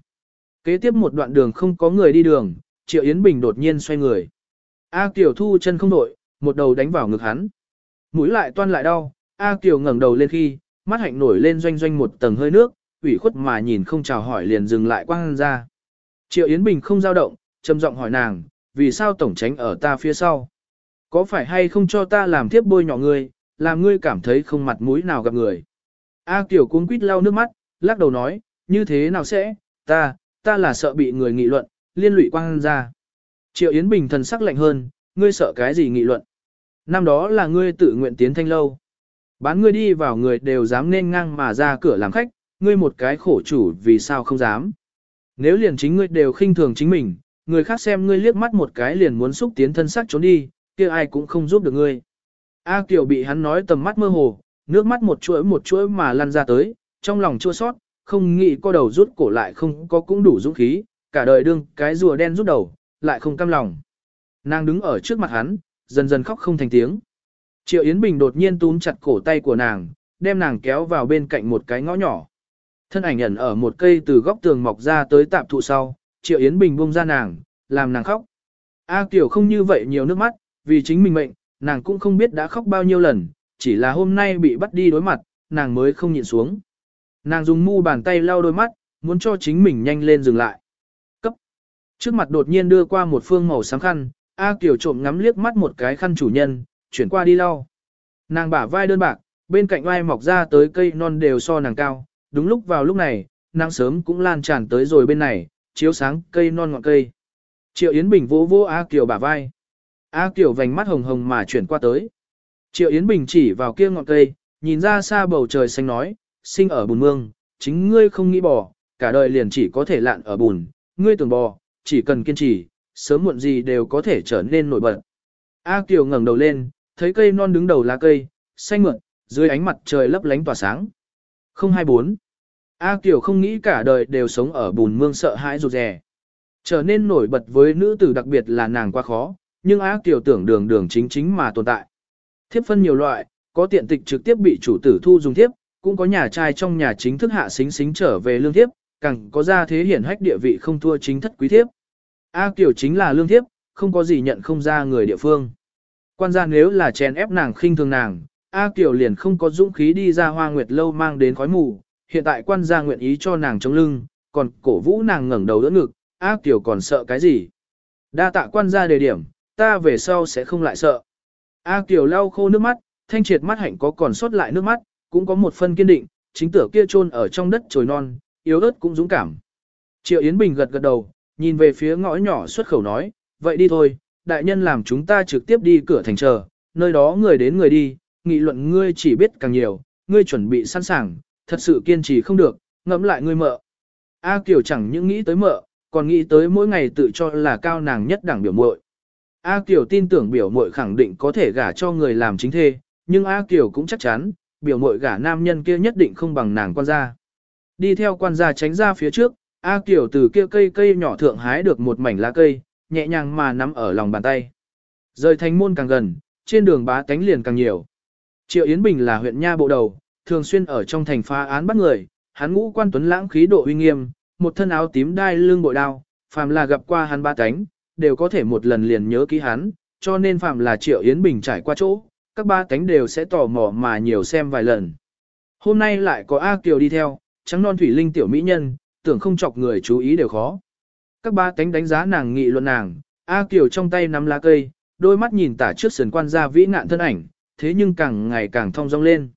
Kế tiếp một đoạn đường không có người đi đường, Triệu Yến Bình đột nhiên xoay người. A Kiều thu chân không đội một đầu đánh vào ngực hắn. Mũi lại toan lại đau, A Kiều ngẩng đầu lên khi, mắt hạnh nổi lên doanh doanh một tầng hơi nước, ủy khuất mà nhìn không chào hỏi liền dừng lại quang ra. Triệu Yến Bình không dao động, trầm giọng hỏi nàng, vì sao tổng tránh ở ta phía sau? Có phải hay không cho ta làm tiếp bôi nhỏ ngươi, làm ngươi cảm thấy không mặt mũi nào gặp người. A Kiều cuống quýt lau nước mắt, lắc đầu nói, như thế nào sẽ, ta, ta là sợ bị người nghị luận, liên lụy quang ra. Triệu Yến Bình thần sắc lạnh hơn, ngươi sợ cái gì nghị luận. Năm đó là ngươi tự nguyện tiến thanh lâu. Bán ngươi đi vào người đều dám nên ngang mà ra cửa làm khách, ngươi một cái khổ chủ vì sao không dám. Nếu liền chính ngươi đều khinh thường chính mình, người khác xem ngươi liếc mắt một cái liền muốn xúc tiến thân xác trốn đi, kia ai cũng không giúp được ngươi. A Kiều bị hắn nói tầm mắt mơ hồ, nước mắt một chuỗi một chuỗi mà lăn ra tới, trong lòng chua sót, không nghĩ co đầu rút cổ lại không có cũng đủ dũng khí, cả đời đương cái rùa đen rút đầu, lại không cam lòng. Nàng đứng ở trước mặt hắn, dần dần khóc không thành tiếng. Triệu Yến Bình đột nhiên túm chặt cổ tay của nàng, đem nàng kéo vào bên cạnh một cái ngõ nhỏ. Thân ảnh ẩn ở một cây từ góc tường mọc ra tới tạp thụ sau, Triệu Yến Bình buông ra nàng, làm nàng khóc. A Kiều không như vậy nhiều nước mắt, vì chính mình mệnh, nàng cũng không biết đã khóc bao nhiêu lần, chỉ là hôm nay bị bắt đi đối mặt, nàng mới không nhịn xuống. Nàng dùng mu bàn tay lau đôi mắt, muốn cho chính mình nhanh lên dừng lại. Cấp. Trước mặt đột nhiên đưa qua một phương màu sáng khăn, A Kiều trộm ngắm liếc mắt một cái khăn chủ nhân, chuyển qua đi lau. Nàng bả vai đơn bạc, bên cạnh oai mọc ra tới cây non đều so nàng cao, đúng lúc vào lúc này, nắng sớm cũng lan tràn tới rồi bên này, chiếu sáng cây non ngọn cây. Triệu Yến Bình vỗ vỗ A Kiều bả vai. A Kiều vành mắt hồng hồng mà chuyển qua tới. Triệu Yến Bình chỉ vào kia ngọn cây, nhìn ra xa bầu trời xanh nói, sinh ở bùn mương, chính ngươi không nghĩ bỏ, cả đời liền chỉ có thể lạn ở bùn, ngươi tưởng bò, chỉ cần kiên trì, sớm muộn gì đều có thể trở nên nổi bật. A Kiều ngẩng đầu lên, thấy cây non đứng đầu lá cây, xanh mượn, dưới ánh mặt trời lấp lánh tỏa sáng. 024. A Kiều không nghĩ cả đời đều sống ở bùn mương sợ hãi rụt rè. Trở nên nổi bật với nữ tử đặc biệt là nàng quá khó, nhưng A Kiều tưởng đường đường chính chính mà tồn tại. Thiếp phân nhiều loại, có tiện tịch trực tiếp bị chủ tử thu dùng thiếp, cũng có nhà trai trong nhà chính thức hạ xính xính trở về lương thiếp, càng có ra thế hiển hách địa vị không thua chính thất quý thiếp. A Kiều chính là lương thiếp, không có gì nhận không ra người địa phương. Quan gia nếu là chèn ép nàng khinh thường nàng, A Kiều liền không có dũng khí đi ra hoa nguyệt lâu mang đến khói mù, hiện tại quan gia nguyện ý cho nàng chống lưng, còn cổ vũ nàng ngẩng đầu đỡ ngực, A Kiều còn sợ cái gì? Đa tạ quan gia đề điểm, ta về sau sẽ không lại sợ. A Kiều lau khô nước mắt, thanh triệt mắt hạnh có còn sót lại nước mắt, cũng có một phân kiên định, chính tử kia chôn ở trong đất trồi non, yếu ớt cũng dũng cảm. Triệu Yến Bình gật gật đầu, nhìn về phía ngõ nhỏ xuất khẩu nói, vậy đi thôi, đại nhân làm chúng ta trực tiếp đi cửa thành chờ, nơi đó người đến người đi, nghị luận ngươi chỉ biết càng nhiều, ngươi chuẩn bị sẵn sàng, thật sự kiên trì không được, ngẫm lại ngươi mợ. A Kiều chẳng những nghĩ tới mợ, còn nghĩ tới mỗi ngày tự cho là cao nàng nhất đẳng biểu muội. A Kiều tin tưởng biểu muội khẳng định có thể gả cho người làm chính thê, nhưng A Kiều cũng chắc chắn, biểu muội gả nam nhân kia nhất định không bằng nàng quan gia. Đi theo quan gia tránh ra phía trước, A Kiều từ kia cây cây nhỏ thượng hái được một mảnh lá cây, nhẹ nhàng mà nắm ở lòng bàn tay. Rời thành môn càng gần, trên đường bá tánh liền càng nhiều. Triệu Yến Bình là huyện nha bộ đầu, thường xuyên ở trong thành phá án bắt người, hắn ngũ quan tuấn lãng khí độ uy nghiêm, một thân áo tím đai lưng bội đao, phàm là gặp qua hắn ba tánh, đều có thể một lần liền nhớ ký hắn, cho nên phàm là Triệu Yến Bình trải qua chỗ, các ba tánh đều sẽ tò mò mà nhiều xem vài lần. Hôm nay lại có A Kiều đi theo, trắng non thủy linh tiểu mỹ nhân, tưởng không chọc người chú ý đều khó. Các ba tánh đánh giá nàng nghị luận nàng, A Kiều trong tay nắm lá cây, đôi mắt nhìn tả trước sườn quan gia vĩ nạn thân ảnh, thế nhưng càng ngày càng thong dong lên.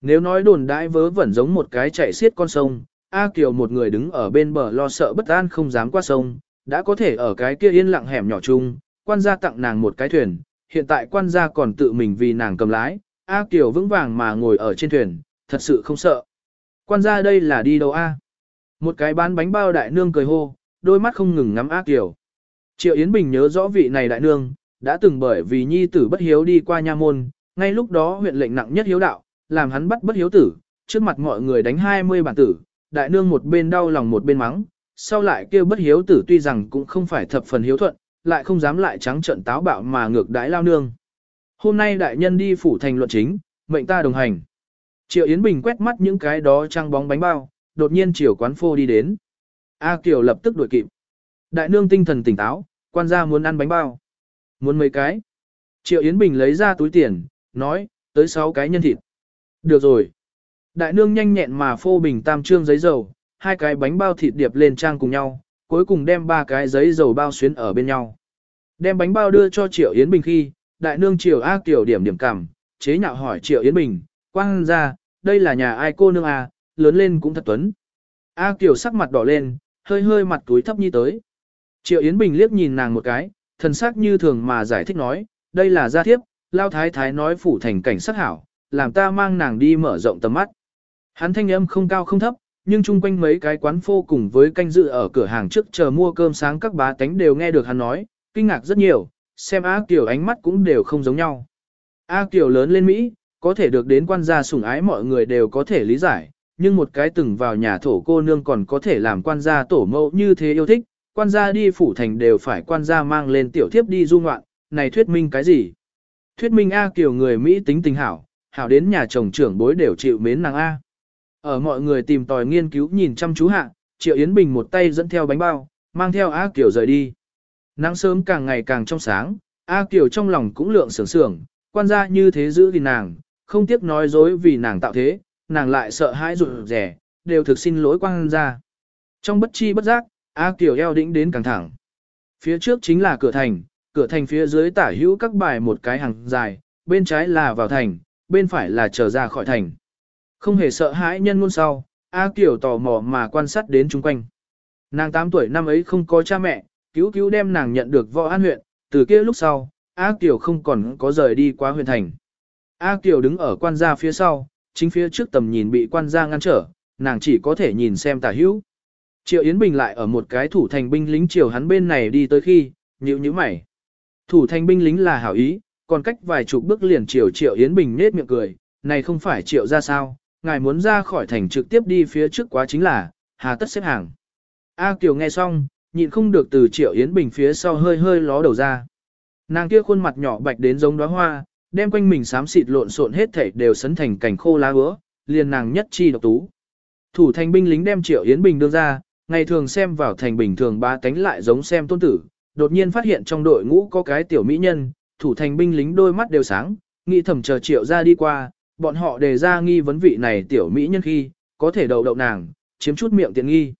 Nếu nói đồn đãi vớ vẩn giống một cái chạy xiết con sông, A Kiều một người đứng ở bên bờ lo sợ bất an không dám qua sông, đã có thể ở cái kia yên lặng hẻm nhỏ chung, quan gia tặng nàng một cái thuyền, hiện tại quan gia còn tự mình vì nàng cầm lái, A Kiều vững vàng mà ngồi ở trên thuyền, thật sự không sợ. Quan gia đây là đi đâu A? Một cái bán bánh bao đại nương cười hô, đôi mắt không ngừng ngắm ác kiểu. Triệu Yến Bình nhớ rõ vị này đại nương, đã từng bởi vì nhi tử bất hiếu đi qua nha môn, ngay lúc đó huyện lệnh nặng nhất hiếu đạo, làm hắn bắt bất hiếu tử, trước mặt mọi người đánh 20 bản tử, đại nương một bên đau lòng một bên mắng, sau lại kêu bất hiếu tử tuy rằng cũng không phải thập phần hiếu thuận, lại không dám lại trắng trận táo bạo mà ngược đãi lao nương. Hôm nay đại nhân đi phủ thành luận chính, mệnh ta đồng hành. Triệu Yến Bình quét mắt những cái đó trăng bóng bánh bao, đột nhiên chiều quán phô đi đến. A Kiều lập tức đuổi kịp. Đại nương tinh thần tỉnh táo, quan gia muốn ăn bánh bao. Muốn mấy cái. Triệu Yến Bình lấy ra túi tiền, nói, tới 6 cái nhân thịt. Được rồi. Đại nương nhanh nhẹn mà phô bình tam trương giấy dầu, hai cái bánh bao thịt điệp lên trang cùng nhau, cuối cùng đem ba cái giấy dầu bao xuyến ở bên nhau. Đem bánh bao đưa cho Triệu Yến Bình khi, đại nương triệu A Kiều điểm điểm cảm, chế nhạo hỏi Triệu Yến Bình, quang ra, đây là nhà ai cô nương à, lớn lên cũng thật tuấn. A Kiều sắc mặt đỏ lên, hơi hơi mặt túi thấp nhi tới. Triệu Yến Bình liếc nhìn nàng một cái, thần sắc như thường mà giải thích nói, đây là gia thiếp, lao thái thái nói phủ thành cảnh sắc hảo, làm ta mang nàng đi mở rộng tầm mắt. Hắn thanh âm không cao không thấp, nhưng chung quanh mấy cái quán phô cùng với canh dự ở cửa hàng trước chờ mua cơm sáng các bá tánh đều nghe được hắn nói, kinh ngạc rất nhiều, xem A Kiều ánh mắt cũng đều không giống nhau. A Kiều lớn lên Mỹ, có thể được đến quan gia sủng ái mọi người đều có thể lý giải, nhưng một cái từng vào nhà thổ cô nương còn có thể làm quan gia tổ mẫu như thế yêu thích, quan gia đi phủ thành đều phải quan gia mang lên tiểu thiếp đi du ngoạn, này thuyết minh cái gì? Thuyết minh A Kiều người Mỹ tính tình hảo, hảo đến nhà chồng trưởng bối đều chịu mến nàng A. Ở mọi người tìm tòi nghiên cứu nhìn chăm chú hạ, Triệu Yến Bình một tay dẫn theo bánh bao, mang theo A Kiều rời đi. Nắng sớm càng ngày càng trong sáng, A Kiều trong lòng cũng lượng sưởng sưởng, quan gia như thế giữ vì nàng, không tiếc nói dối vì nàng tạo thế, nàng lại sợ hãi rụt rẻ, đều thực xin lỗi quan gia. Trong bất chi bất giác, A Kiều eo đĩnh đến càng thẳng. Phía trước chính là cửa thành, cửa thành phía dưới tả hữu các bài một cái hàng dài, bên trái là vào thành, bên phải là trở ra khỏi thành. Không hề sợ hãi nhân ngôn sau, A Kiều tò mò mà quan sát đến chung quanh. Nàng 8 tuổi năm ấy không có cha mẹ, cứu cứu đem nàng nhận được võ an huyện, từ kia lúc sau, A Kiều không còn có rời đi qua huyện thành. A Kiều đứng ở quan gia phía sau, chính phía trước tầm nhìn bị quan gia ngăn trở, nàng chỉ có thể nhìn xem tả hữu. Triệu Yến Bình lại ở một cái thủ thành binh lính chiều hắn bên này đi tới khi, nhíu nhíu mày. Thủ thành binh lính là hảo ý, còn cách vài chục bước liền chiều Triệu Yến Bình nết miệng cười, này không phải Triệu ra sao, ngài muốn ra khỏi thành trực tiếp đi phía trước quá chính là, hà tất xếp hàng. A Kiều nghe xong, nhịn không được từ Triệu Yến Bình phía sau hơi hơi ló đầu ra. Nàng kia khuôn mặt nhỏ bạch đến giống đóa hoa, đem quanh mình xám xịt lộn xộn hết thảy đều sấn thành cảnh khô lá úa, liền nàng nhất chi độc tú. Thủ thành binh lính đem Triệu Yến Bình đưa ra, ngày thường xem vào thành bình thường ba cánh lại giống xem tôn tử, đột nhiên phát hiện trong đội ngũ có cái tiểu mỹ nhân, thủ thành binh lính đôi mắt đều sáng, nghĩ thầm chờ Triệu ra đi qua, bọn họ đề ra nghi vấn vị này tiểu mỹ nhân khi, có thể đầu đậu nàng, chiếm chút miệng tiện nghi.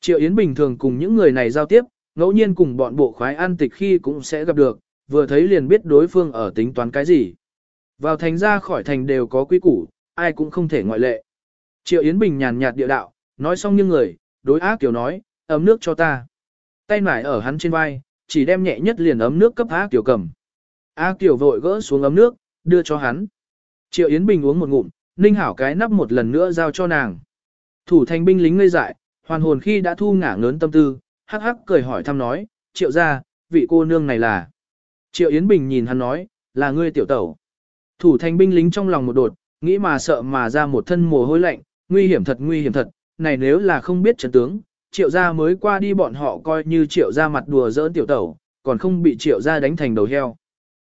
Triệu Yến bình thường cùng những người này giao tiếp, ngẫu nhiên cùng bọn bộ khoái an tịch khi cũng sẽ gặp được, vừa thấy liền biết đối phương ở tính toán cái gì. Vào thành ra khỏi thành đều có quy củ, ai cũng không thể ngoại lệ. Triệu Yến Bình nhàn nhạt địa đạo, nói xong nhưng người, đối ác kiểu nói, ấm nước cho ta. Tay nải ở hắn trên vai, chỉ đem nhẹ nhất liền ấm nước cấp ác kiểu cầm. Ác kiểu vội gỡ xuống ấm nước, đưa cho hắn. Triệu Yến Bình uống một ngụm, ninh hảo cái nắp một lần nữa giao cho nàng. Thủ thành binh lính ngây dại, hoàn hồn khi đã thu ngả ngớn tâm tư, hắc hắc cười hỏi thăm nói, triệu ra, vị cô nương này là. Triệu Yến Bình nhìn hắn nói, là ngươi tiểu tẩu. Thủ thành binh lính trong lòng một đột, nghĩ mà sợ mà ra một thân mồ hôi lạnh, nguy hiểm thật nguy hiểm thật, này nếu là không biết trận tướng, triệu gia mới qua đi bọn họ coi như triệu gia mặt đùa giỡn tiểu tẩu, còn không bị triệu gia đánh thành đầu heo.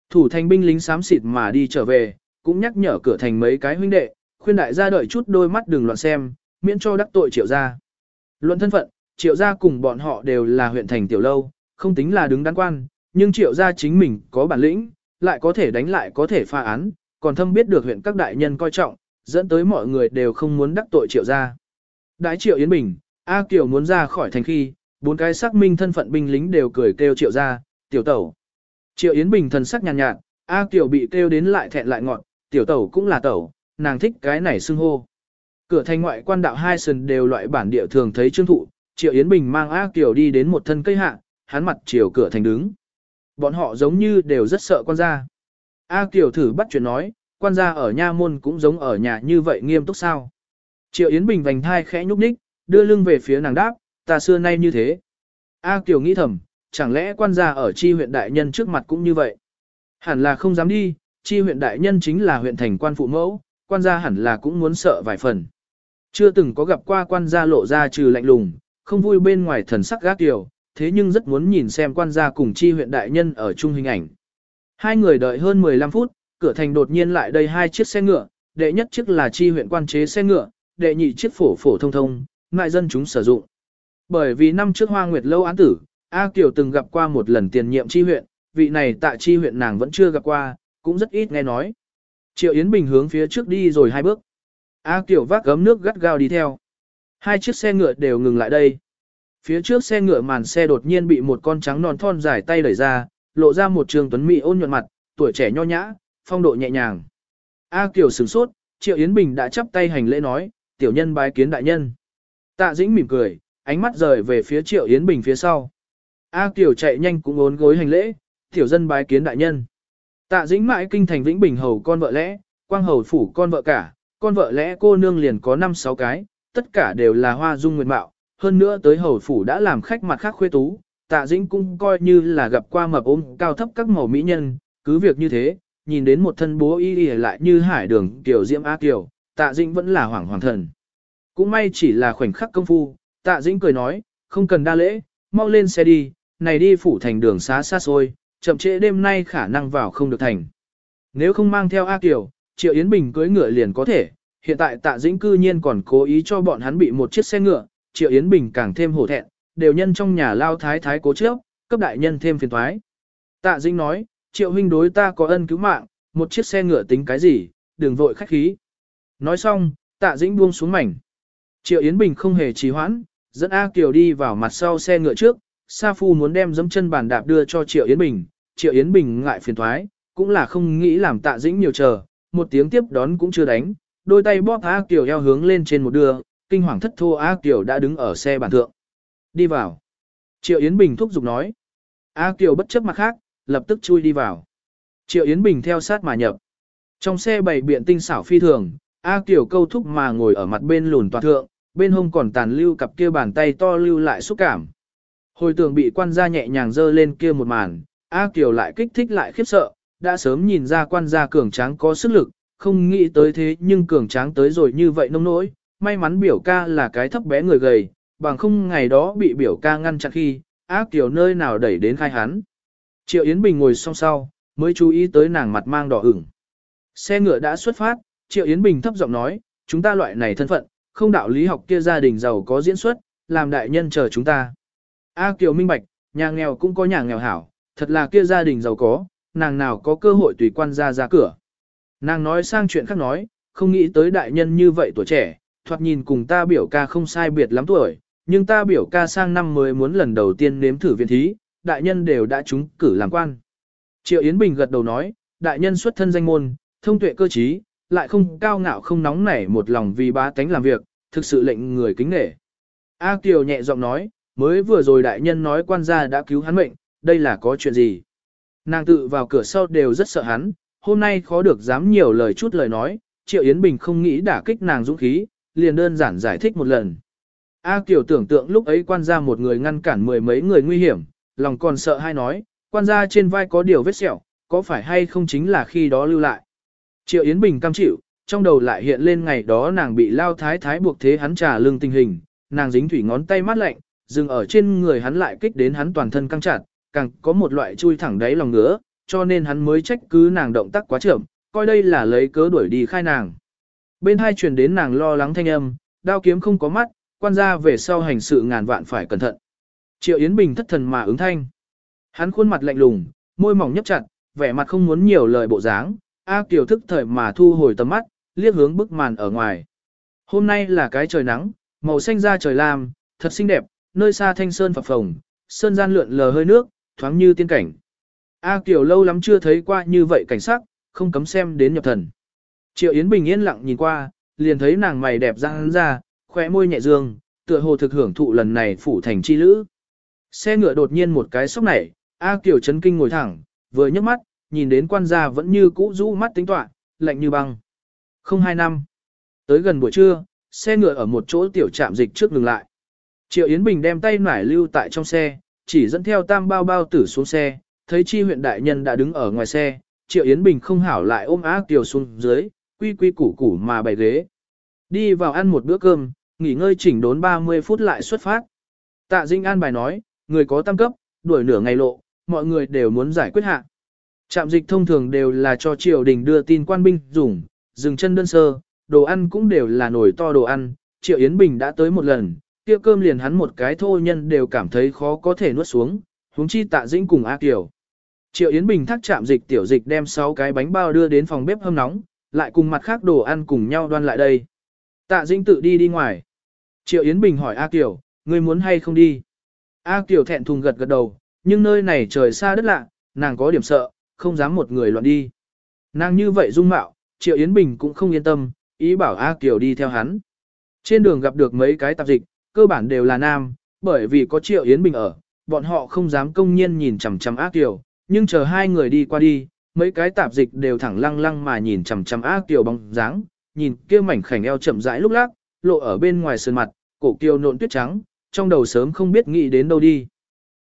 Thủ thành binh lính xám xịt mà đi trở về, cũng nhắc nhở cửa thành mấy cái huynh đệ, khuyên đại gia đợi chút đôi mắt đừng loạn xem, miễn cho đắc tội triệu gia. Luận thân phận, triệu gia cùng bọn họ đều là huyện thành tiểu lâu, không tính là đứng đắn quan, nhưng triệu gia chính mình có bản lĩnh, lại có thể đánh lại có thể pha án, còn thâm biết được huyện các đại nhân coi trọng, dẫn tới mọi người đều không muốn đắc tội triệu gia. Đái triệu Yến Bình, A Kiều muốn ra khỏi thành khi, bốn cái xác minh thân phận binh lính đều cười kêu triệu gia, tiểu tẩu. Triệu Yến Bình thần sắc nhàn nhạt, nhạt, A Kiều bị kêu đến lại thẹn lại ngọn, tiểu tẩu cũng là tẩu, nàng thích cái này xưng hô. Cửa thành ngoại quan đạo hai sườn đều loại bản địa thường thấy trương thụ, Triệu Yến Bình mang A Kiều đi đến một thân cây hạ, hắn mặt chiều cửa thành đứng. Bọn họ giống như đều rất sợ quan gia. A Kiều thử bắt chuyện nói, quan gia ở nha môn cũng giống ở nhà như vậy nghiêm túc sao. Triệu Yến Bình vành thai khẽ nhúc nhích, đưa lưng về phía nàng đáp, ta xưa nay như thế. A Kiều nghĩ thầm, chẳng lẽ quan gia ở chi huyện đại nhân trước mặt cũng như vậy. Hẳn là không dám đi, chi huyện đại nhân chính là huyện thành quan phụ mẫu, quan gia hẳn là cũng muốn sợ vài phần. Chưa từng có gặp qua quan gia lộ ra trừ lạnh lùng, không vui bên ngoài thần sắc gác tiểu, thế nhưng rất muốn nhìn xem quan gia cùng chi huyện đại nhân ở chung hình ảnh. Hai người đợi hơn 15 phút, cửa thành đột nhiên lại đây hai chiếc xe ngựa, đệ nhất chiếc là chi huyện quan chế xe ngựa, đệ nhị chiếc phổ phổ thông thông, ngại dân chúng sử dụng. Bởi vì năm trước Hoa Nguyệt lâu án tử, A Kiều từng gặp qua một lần tiền nhiệm chi huyện, vị này tại chi huyện nàng vẫn chưa gặp qua, cũng rất ít nghe nói. Triệu Yến Bình hướng phía trước đi rồi hai bước. A Kiều vác gấm nước gắt gao đi theo. Hai chiếc xe ngựa đều ngừng lại đây. Phía trước xe ngựa màn xe đột nhiên bị một con trắng non thon dài tay đẩy ra, lộ ra một trường tuấn mỹ ôn nhuận mặt, tuổi trẻ nho nhã, phong độ nhẹ nhàng. A Kiều sửng sốt, Triệu Yến Bình đã chắp tay hành lễ nói, tiểu nhân bái kiến đại nhân. Tạ Dĩnh mỉm cười, ánh mắt rời về phía Triệu Yến Bình phía sau. A Kiều chạy nhanh cũng ốn gối hành lễ, tiểu dân bái kiến đại nhân. Tạ Dĩnh mãi kinh thành Vĩnh Bình hầu con vợ lẽ, quang hầu phủ con vợ cả, con vợ lẽ cô nương liền có 5-6 cái, tất cả đều là hoa dung nguyệt mạo, hơn nữa tới hầu phủ đã làm khách mặt khác khuê tú, tạ dĩnh cũng coi như là gặp qua mập ôm cao thấp các màu mỹ nhân, cứ việc như thế, nhìn đến một thân bố y y lại như hải đường tiểu diễm á tiểu, tạ dĩnh vẫn là hoảng hoàng thần. Cũng may chỉ là khoảnh khắc công phu, tạ dĩnh cười nói, không cần đa lễ, mau lên xe đi, này đi phủ thành đường xá xa xôi, chậm trễ đêm nay khả năng vào không được thành. Nếu không mang theo A Kiều, Triệu Yến Bình cưới ngựa liền có thể, hiện tại tạ dĩnh cư nhiên còn cố ý cho bọn hắn bị một chiếc xe ngựa, Triệu Yến Bình càng thêm hổ thẹn, đều nhân trong nhà lao thái thái cố trước, cấp đại nhân thêm phiền toái. Tạ Dĩnh nói, Triệu huynh đối ta có ân cứu mạng, một chiếc xe ngựa tính cái gì, đừng vội khách khí. Nói xong, Tạ Dĩnh buông xuống mảnh. Triệu Yến Bình không hề trì hoãn, dẫn A Kiều đi vào mặt sau xe ngựa trước, Sa Phu muốn đem dấm chân bàn đạp đưa cho Triệu Yến Bình, Triệu Yến Bình ngại phiền toái, cũng là không nghĩ làm Tạ Dĩnh nhiều chờ, một tiếng tiếp đón cũng chưa đánh, đôi tay bóp A Kiều eo hướng lên trên một đường, kinh hoàng thất thô A Kiều đã đứng ở xe bàn thượng. Đi vào. Triệu Yến Bình thúc giục nói. A Kiều bất chấp mặt khác, lập tức chui đi vào. Triệu Yến Bình theo sát mà nhập. Trong xe bày biện tinh xảo phi thường, A Kiều câu thúc mà ngồi ở mặt bên lùn toàn thượng, bên hông còn tàn lưu cặp kia bàn tay to lưu lại xúc cảm. Hồi tưởng bị quan gia nhẹ nhàng dơ lên kia một màn, A Kiều lại kích thích lại khiếp sợ, đã sớm nhìn ra quan gia cường tráng có sức lực, không nghĩ tới thế nhưng cường tráng tới rồi như vậy nông nỗi, may mắn biểu ca là cái thấp bé người gầy, bằng không ngày đó bị biểu ca ngăn chặn khi, ác tiểu nơi nào đẩy đến khai hắn. Triệu Yến Bình ngồi song sau, mới chú ý tới nàng mặt mang đỏ ửng. Xe ngựa đã xuất phát, Triệu Yến Bình thấp giọng nói, chúng ta loại này thân phận, không đạo lý học kia gia đình giàu có diễn xuất, làm đại nhân chờ chúng ta. A Kiều minh bạch, nhà nghèo cũng có nhà nghèo hảo, thật là kia gia đình giàu có, nàng nào có cơ hội tùy quan ra ra cửa. Nàng nói sang chuyện khác nói, không nghĩ tới đại nhân như vậy tuổi trẻ, thoạt nhìn cùng ta biểu ca không sai biệt lắm tuổi, nhưng ta biểu ca sang năm mới muốn lần đầu tiên nếm thử viện thí, đại nhân đều đã trúng cử làm quan. Triệu Yến Bình gật đầu nói, đại nhân xuất thân danh môn, thông tuệ cơ trí, lại không cao ngạo không nóng nảy một lòng vì bá tánh làm việc, thực sự lệnh người kính nể. A Kiều nhẹ giọng nói, mới vừa rồi đại nhân nói quan gia đã cứu hắn mệnh, đây là có chuyện gì? Nàng tự vào cửa sau đều rất sợ hắn, hôm nay khó được dám nhiều lời chút lời nói, Triệu Yến Bình không nghĩ đả kích nàng dũng khí, liền đơn giản giải thích một lần. A Kiều tưởng tượng lúc ấy quan gia một người ngăn cản mười mấy người nguy hiểm, lòng còn sợ hay nói, quan gia trên vai có điều vết sẹo, có phải hay không chính là khi đó lưu lại. Triệu Yến Bình cam chịu, trong đầu lại hiện lên ngày đó nàng bị lao thái thái buộc thế hắn trả lưng tình hình, nàng dính thủy ngón tay mát lạnh, dừng ở trên người hắn lại kích đến hắn toàn thân căng chặt, càng có một loại chui thẳng đáy lòng ngứa, cho nên hắn mới trách cứ nàng động tác quá chậm, coi đây là lấy cớ đuổi đi khai nàng. Bên hai truyền đến nàng lo lắng thanh âm, đao kiếm không có mắt, quan gia về sau hành sự ngàn vạn phải cẩn thận. Triệu Yến Bình thất thần mà ứng thanh. Hắn khuôn mặt lạnh lùng, môi mỏng nhấp chặt, vẻ mặt không muốn nhiều lời bộ dáng, A Kiều thức thời mà thu hồi tầm mắt, liếc hướng bức màn ở ngoài. Hôm nay là cái trời nắng, màu xanh da trời lam, thật xinh đẹp, nơi xa thanh sơn phập phồng, sơn gian lượn lờ hơi nước, thoáng như tiên cảnh. A Kiều lâu lắm chưa thấy qua như vậy cảnh sắc, không cấm xem đến nhập thần. Triệu Yến Bình yên lặng nhìn qua, liền thấy nàng mày đẹp răng ra, khóe môi nhẹ dương, tựa hồ thực hưởng thụ lần này phủ thành chi lữ. Xe ngựa đột nhiên một cái sốc nảy, A Kiều chấn kinh ngồi thẳng, vừa nhấc mắt, nhìn đến quan gia vẫn như cũ rũ mắt tính toán, lạnh như băng. Không hai năm. Tới gần buổi trưa, xe ngựa ở một chỗ tiểu trạm dịch trước ngừng lại. Triệu Yến Bình đem tay nải lưu tại trong xe, chỉ dẫn theo tam bao bao tử xuống xe, thấy chi huyện đại nhân đã đứng ở ngoài xe, Triệu Yến Bình không hảo lại ôm Á Kiều xuống dưới, quy quy củ củ mà bày ghế. Đi vào ăn một bữa cơm, nghỉ ngơi chỉnh đốn 30 phút lại xuất phát. Tạ Dinh An bài nói, người có tam cấp, đuổi nửa ngày lộ, mọi người đều muốn giải quyết hạ. Trạm dịch thông thường đều là cho triều đình đưa tin quan binh dùng, dừng chân đơn sơ, đồ ăn cũng đều là nồi to đồ ăn, Triệu Yến Bình đã tới một lần, kia cơm liền hắn một cái thô nhân đều cảm thấy khó có thể nuốt xuống, huống chi tạ dĩnh cùng A Kiều. Triệu Yến Bình thắt chạm dịch tiểu dịch đem 6 cái bánh bao đưa đến phòng bếp hâm nóng, lại cùng mặt khác đồ ăn cùng nhau đoan lại đây. Tạ Dĩnh tự đi đi ngoài. Triệu Yến Bình hỏi A Kiều, ngươi muốn hay không đi? A Kiều thẹn thùng gật gật đầu, nhưng nơi này trời xa đất lạ, nàng có điểm sợ, không dám một người loạn đi. Nàng như vậy dung mạo, Triệu Yến Bình cũng không yên tâm, ý bảo A Kiều đi theo hắn. Trên đường gặp được mấy cái tạp dịch, cơ bản đều là nam, bởi vì có Triệu Yến Bình ở, bọn họ không dám công nhiên nhìn chằm chằm A Kiều, nhưng chờ hai người đi qua đi, mấy cái tạp dịch đều thẳng lăng lăng mà nhìn chằm chằm A Kiều bóng dáng, nhìn kia mảnh khảnh eo chậm rãi lúc lắc, lộ ở bên ngoài sườn mặt, cổ kiều nộn tuyết trắng, trong đầu sớm không biết nghĩ đến đâu đi.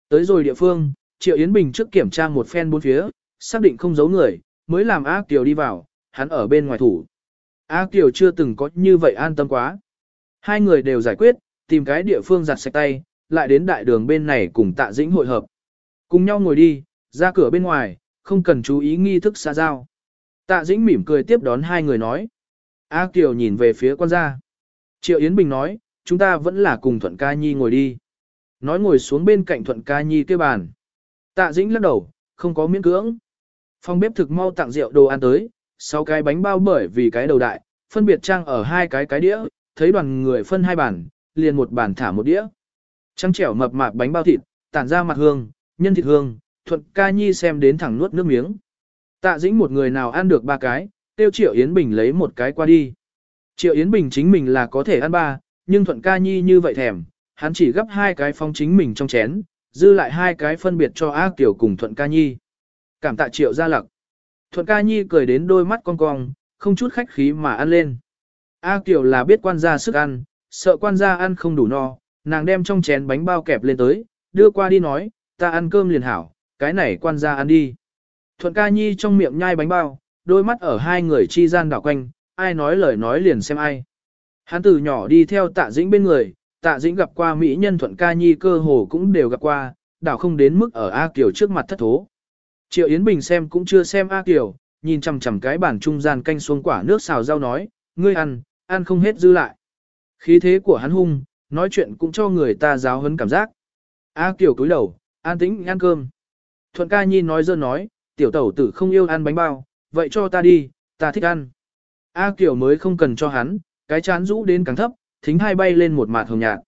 Tới rồi địa phương, Triệu Yến Bình trước kiểm tra một phen bốn phía, xác định không giấu người, mới làm A Kiều đi vào, hắn ở bên ngoài thủ. A Kiều chưa từng có như vậy an tâm quá. Hai người đều giải quyết, tìm cái địa phương giặt sạch tay, lại đến đại đường bên này cùng tạ dĩnh hội hợp. Cùng nhau ngồi đi, ra cửa bên ngoài, không cần chú ý nghi thức xã giao. Tạ dĩnh mỉm cười tiếp đón hai người nói. A Kiều nhìn về phía quan gia. Triệu Yến Bình nói, chúng ta vẫn là cùng Thuận Ca Nhi ngồi đi. Nói ngồi xuống bên cạnh Thuận Ca Nhi kia bàn. Tạ Dĩnh lắc đầu, không có miễn cưỡng. Phòng bếp thực mau tặng rượu đồ ăn tới, sáu cái bánh bao bởi vì cái đầu đại, phân biệt trang ở hai cái cái đĩa, thấy đoàn người phân hai bàn, liền một bàn thả một đĩa. Trăng trẻo mập mạp bánh bao thịt, tản ra mặt hương, nhân thịt hương, Thuận Ca Nhi xem đến thẳng nuốt nước miếng. Tạ Dĩnh một người nào ăn được ba cái, tiêu Triệu Yến Bình lấy một cái qua đi. Triệu Yến Bình chính mình là có thể ăn ba, nhưng Thuận Ca Nhi như vậy thèm, hắn chỉ gấp hai cái phong chính mình trong chén, dư lại hai cái phân biệt cho A Kiều cùng Thuận Ca Nhi. Cảm tạ Triệu gia lặc. Thuận Ca Nhi cười đến đôi mắt cong cong, không chút khách khí mà ăn lên. A Kiều là biết quan gia sức ăn, sợ quan gia ăn không đủ no, nàng đem trong chén bánh bao kẹp lên tới, đưa qua đi nói, ta ăn cơm liền hảo, cái này quan gia ăn đi. Thuận Ca Nhi trong miệng nhai bánh bao, đôi mắt ở hai người chi gian đảo quanh, ai nói lời nói liền xem ai. Hắn từ nhỏ đi theo tạ dĩnh bên người, tạ dĩnh gặp qua mỹ nhân thuận ca nhi cơ hồ cũng đều gặp qua, đảo không đến mức ở A Kiều trước mặt thất thố. Triệu Yến Bình xem cũng chưa xem A Kiều, nhìn chằm chằm cái bàn trung gian canh xuống quả nước xào rau nói, ngươi ăn, ăn không hết dư lại. Khí thế của hắn hung, nói chuyện cũng cho người ta giáo hấn cảm giác. A Kiều cúi đầu, an tĩnh ăn cơm. Thuận ca nhi nói dơ nói, tiểu tẩu tử không yêu ăn bánh bao, vậy cho ta đi, ta thích ăn. A Kiều mới không cần cho hắn, cái chán rũ đến càng thấp, thính hai bay lên một mạt hồng nhạt.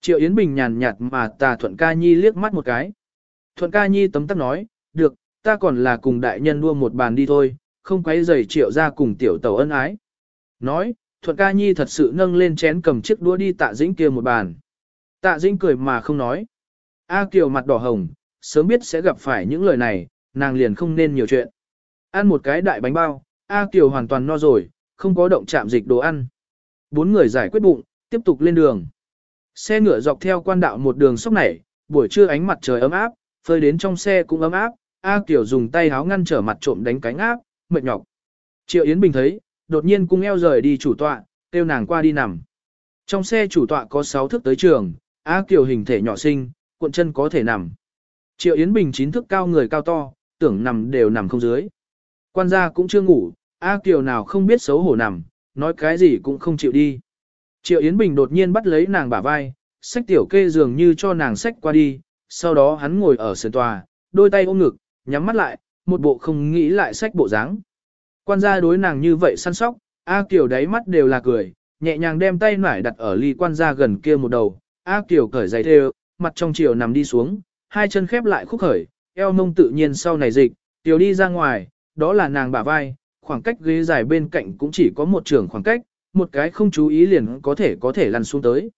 Triệu Yến Bình nhàn nhạt mà tà Thuận Ca Nhi liếc mắt một cái. Thuận Ca Nhi tấm tắc nói, được, ta còn là cùng đại nhân đua một bàn đi thôi, không quấy rầy triệu ra cùng tiểu tẩu ân ái. Nói, Thuận Ca Nhi thật sự nâng lên chén cầm chiếc đũa đi tạ dĩnh kia một bàn. Tạ dĩnh cười mà không nói. A Kiều mặt đỏ hồng, sớm biết sẽ gặp phải những lời này, nàng liền không nên nhiều chuyện. Ăn một cái đại bánh bao, A Kiều hoàn toàn no rồi, không có động chạm dịch đồ ăn. Bốn người giải quyết bụng, tiếp tục lên đường. Xe ngựa dọc theo quan đạo một đường sóc nảy, buổi trưa ánh mặt trời ấm áp, phơi đến trong xe cũng ấm áp, A Kiều dùng tay háo ngăn trở mặt trộm đánh cánh áp, mệt nhọc. Triệu Yến Bình thấy, đột nhiên cung eo rời đi chủ tọa, kêu nàng qua đi nằm. Trong xe chủ tọa có 6 thước tới trường, A Kiều hình thể nhỏ xinh, cuộn chân có thể nằm. Triệu Yến Bình chín thước cao người cao to, tưởng nằm đều nằm không dưới. Quan gia cũng chưa ngủ, A Kiều nào không biết xấu hổ nằm, nói cái gì cũng không chịu đi. Triệu Yến Bình đột nhiên bắt lấy nàng bả vai, sách tiểu kê dường như cho nàng sách qua đi, sau đó hắn ngồi ở sườn tòa, đôi tay ôm ngực, nhắm mắt lại, một bộ không nghĩ lại sách bộ dáng. Quan gia đối nàng như vậy săn sóc, A Kiều đáy mắt đều là cười, nhẹ nhàng đem tay nải đặt ở ly quan gia gần kia một đầu, A Kiều cởi giày thêu, mặt trong chiều nằm đi xuống, hai chân khép lại khúc khởi, eo mông tự nhiên sau này dịch, tiểu đi ra ngoài, đó là nàng bả vai, khoảng cách ghế dài bên cạnh cũng chỉ có một trường khoảng cách, một cái không chú ý liền có thể có thể lăn xuống tới.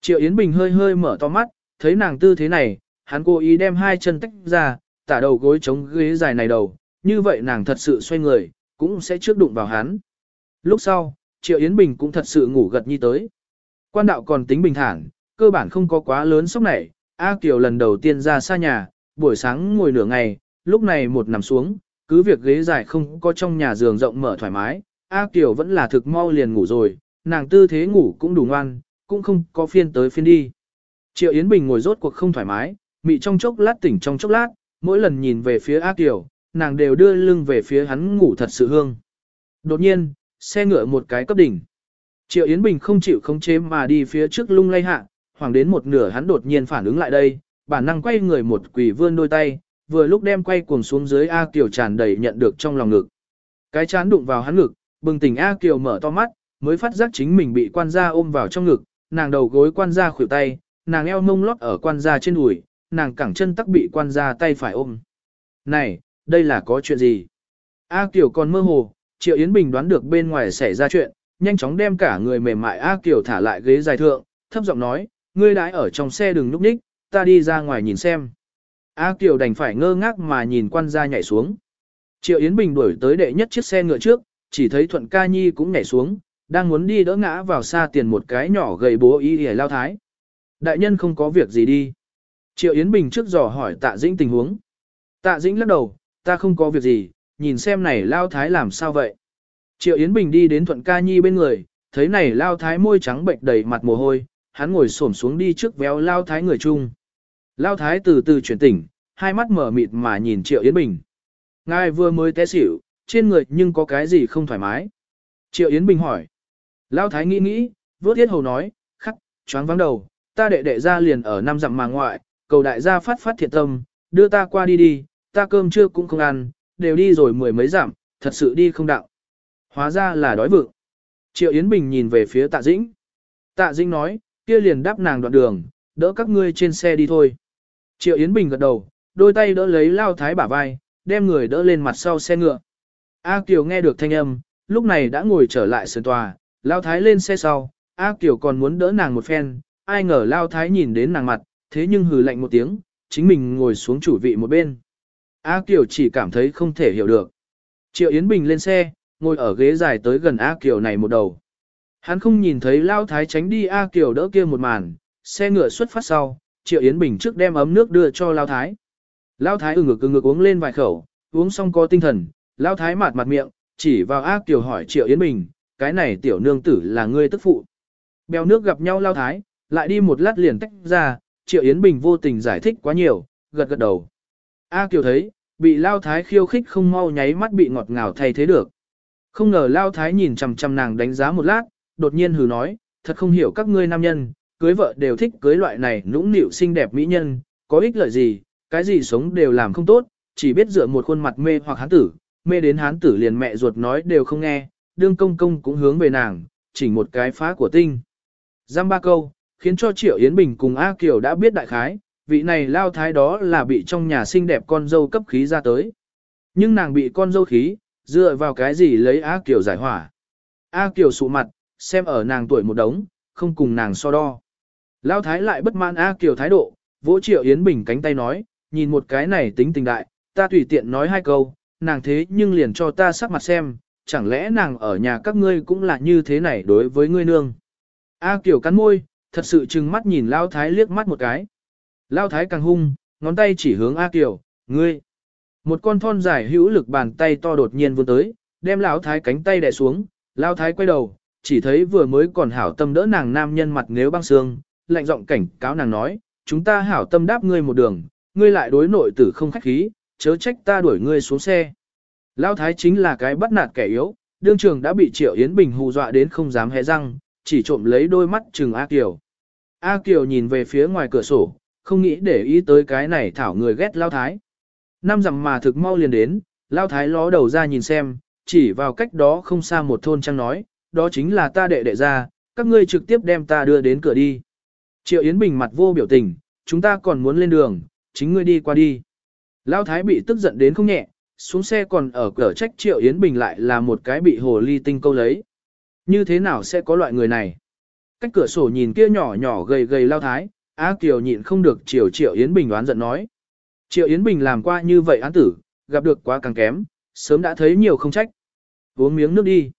Triệu Yến Bình hơi hơi mở to mắt, thấy nàng tư thế này, hắn cố ý đem hai chân tách ra, tả đầu gối chống ghế dài này đầu, như vậy nàng thật sự xoay người, cũng sẽ trước đụng vào hắn. Lúc sau, Triệu Yến Bình cũng thật sự ngủ gật nhi tới. Quan đạo còn tính bình thản, cơ bản không có quá lớn sốc này, A Kiều lần đầu tiên ra xa nhà, buổi sáng ngồi nửa ngày, lúc này một nằm xuống, cứ việc ghế dài không có trong nhà giường rộng mở thoải mái, A Kiều vẫn là thực mau liền ngủ rồi, nàng tư thế ngủ cũng đủ ngoan, cũng không có phiên tới phiên đi. Triệu Yến Bình ngồi rốt cuộc không thoải mái, mị trong chốc lát tỉnh trong chốc lát, mỗi lần nhìn về phía A Kiều, nàng đều đưa lưng về phía hắn ngủ thật sự hương. Đột nhiên, xe ngựa một cái cấp đỉnh. Triệu Yến Bình không chịu khống chế mà đi phía trước lung lay hạ, hoàng đến một nửa hắn đột nhiên phản ứng lại đây, bản năng quay người một quỷ vươn đôi tay, vừa lúc đem quay cuồng xuống dưới A Kiều tràn đầy nhận được trong lòng ngực. Cái chán đụng vào hắn ngực, bừng tỉnh A Kiều mở to mắt, mới phát giác chính mình bị quan gia ôm vào trong ngực, nàng đầu gối quan gia khuỷu tay, nàng eo mông lót ở quan gia trên đùi, nàng cẳng chân tắc bị quan gia tay phải ôm. Này, đây là có chuyện gì? A Kiều còn mơ hồ, Triệu Yến Bình đoán được bên ngoài xảy ra chuyện, nhanh chóng đem cả người mềm mại A Kiều thả lại ghế dài thượng, thấp giọng nói, ngươi đãi ở trong xe đừng núp ních, ta đi ra ngoài nhìn xem. A Kiều đành phải ngơ ngác mà nhìn quan gia nhảy xuống. Triệu Yến Bình đuổi tới đệ nhất chiếc xe ngựa trước, chỉ thấy Thuận Ca Nhi cũng nhảy xuống, đang muốn đi đỡ ngã vào xa tiền một cái nhỏ gầy bố y hề lao thái. Đại nhân không có việc gì đi. Triệu Yến Bình trước dò hỏi tạ dĩnh tình huống. Tạ dĩnh lắc đầu, ta không có việc gì, nhìn xem này lao thái làm sao vậy. Triệu Yến Bình đi đến Thuận Ca Nhi bên người, thấy này lao thái môi trắng bệnh đầy mặt mồ hôi, hắn ngồi xổm xuống đi trước véo lao thái người chung. Lao thái từ từ chuyển tỉnh, hai mắt mở mịt mà nhìn Triệu Yến Bình. Ngài vừa mới té xỉu, trên người nhưng có cái gì không thoải mái. Triệu Yến Bình hỏi. Lao thái nghĩ nghĩ, vốt thiết hầu nói, khắc, choáng vắng đầu, ta đệ đệ ra liền ở năm dặm mà ngoại, cầu đại gia phát phát thiện tâm, đưa ta qua đi đi, ta cơm trưa cũng không ăn, đều đi rồi mười mấy dặm, thật sự đi không đạo. Hóa ra là đói vựng. Triệu Yến Bình nhìn về phía tạ dĩnh. Tạ dĩnh nói, kia liền đáp nàng đoạn đường, đỡ các ngươi trên xe đi thôi. Triệu Yến Bình gật đầu, đôi tay đỡ lấy lao thái bả vai, đem người đỡ lên mặt sau xe ngựa. A Kiều nghe được thanh âm, lúc này đã ngồi trở lại sườn tòa, lao thái lên xe sau, A Kiều còn muốn đỡ nàng một phen, ai ngờ lao thái nhìn đến nàng mặt, thế nhưng hừ lạnh một tiếng, chính mình ngồi xuống chủ vị một bên. A Kiều chỉ cảm thấy không thể hiểu được. Triệu Yến Bình lên xe, ngồi ở ghế dài tới gần A Kiều này một đầu. Hắn không nhìn thấy Lao Thái tránh đi A Kiều đỡ kia một màn, xe ngựa xuất phát sau, Triệu Yến Bình trước đem ấm nước đưa cho Lao Thái. Lao Thái ừ ngực ừ ngực uống lên vài khẩu, uống xong có tinh thần, Lao Thái mạt mặt miệng, chỉ vào A Kiều hỏi Triệu Yến Bình, cái này tiểu nương tử là ngươi tức phụ. Bèo nước gặp nhau Lao Thái, lại đi một lát liền tách ra, Triệu Yến Bình vô tình giải thích quá nhiều, gật gật đầu. A Kiều thấy, bị Lao Thái khiêu khích không mau nháy mắt bị ngọt ngào thay thế được. Không ngờ Lao Thái nhìn chằm chằm nàng đánh giá một lát, đột nhiên hừ nói, thật không hiểu các ngươi nam nhân, cưới vợ đều thích cưới loại này nũng nịu xinh đẹp mỹ nhân, có ích lợi gì, cái gì sống đều làm không tốt, chỉ biết dựa một khuôn mặt mê hoặc hán tử, mê đến hán tử liền mẹ ruột nói đều không nghe, đương công công cũng hướng về nàng, chỉnh một cái phá của tinh. Giam ba câu, khiến cho Triệu Yến Bình cùng A Kiều đã biết đại khái, vị này lao thái đó là bị trong nhà xinh đẹp con dâu cấp khí ra tới. Nhưng nàng bị con dâu khí, dựa vào cái gì lấy A Kiều giải hỏa. A Kiều sụ mặt, xem ở nàng tuổi một đống, không cùng nàng so đo. Lao thái lại bất mãn A Kiều thái độ, vỗ Triệu Yến Bình cánh tay nói, nhìn một cái này tính tình đại, ta tùy tiện nói hai câu, nàng thế nhưng liền cho ta sắc mặt xem, chẳng lẽ nàng ở nhà các ngươi cũng là như thế này đối với ngươi nương. A Kiều cắn môi, thật sự trừng mắt nhìn Lao Thái liếc mắt một cái. Lao Thái càng hung, ngón tay chỉ hướng A Kiều, ngươi. Một con thon dài hữu lực bàn tay to đột nhiên vươn tới, đem Lão Thái cánh tay đè xuống, Lao Thái quay đầu, chỉ thấy vừa mới còn hảo tâm đỡ nàng nam nhân mặt nếu băng xương, lạnh giọng cảnh cáo nàng nói, chúng ta hảo tâm đáp ngươi một đường, ngươi lại đối nội tử không khách khí, chớ trách ta đuổi ngươi xuống xe. Lao Thái chính là cái bắt nạt kẻ yếu, đương trường đã bị Triệu Yến Bình hù dọa đến không dám hé răng, chỉ trộm lấy đôi mắt trừng A Kiều. A Kiều nhìn về phía ngoài cửa sổ, không nghĩ để ý tới cái này thảo người ghét Lao Thái. Năm dặm mà thực mau liền đến, Lao Thái ló đầu ra nhìn xem, chỉ vào cách đó không xa một thôn trang nói, đó chính là ta đệ đệ ra, các ngươi trực tiếp đem ta đưa đến cửa đi. Triệu Yến Bình mặt vô biểu tình, chúng ta còn muốn lên đường, chính ngươi đi qua đi. Lão Thái bị tức giận đến không nhẹ, xuống xe còn ở cửa trách Triệu Yến Bình lại là một cái bị hồ ly tinh câu lấy. Như thế nào sẽ có loại người này? Cách cửa sổ nhìn kia nhỏ nhỏ gầy gầy Lão thái, Á Kiều nhịn không được Triệu Triệu Yến Bình đoán giận nói. Triệu Yến Bình làm qua như vậy án tử, gặp được quá càng kém, sớm đã thấy nhiều không trách. Uống miếng nước đi.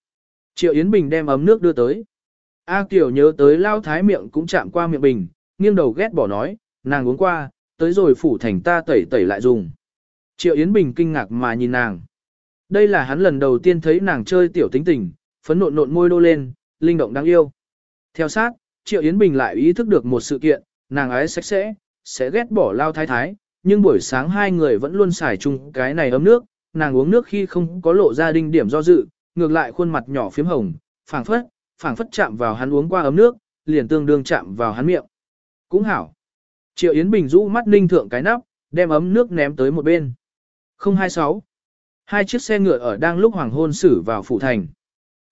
Triệu Yến Bình đem ấm nước đưa tới. A Kiều nhớ tới lao thái miệng cũng chạm qua miệng bình, nghiêng đầu ghét bỏ nói, nàng uống qua, tới rồi phủ thành ta tẩy tẩy lại dùng. Triệu Yến Bình kinh ngạc mà nhìn nàng. Đây là hắn lần đầu tiên thấy nàng chơi tiểu tính tình, phấn nộn nộn môi đô lên, linh động đáng yêu. Theo sát, Triệu Yến Bình lại ý thức được một sự kiện, nàng ấy sạch sẽ, sẽ ghét bỏ lao thái thái, nhưng buổi sáng hai người vẫn luôn xài chung cái này ấm nước, nàng uống nước khi không có lộ ra đinh điểm do dự, ngược lại khuôn mặt nhỏ phiếm hồng, phảng phất, phảng phất chạm vào hắn uống qua ấm nước, liền tương đương chạm vào hắn miệng. Cũng hảo. Triệu Yến Bình rũ mắt ninh thượng cái nắp, đem ấm nước ném tới một bên. 026. Hai chiếc xe ngựa ở đang lúc hoàng hôn xử vào phủ thành.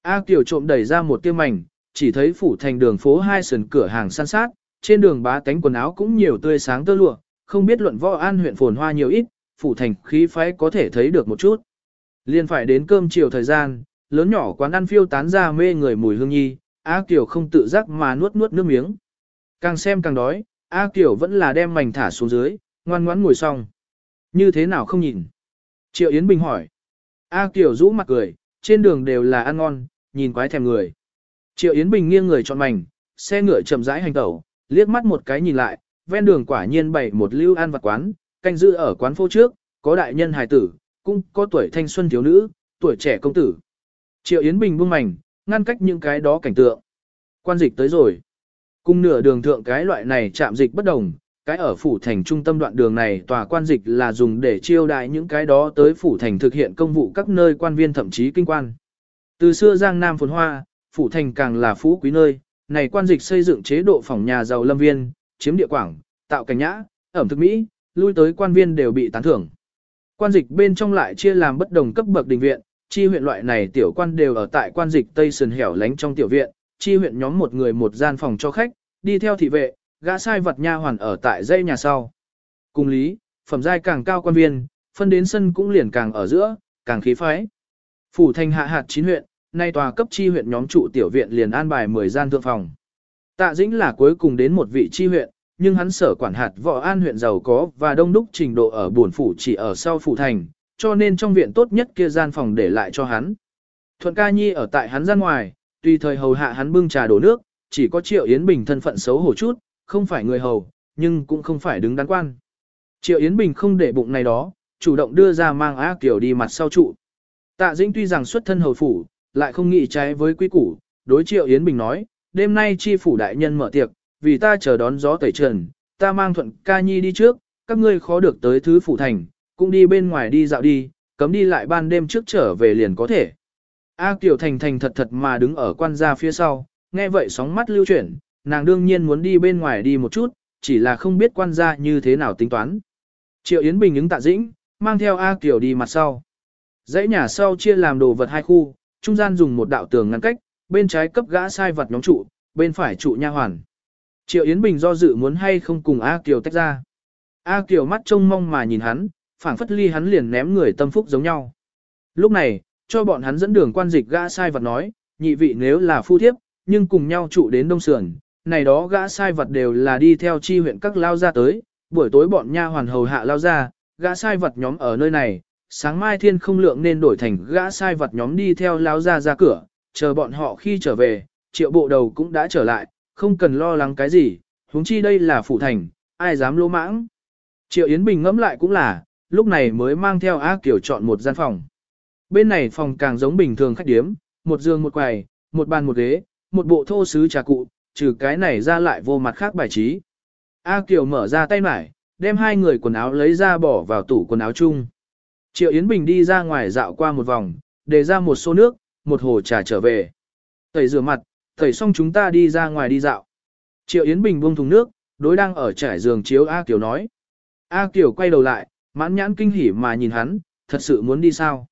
A Kiều trộm đẩy ra một tiêu mảnh, chỉ thấy phủ thành đường phố hai sườn cửa hàng san sát, trên đường bá tánh quần áo cũng nhiều tươi sáng tơ lụa, không biết luận võ an huyện phồn hoa nhiều ít, phủ thành khí phái có thể thấy được một chút. Liên phải đến cơm chiều thời gian, lớn nhỏ quán ăn phiêu tán ra mê người mùi hương nhi, A Kiều không tự giác mà nuốt nuốt nước miếng. Càng xem càng đói, A Kiều vẫn là đem mảnh thả xuống dưới, ngoan ngoãn ngồi xong. Như thế nào không nhìn? Triệu Yến Bình hỏi. A Kiều rũ mặt cười, trên đường đều là ăn ngon, nhìn quái thèm người. Triệu Yến Bình nghiêng người chọn mảnh, xe ngựa chậm rãi hành tẩu, liếc mắt một cái nhìn lại, ven đường quả nhiên bày một lưu ăn vặt quán, canh giữ ở quán phố trước, có đại nhân hài tử, cũng có tuổi thanh xuân thiếu nữ, tuổi trẻ công tử. Triệu Yến Bình buông mảnh, ngăn cách những cái đó cảnh tượng. Quan dịch tới rồi. Cùng nửa đường thượng cái loại này chạm dịch bất đồng, cái ở phủ thành trung tâm đoạn đường này tòa quan dịch là dùng để chiêu đại những cái đó tới phủ thành thực hiện công vụ các nơi quan viên thậm chí kinh quan. Từ xưa Giang Nam phồn hoa, phủ thành càng là phú quý nơi, này quan dịch xây dựng chế độ phòng nhà giàu lâm viên, chiếm địa quảng, tạo cảnh nhã, ẩm thực mỹ, lui tới quan viên đều bị tán thưởng. Quan dịch bên trong lại chia làm bất đồng cấp bậc đình viện, chi huyện loại này tiểu quan đều ở tại quan dịch Tây Sườn hẻo lánh trong tiểu viện, chi huyện nhóm một người một gian phòng cho khách, đi theo thị vệ, gã sai vật nha hoàn ở tại dãy nhà sau. Cùng lý, phẩm giai càng cao quan viên, phân đến sân cũng liền càng ở giữa, càng khí phái. Phủ thành hạ hạt chín huyện, nay tòa cấp chi huyện nhóm trụ tiểu viện liền an bài 10 gian thượng phòng. Tạ Dĩnh là cuối cùng đến một vị chi huyện, nhưng hắn sở quản hạt võ an huyện giàu có và đông đúc trình độ ở buồn phủ chỉ ở sau phủ thành, cho nên trong viện tốt nhất kia gian phòng để lại cho hắn. Thuận ca nhi ở tại hắn ra ngoài, tùy thời hầu hạ hắn bưng trà đổ nước, chỉ có Triệu Yến Bình thân phận xấu hổ chút, không phải người hầu, nhưng cũng không phải đứng đắn quan. Triệu Yến Bình không để bụng này đó, chủ động đưa ra mang Á Kiều đi mặt sau trụ. Tạ Dĩnh tuy rằng xuất thân hầu phủ, lại không nghĩ trái với quy củ, đối Triệu Yến Bình nói, đêm nay chi phủ đại nhân mở tiệc, vì ta chờ đón gió tẩy trần, ta mang thuận ca nhi đi trước, các ngươi khó được tới thứ phủ thành, cũng đi bên ngoài đi dạo đi, cấm đi lại ban đêm trước trở về liền có thể. A Kiều Thành thành thật thật mà đứng ở quan gia phía sau, nghe vậy sóng mắt lưu chuyển, nàng đương nhiên muốn đi bên ngoài đi một chút, chỉ là không biết quan gia như thế nào tính toán. Triệu Yến Bình ứng tạ dĩnh, mang theo A Kiều đi mặt sau. Dãy nhà sau chia làm đồ vật hai khu, trung gian dùng một đạo tường ngăn cách, bên trái cấp gã sai vật nhóm trụ, bên phải trụ nha hoàn. Triệu Yến Bình do dự muốn hay không cùng A Kiều tách ra. A Kiều mắt trông mong mà nhìn hắn, phảng phất ly hắn liền ném người tâm phúc giống nhau. Lúc này, cho bọn hắn dẫn đường quan dịch gã sai vật nói, nhị vị nếu là phu thiếp, nhưng cùng nhau trụ đến đông sườn, này đó gã sai vật đều là đi theo chi huyện các lao ra tới, buổi tối bọn nha hoàn hầu hạ lao ra, gã sai vật nhóm ở nơi này, sáng mai thiên không lượng nên đổi thành gã sai vật nhóm đi theo lao ra ra cửa, chờ bọn họ khi trở về, triệu bộ đầu cũng đã trở lại, không cần lo lắng cái gì, huống chi đây là phủ thành, ai dám lỗ mãng. Triệu Yến Bình ngẫm lại cũng là, lúc này mới mang theo A Kiều chọn một gian phòng. Bên này phòng càng giống bình thường khách điếm, một giường một quầy, một bàn một ghế, một bộ thô sứ trà cụ, trừ cái này ra lại vô mặt khác bài trí. A Kiều mở ra tay mải, đem hai người quần áo lấy ra bỏ vào tủ quần áo chung. Triệu Yến Bình đi ra ngoài dạo qua một vòng, để ra một xô nước, một hồ trà trở về. Tẩy rửa mặt, tẩy xong chúng ta đi ra ngoài đi dạo. Triệu Yến Bình buông thùng nước, đối đang ở trải giường chiếu A Kiều nói. A Kiều quay đầu lại, mãn nhãn kinh hỉ mà nhìn hắn, thật sự muốn đi sao?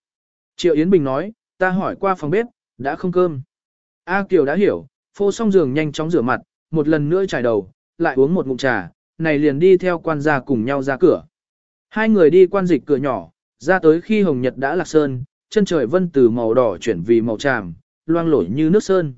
Triệu Yến Bình nói, ta hỏi qua phòng bếp, đã không cơm. A Kiều đã hiểu, phô xong giường nhanh chóng rửa mặt, một lần nữa trải đầu, lại uống một ngụm trà, này liền đi theo quan gia cùng nhau ra cửa. Hai người đi quan dịch cửa nhỏ, ra tới khi hồng nhật đã lạc sơn, chân trời vân từ màu đỏ chuyển vì màu tràm, loang lổ như nước sơn.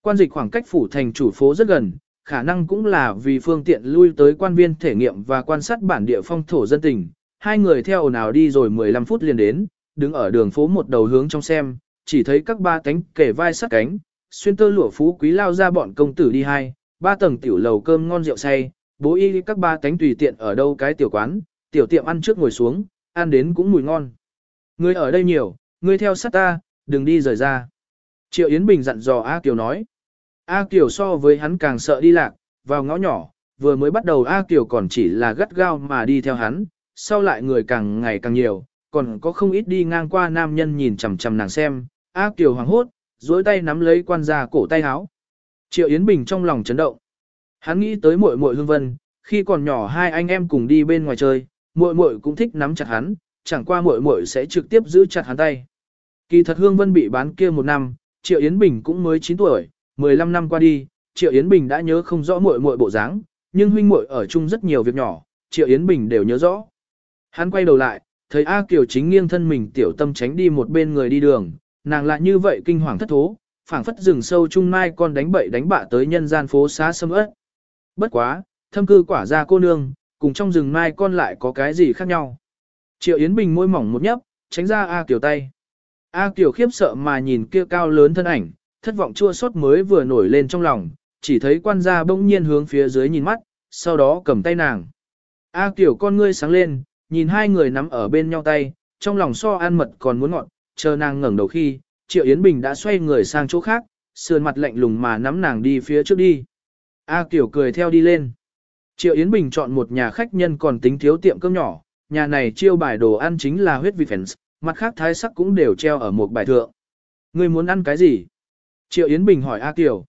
Quan dịch khoảng cách phủ thành chủ phố rất gần, khả năng cũng là vì phương tiện lui tới quan viên thể nghiệm và quan sát bản địa phong thổ dân tình. Hai người theo ồn ào đi rồi 15 phút liền đến, đứng ở đường phố một đầu hướng trong xem, chỉ thấy các ba cánh kể vai sát cánh, xuyên tơ lụa phú quý lao ra bọn công tử đi hai, ba tầng tiểu lầu cơm ngon rượu say, bố y các ba cánh tùy tiện ở đâu cái tiểu quán, tiểu tiệm ăn trước ngồi xuống, ăn đến cũng mùi ngon. Người ở đây nhiều, người theo sát ta, đừng đi rời ra. Triệu Yến Bình dặn dò A Kiều nói. A Kiều so với hắn càng sợ đi lạc, vào ngõ nhỏ, vừa mới bắt đầu A Kiều còn chỉ là gắt gao mà đi theo hắn, sau lại người càng ngày càng nhiều, còn có không ít đi ngang qua nam nhân nhìn chằm chằm nàng xem, A Kiều hoàng hốt, duỗi tay nắm lấy quan gia cổ tay áo. Triệu Yến Bình trong lòng chấn động. Hắn nghĩ tới muội muội Hương Vân, khi còn nhỏ hai anh em cùng đi bên ngoài chơi, muội muội cũng thích nắm chặt hắn, chẳng qua muội muội sẽ trực tiếp giữ chặt hắn tay. Kỳ thật Hương Vân bị bán kia một năm, Triệu Yến Bình cũng mới 9 tuổi, 15 năm qua đi, Triệu Yến Bình đã nhớ không rõ muội muội bộ dáng, nhưng huynh muội ở chung rất nhiều việc nhỏ, Triệu Yến Bình đều nhớ rõ. Hắn quay đầu lại, thấy A Kiều chính nghiêng thân mình tiểu tâm tránh đi một bên người đi đường, nàng lại như vậy kinh hoàng thất thố, phảng phất rừng sâu chung mai con đánh bậy đánh bạ tới nhân gian phố xá sâm ớt. Bất quá, thâm cư quả ra cô nương, cùng trong rừng mai con lại có cái gì khác nhau. Triệu Yến Bình môi mỏng một nhấp, tránh ra A Kiều tay. A Kiều khiếp sợ mà nhìn kia cao lớn thân ảnh, thất vọng chua xót mới vừa nổi lên trong lòng, chỉ thấy quan gia bỗng nhiên hướng phía dưới nhìn mắt, sau đó cầm tay nàng. A Kiều con ngươi sáng lên, nhìn hai người nắm ở bên nhau tay, trong lòng so an mật còn muốn ngọn, chờ nàng ngẩng đầu khi, Triệu Yến Bình đã xoay người sang chỗ khác, sườn mặt lạnh lùng mà nắm nàng đi phía trước đi. A Kiều cười theo đi lên. Triệu Yến Bình chọn một nhà khách nhân còn tính thiếu tiệm cơm nhỏ, nhà này chiêu bài đồ ăn chính là huyết vị phèn, mặt khác thái sắc cũng đều treo ở một bài thượng. Ngươi muốn ăn cái gì? Triệu Yến Bình hỏi A Kiều.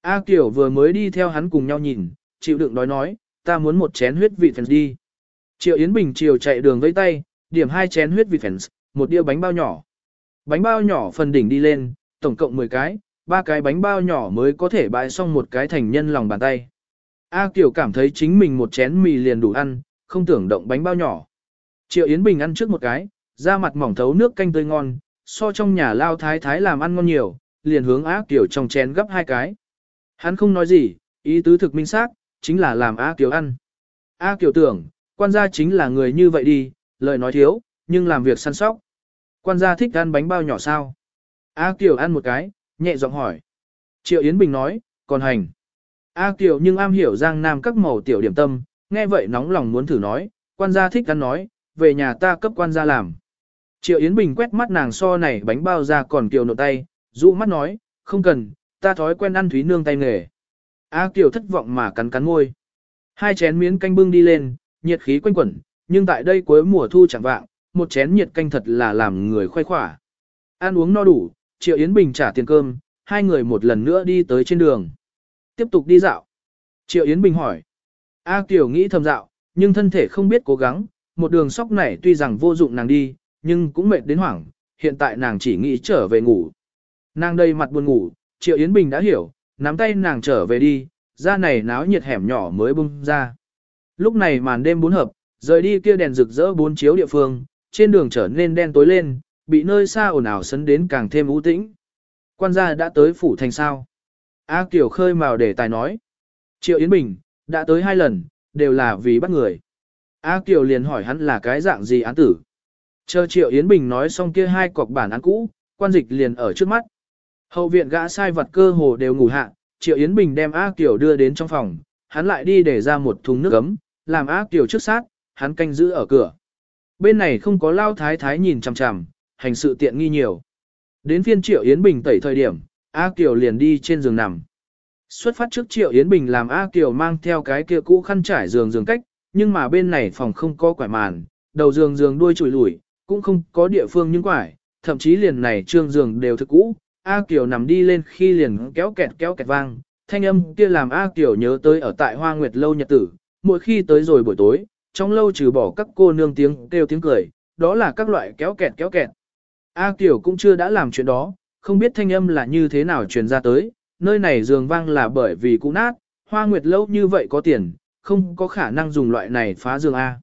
A Kiều vừa mới đi theo hắn cùng nhau nhìn, chịu đựng đói nói, ta muốn một chén huyết vị phèn đi. Triệu Yến Bình chiều chạy đường với tay, điểm hai chén huyết vị fans, một đĩa bánh bao nhỏ. Bánh bao nhỏ phần đỉnh đi lên, tổng cộng 10 cái, ba cái bánh bao nhỏ mới có thể bãi xong một cái thành nhân lòng bàn tay. A Kiều cảm thấy chính mình một chén mì liền đủ ăn, không tưởng động bánh bao nhỏ. Triệu Yến Bình ăn trước một cái, da mặt mỏng thấu nước canh tươi ngon, so trong nhà lao thái thái làm ăn ngon nhiều, liền hướng A Kiều trong chén gấp hai cái. Hắn không nói gì, ý tứ thực minh xác, chính là làm A Kiều ăn. A Kiều tưởng, quan gia chính là người như vậy đi, lời nói thiếu, nhưng làm việc săn sóc. Quan gia thích ăn bánh bao nhỏ sao? A Kiều ăn một cái, nhẹ giọng hỏi. Triệu Yến Bình nói, còn hành. A Kiều nhưng am hiểu giang nam các màu tiểu điểm tâm, nghe vậy nóng lòng muốn thử nói, quan gia thích ăn nói, về nhà ta cấp quan gia làm. Triệu Yến Bình quét mắt nàng so này bánh bao ra còn kiều nộp tay, dụ mắt nói, không cần, ta thói quen ăn thúy nương tay nghề. A Kiều thất vọng mà cắn cắn môi. Hai chén miếng canh bưng đi lên, nhiệt khí quanh quẩn, nhưng tại đây cuối mùa thu chẳng vạng, một chén nhiệt canh thật là làm người khoái khỏa. Ăn uống no đủ, Triệu Yến Bình trả tiền cơm, hai người một lần nữa đi tới trên đường. Tiếp tục đi dạo. Triệu Yến Bình hỏi. A Kiều nghĩ thầm dạo, nhưng thân thể không biết cố gắng, một đường sóc này tuy rằng vô dụng nàng đi, nhưng cũng mệt đến hoảng, hiện tại nàng chỉ nghĩ trở về ngủ. Nàng đây mặt buồn ngủ, Triệu Yến Bình đã hiểu, nắm tay nàng trở về đi, ra này náo nhiệt hẻm nhỏ mới bung ra. Lúc này màn đêm bốn hợp, rời đi kia đèn rực rỡ bốn chiếu địa phương, trên đường trở nên đen tối lên, bị nơi xa ồn ào sấn đến càng thêm u tĩnh. Quan gia đã tới phủ thành sao. A Kiều khơi mào để tài nói. Triệu Yến Bình, đã tới hai lần, đều là vì bắt người. A Kiều liền hỏi hắn là cái dạng gì án tử. Chờ Triệu Yến Bình nói xong kia hai cọc bản án cũ, quan dịch liền ở trước mắt. Hậu viện gã sai vật cơ hồ đều ngủ hạ, Triệu Yến Bình đem A Kiều đưa đến trong phòng, hắn lại đi để ra một thùng nước ấm, làm ác Kiều trước sát, hắn canh giữ ở cửa. Bên này không có lao thái thái nhìn chằm chằm, hành sự tiện nghi nhiều. Đến phiên Triệu Yến Bình tẩy thời điểm, A Kiều liền đi trên giường nằm. Xuất phát trước Triệu Yến Bình làm A Kiều mang theo cái kia cũ khăn trải giường giường cách, nhưng mà bên này phòng không có quải màn, đầu giường giường đuôi chùi lủi, cũng không có địa phương những quải, thậm chí liền này trương giường đều thực cũ. A Kiều nằm đi lên khi liền kéo kẹt kéo kẹt vang, thanh âm kia làm A Kiều nhớ tới ở tại Hoa Nguyệt lâu nhật tử, mỗi khi tới rồi buổi tối, trong lâu trừ bỏ các cô nương tiếng kêu tiếng cười, đó là các loại kéo kẹt kéo kẹt. A Kiều cũng chưa đã làm chuyện đó, không biết thanh âm là như thế nào truyền ra tới, nơi này giường vang là bởi vì cũ nát, hoa nguyệt lâu như vậy có tiền, không có khả năng dùng loại này phá giường A.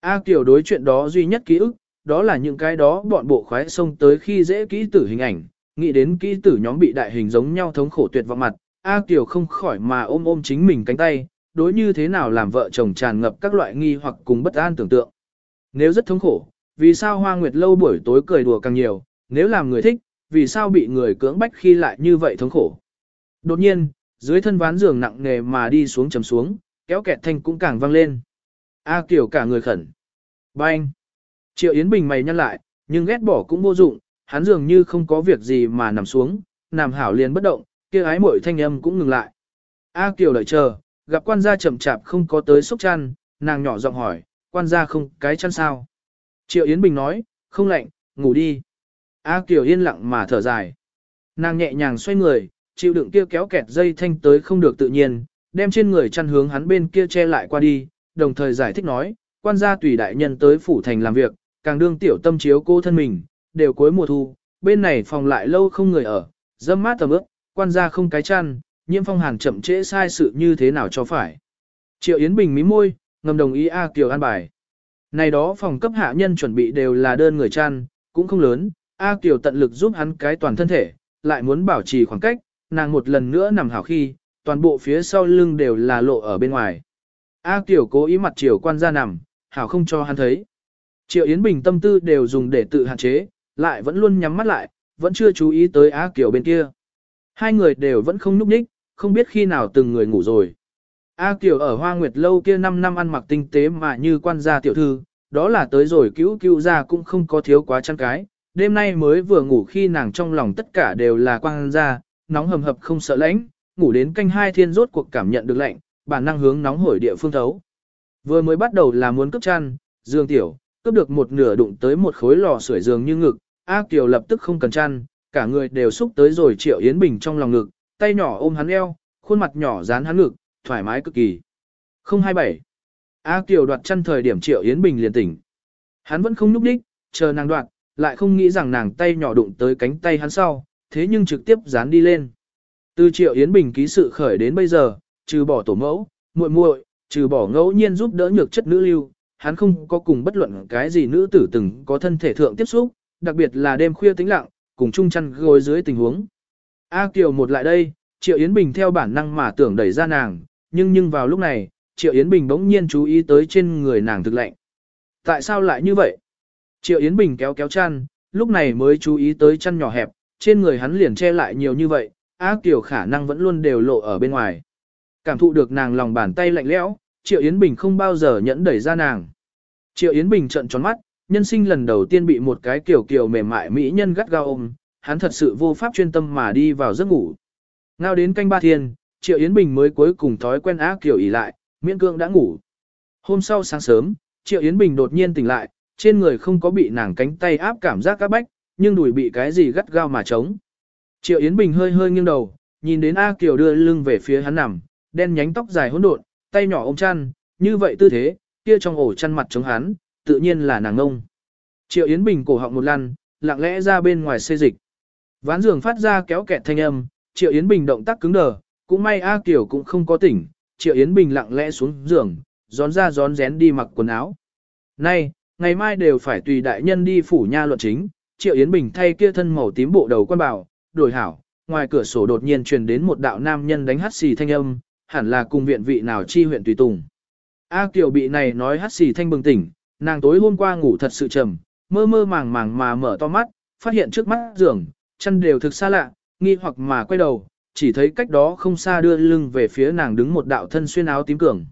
A Kiều đối chuyện đó duy nhất ký ức, đó là những cái đó bọn bộ khoái xông tới khi dễ kỹ tử hình ảnh, nghĩ đến kỹ tử nhóm bị đại hình giống nhau thống khổ tuyệt vọng mặt, A Kiều không khỏi mà ôm ôm chính mình cánh tay, đối như thế nào làm vợ chồng tràn ngập các loại nghi hoặc cùng bất an tưởng tượng. Nếu rất thống khổ, vì sao Hoa Nguyệt lâu buổi tối cười đùa càng nhiều, nếu làm người thích, vì sao bị người cưỡng bách khi lại như vậy thống khổ. Đột nhiên, dưới thân ván giường nặng nề mà đi xuống chầm xuống, kéo kẹt thanh cũng càng vang lên. A Kiều cả người khẩn. Bang! Triệu Yến Bình mày nhăn lại, nhưng ghét bỏ cũng vô dụng, hắn dường như không có việc gì mà nằm xuống, nằm hảo liền bất động, kia ái mội thanh âm cũng ngừng lại. A Kiều đợi chờ, gặp quan gia chậm chạp không có tới xúc chăn, nàng nhỏ giọng hỏi, quan gia không cái chăn sao? Triệu Yến Bình nói, không lạnh, ngủ đi. A Kiều yên lặng mà thở dài. Nàng nhẹ nhàng xoay người, chịu đựng kia kéo kẹt dây thanh tới không được tự nhiên, đem trên người chăn hướng hắn bên kia che lại qua đi, đồng thời giải thích nói, quan gia tùy đại nhân tới phủ thành làm việc, càng đương tiểu tâm chiếu cô thân mình, đều cuối mùa thu, bên này phòng lại lâu không người ở, dâm mát tầm ướp, quan gia không cái chăn, nhiễm phong hàn chậm trễ sai sự như thế nào cho phải. Triệu Yến Bình mí môi, ngầm đồng ý A Kiều an bài. Này đó phòng cấp hạ nhân chuẩn bị đều là đơn người chăn, cũng không lớn, A Kiều tận lực giúp hắn cái toàn thân thể, lại muốn bảo trì khoảng cách, nàng một lần nữa nằm hảo khi, toàn bộ phía sau lưng đều là lộ ở bên ngoài. A Kiều cố ý mặt chiều quan ra nằm, hảo không cho hắn thấy. Triệu Yến Bình tâm tư đều dùng để tự hạn chế, lại vẫn luôn nhắm mắt lại, vẫn chưa chú ý tới A Kiều bên kia. Hai người đều vẫn không núp ních, không biết khi nào từng người ngủ rồi. A Kiều ở Hoa Nguyệt lâu kia 5 năm ăn mặc tinh tế mà như quan gia tiểu thư, đó là tới rồi cứu cứu ra cũng không có thiếu quá chăn cái. Đêm nay mới vừa ngủ khi nàng trong lòng tất cả đều là quan gia, nóng hầm hập không sợ lạnh, ngủ đến canh hai thiên rốt cuộc cảm nhận được lạnh, bản năng hướng nóng hổi địa phương thấu. Vừa mới bắt đầu là muốn cướp chăn, dương tiểu, cướp được một nửa đụng tới một khối lò sưởi giường như ngực, A Kiều lập tức không cần chăn, cả người đều xúc tới rồi Triệu Yến Bình trong lòng ngực, tay nhỏ ôm hắn eo, khuôn mặt nhỏ dán hắn ngực, thoải mái cực kỳ. 027. A Kiều đoạt chăn thời điểm Triệu Yến Bình liền tỉnh. Hắn vẫn không núp đích, chờ nàng đoạt, lại không nghĩ rằng nàng tay nhỏ đụng tới cánh tay hắn sau, thế nhưng trực tiếp dán đi lên. Từ Triệu Yến Bình ký sự khởi đến bây giờ, trừ bỏ tổ mẫu, muội muội, trừ bỏ ngẫu nhiên giúp đỡ nhược chất nữ lưu, hắn không có cùng bất luận cái gì nữ tử từng có thân thể thượng tiếp xúc, đặc biệt là đêm khuya tĩnh lặng, cùng chung chăn gối dưới tình huống. A Kiều một lại đây, Triệu Yến Bình theo bản năng mà tưởng đẩy ra nàng, nhưng nhưng vào lúc này, Triệu Yến Bình bỗng nhiên chú ý tới trên người nàng thực lạnh. Tại sao lại như vậy? Triệu Yến Bình kéo kéo chăn, lúc này mới chú ý tới chăn nhỏ hẹp, trên người hắn liền che lại nhiều như vậy, A Kiều khả năng vẫn luôn đều lộ ở bên ngoài. Cảm thụ được nàng lòng bàn tay lạnh lẽo, Triệu Yến Bình không bao giờ nhẫn đẩy ra nàng. Triệu Yến Bình trợn tròn mắt, nhân sinh lần đầu tiên bị một cái kiểu kiểu mềm mại mỹ nhân gắt gao ôm, hắn thật sự vô pháp chuyên tâm mà đi vào giấc ngủ. Ngao đến canh ba thiên, Triệu Yến Bình mới cuối cùng thói quen ác kiểu ỉ lại, miễn cương đã ngủ. Hôm sau sáng sớm, Triệu Yến Bình đột nhiên tỉnh lại, trên người không có bị nàng cánh tay áp cảm giác các bách, nhưng đùi bị cái gì gắt gao mà trống. Triệu Yến Bình hơi hơi nghiêng đầu, nhìn đến A Kiều đưa lưng về phía hắn nằm, đen nhánh tóc dài hỗn độn, tay nhỏ ôm chăn, như vậy tư thế, kia trong ổ chăn mặt chống hắn, tự nhiên là nàng ngông. Triệu Yến Bình cổ họng một lăn, lặng lẽ ra bên ngoài xê dịch. Ván giường phát ra kéo kẹt thanh âm, Triệu Yến Bình động tác cứng đờ, cũng may A Kiều cũng không có tỉnh, Triệu Yến Bình lặng lẽ xuống giường, gión ra gión rén đi mặc quần áo. Nay, ngày mai đều phải tùy đại nhân đi phủ nha luận chính, Triệu Yến Bình thay kia thân màu tím bộ đầu quan bảo, đổi hảo, ngoài cửa sổ đột nhiên truyền đến một đạo nam nhân đánh hát xì thanh âm, hẳn là cùng viện vị nào chi huyện tùy tùng. A Kiều bị này nói hát xì thanh bừng tỉnh, nàng tối hôm qua ngủ thật sự trầm, mơ mơ màng màng mà mở to mắt, phát hiện trước mắt giường, chân đều thực xa lạ, nghi hoặc mà quay đầu, chỉ thấy cách đó không xa đưa lưng về phía nàng đứng một đạo thân xuyên áo tím cường.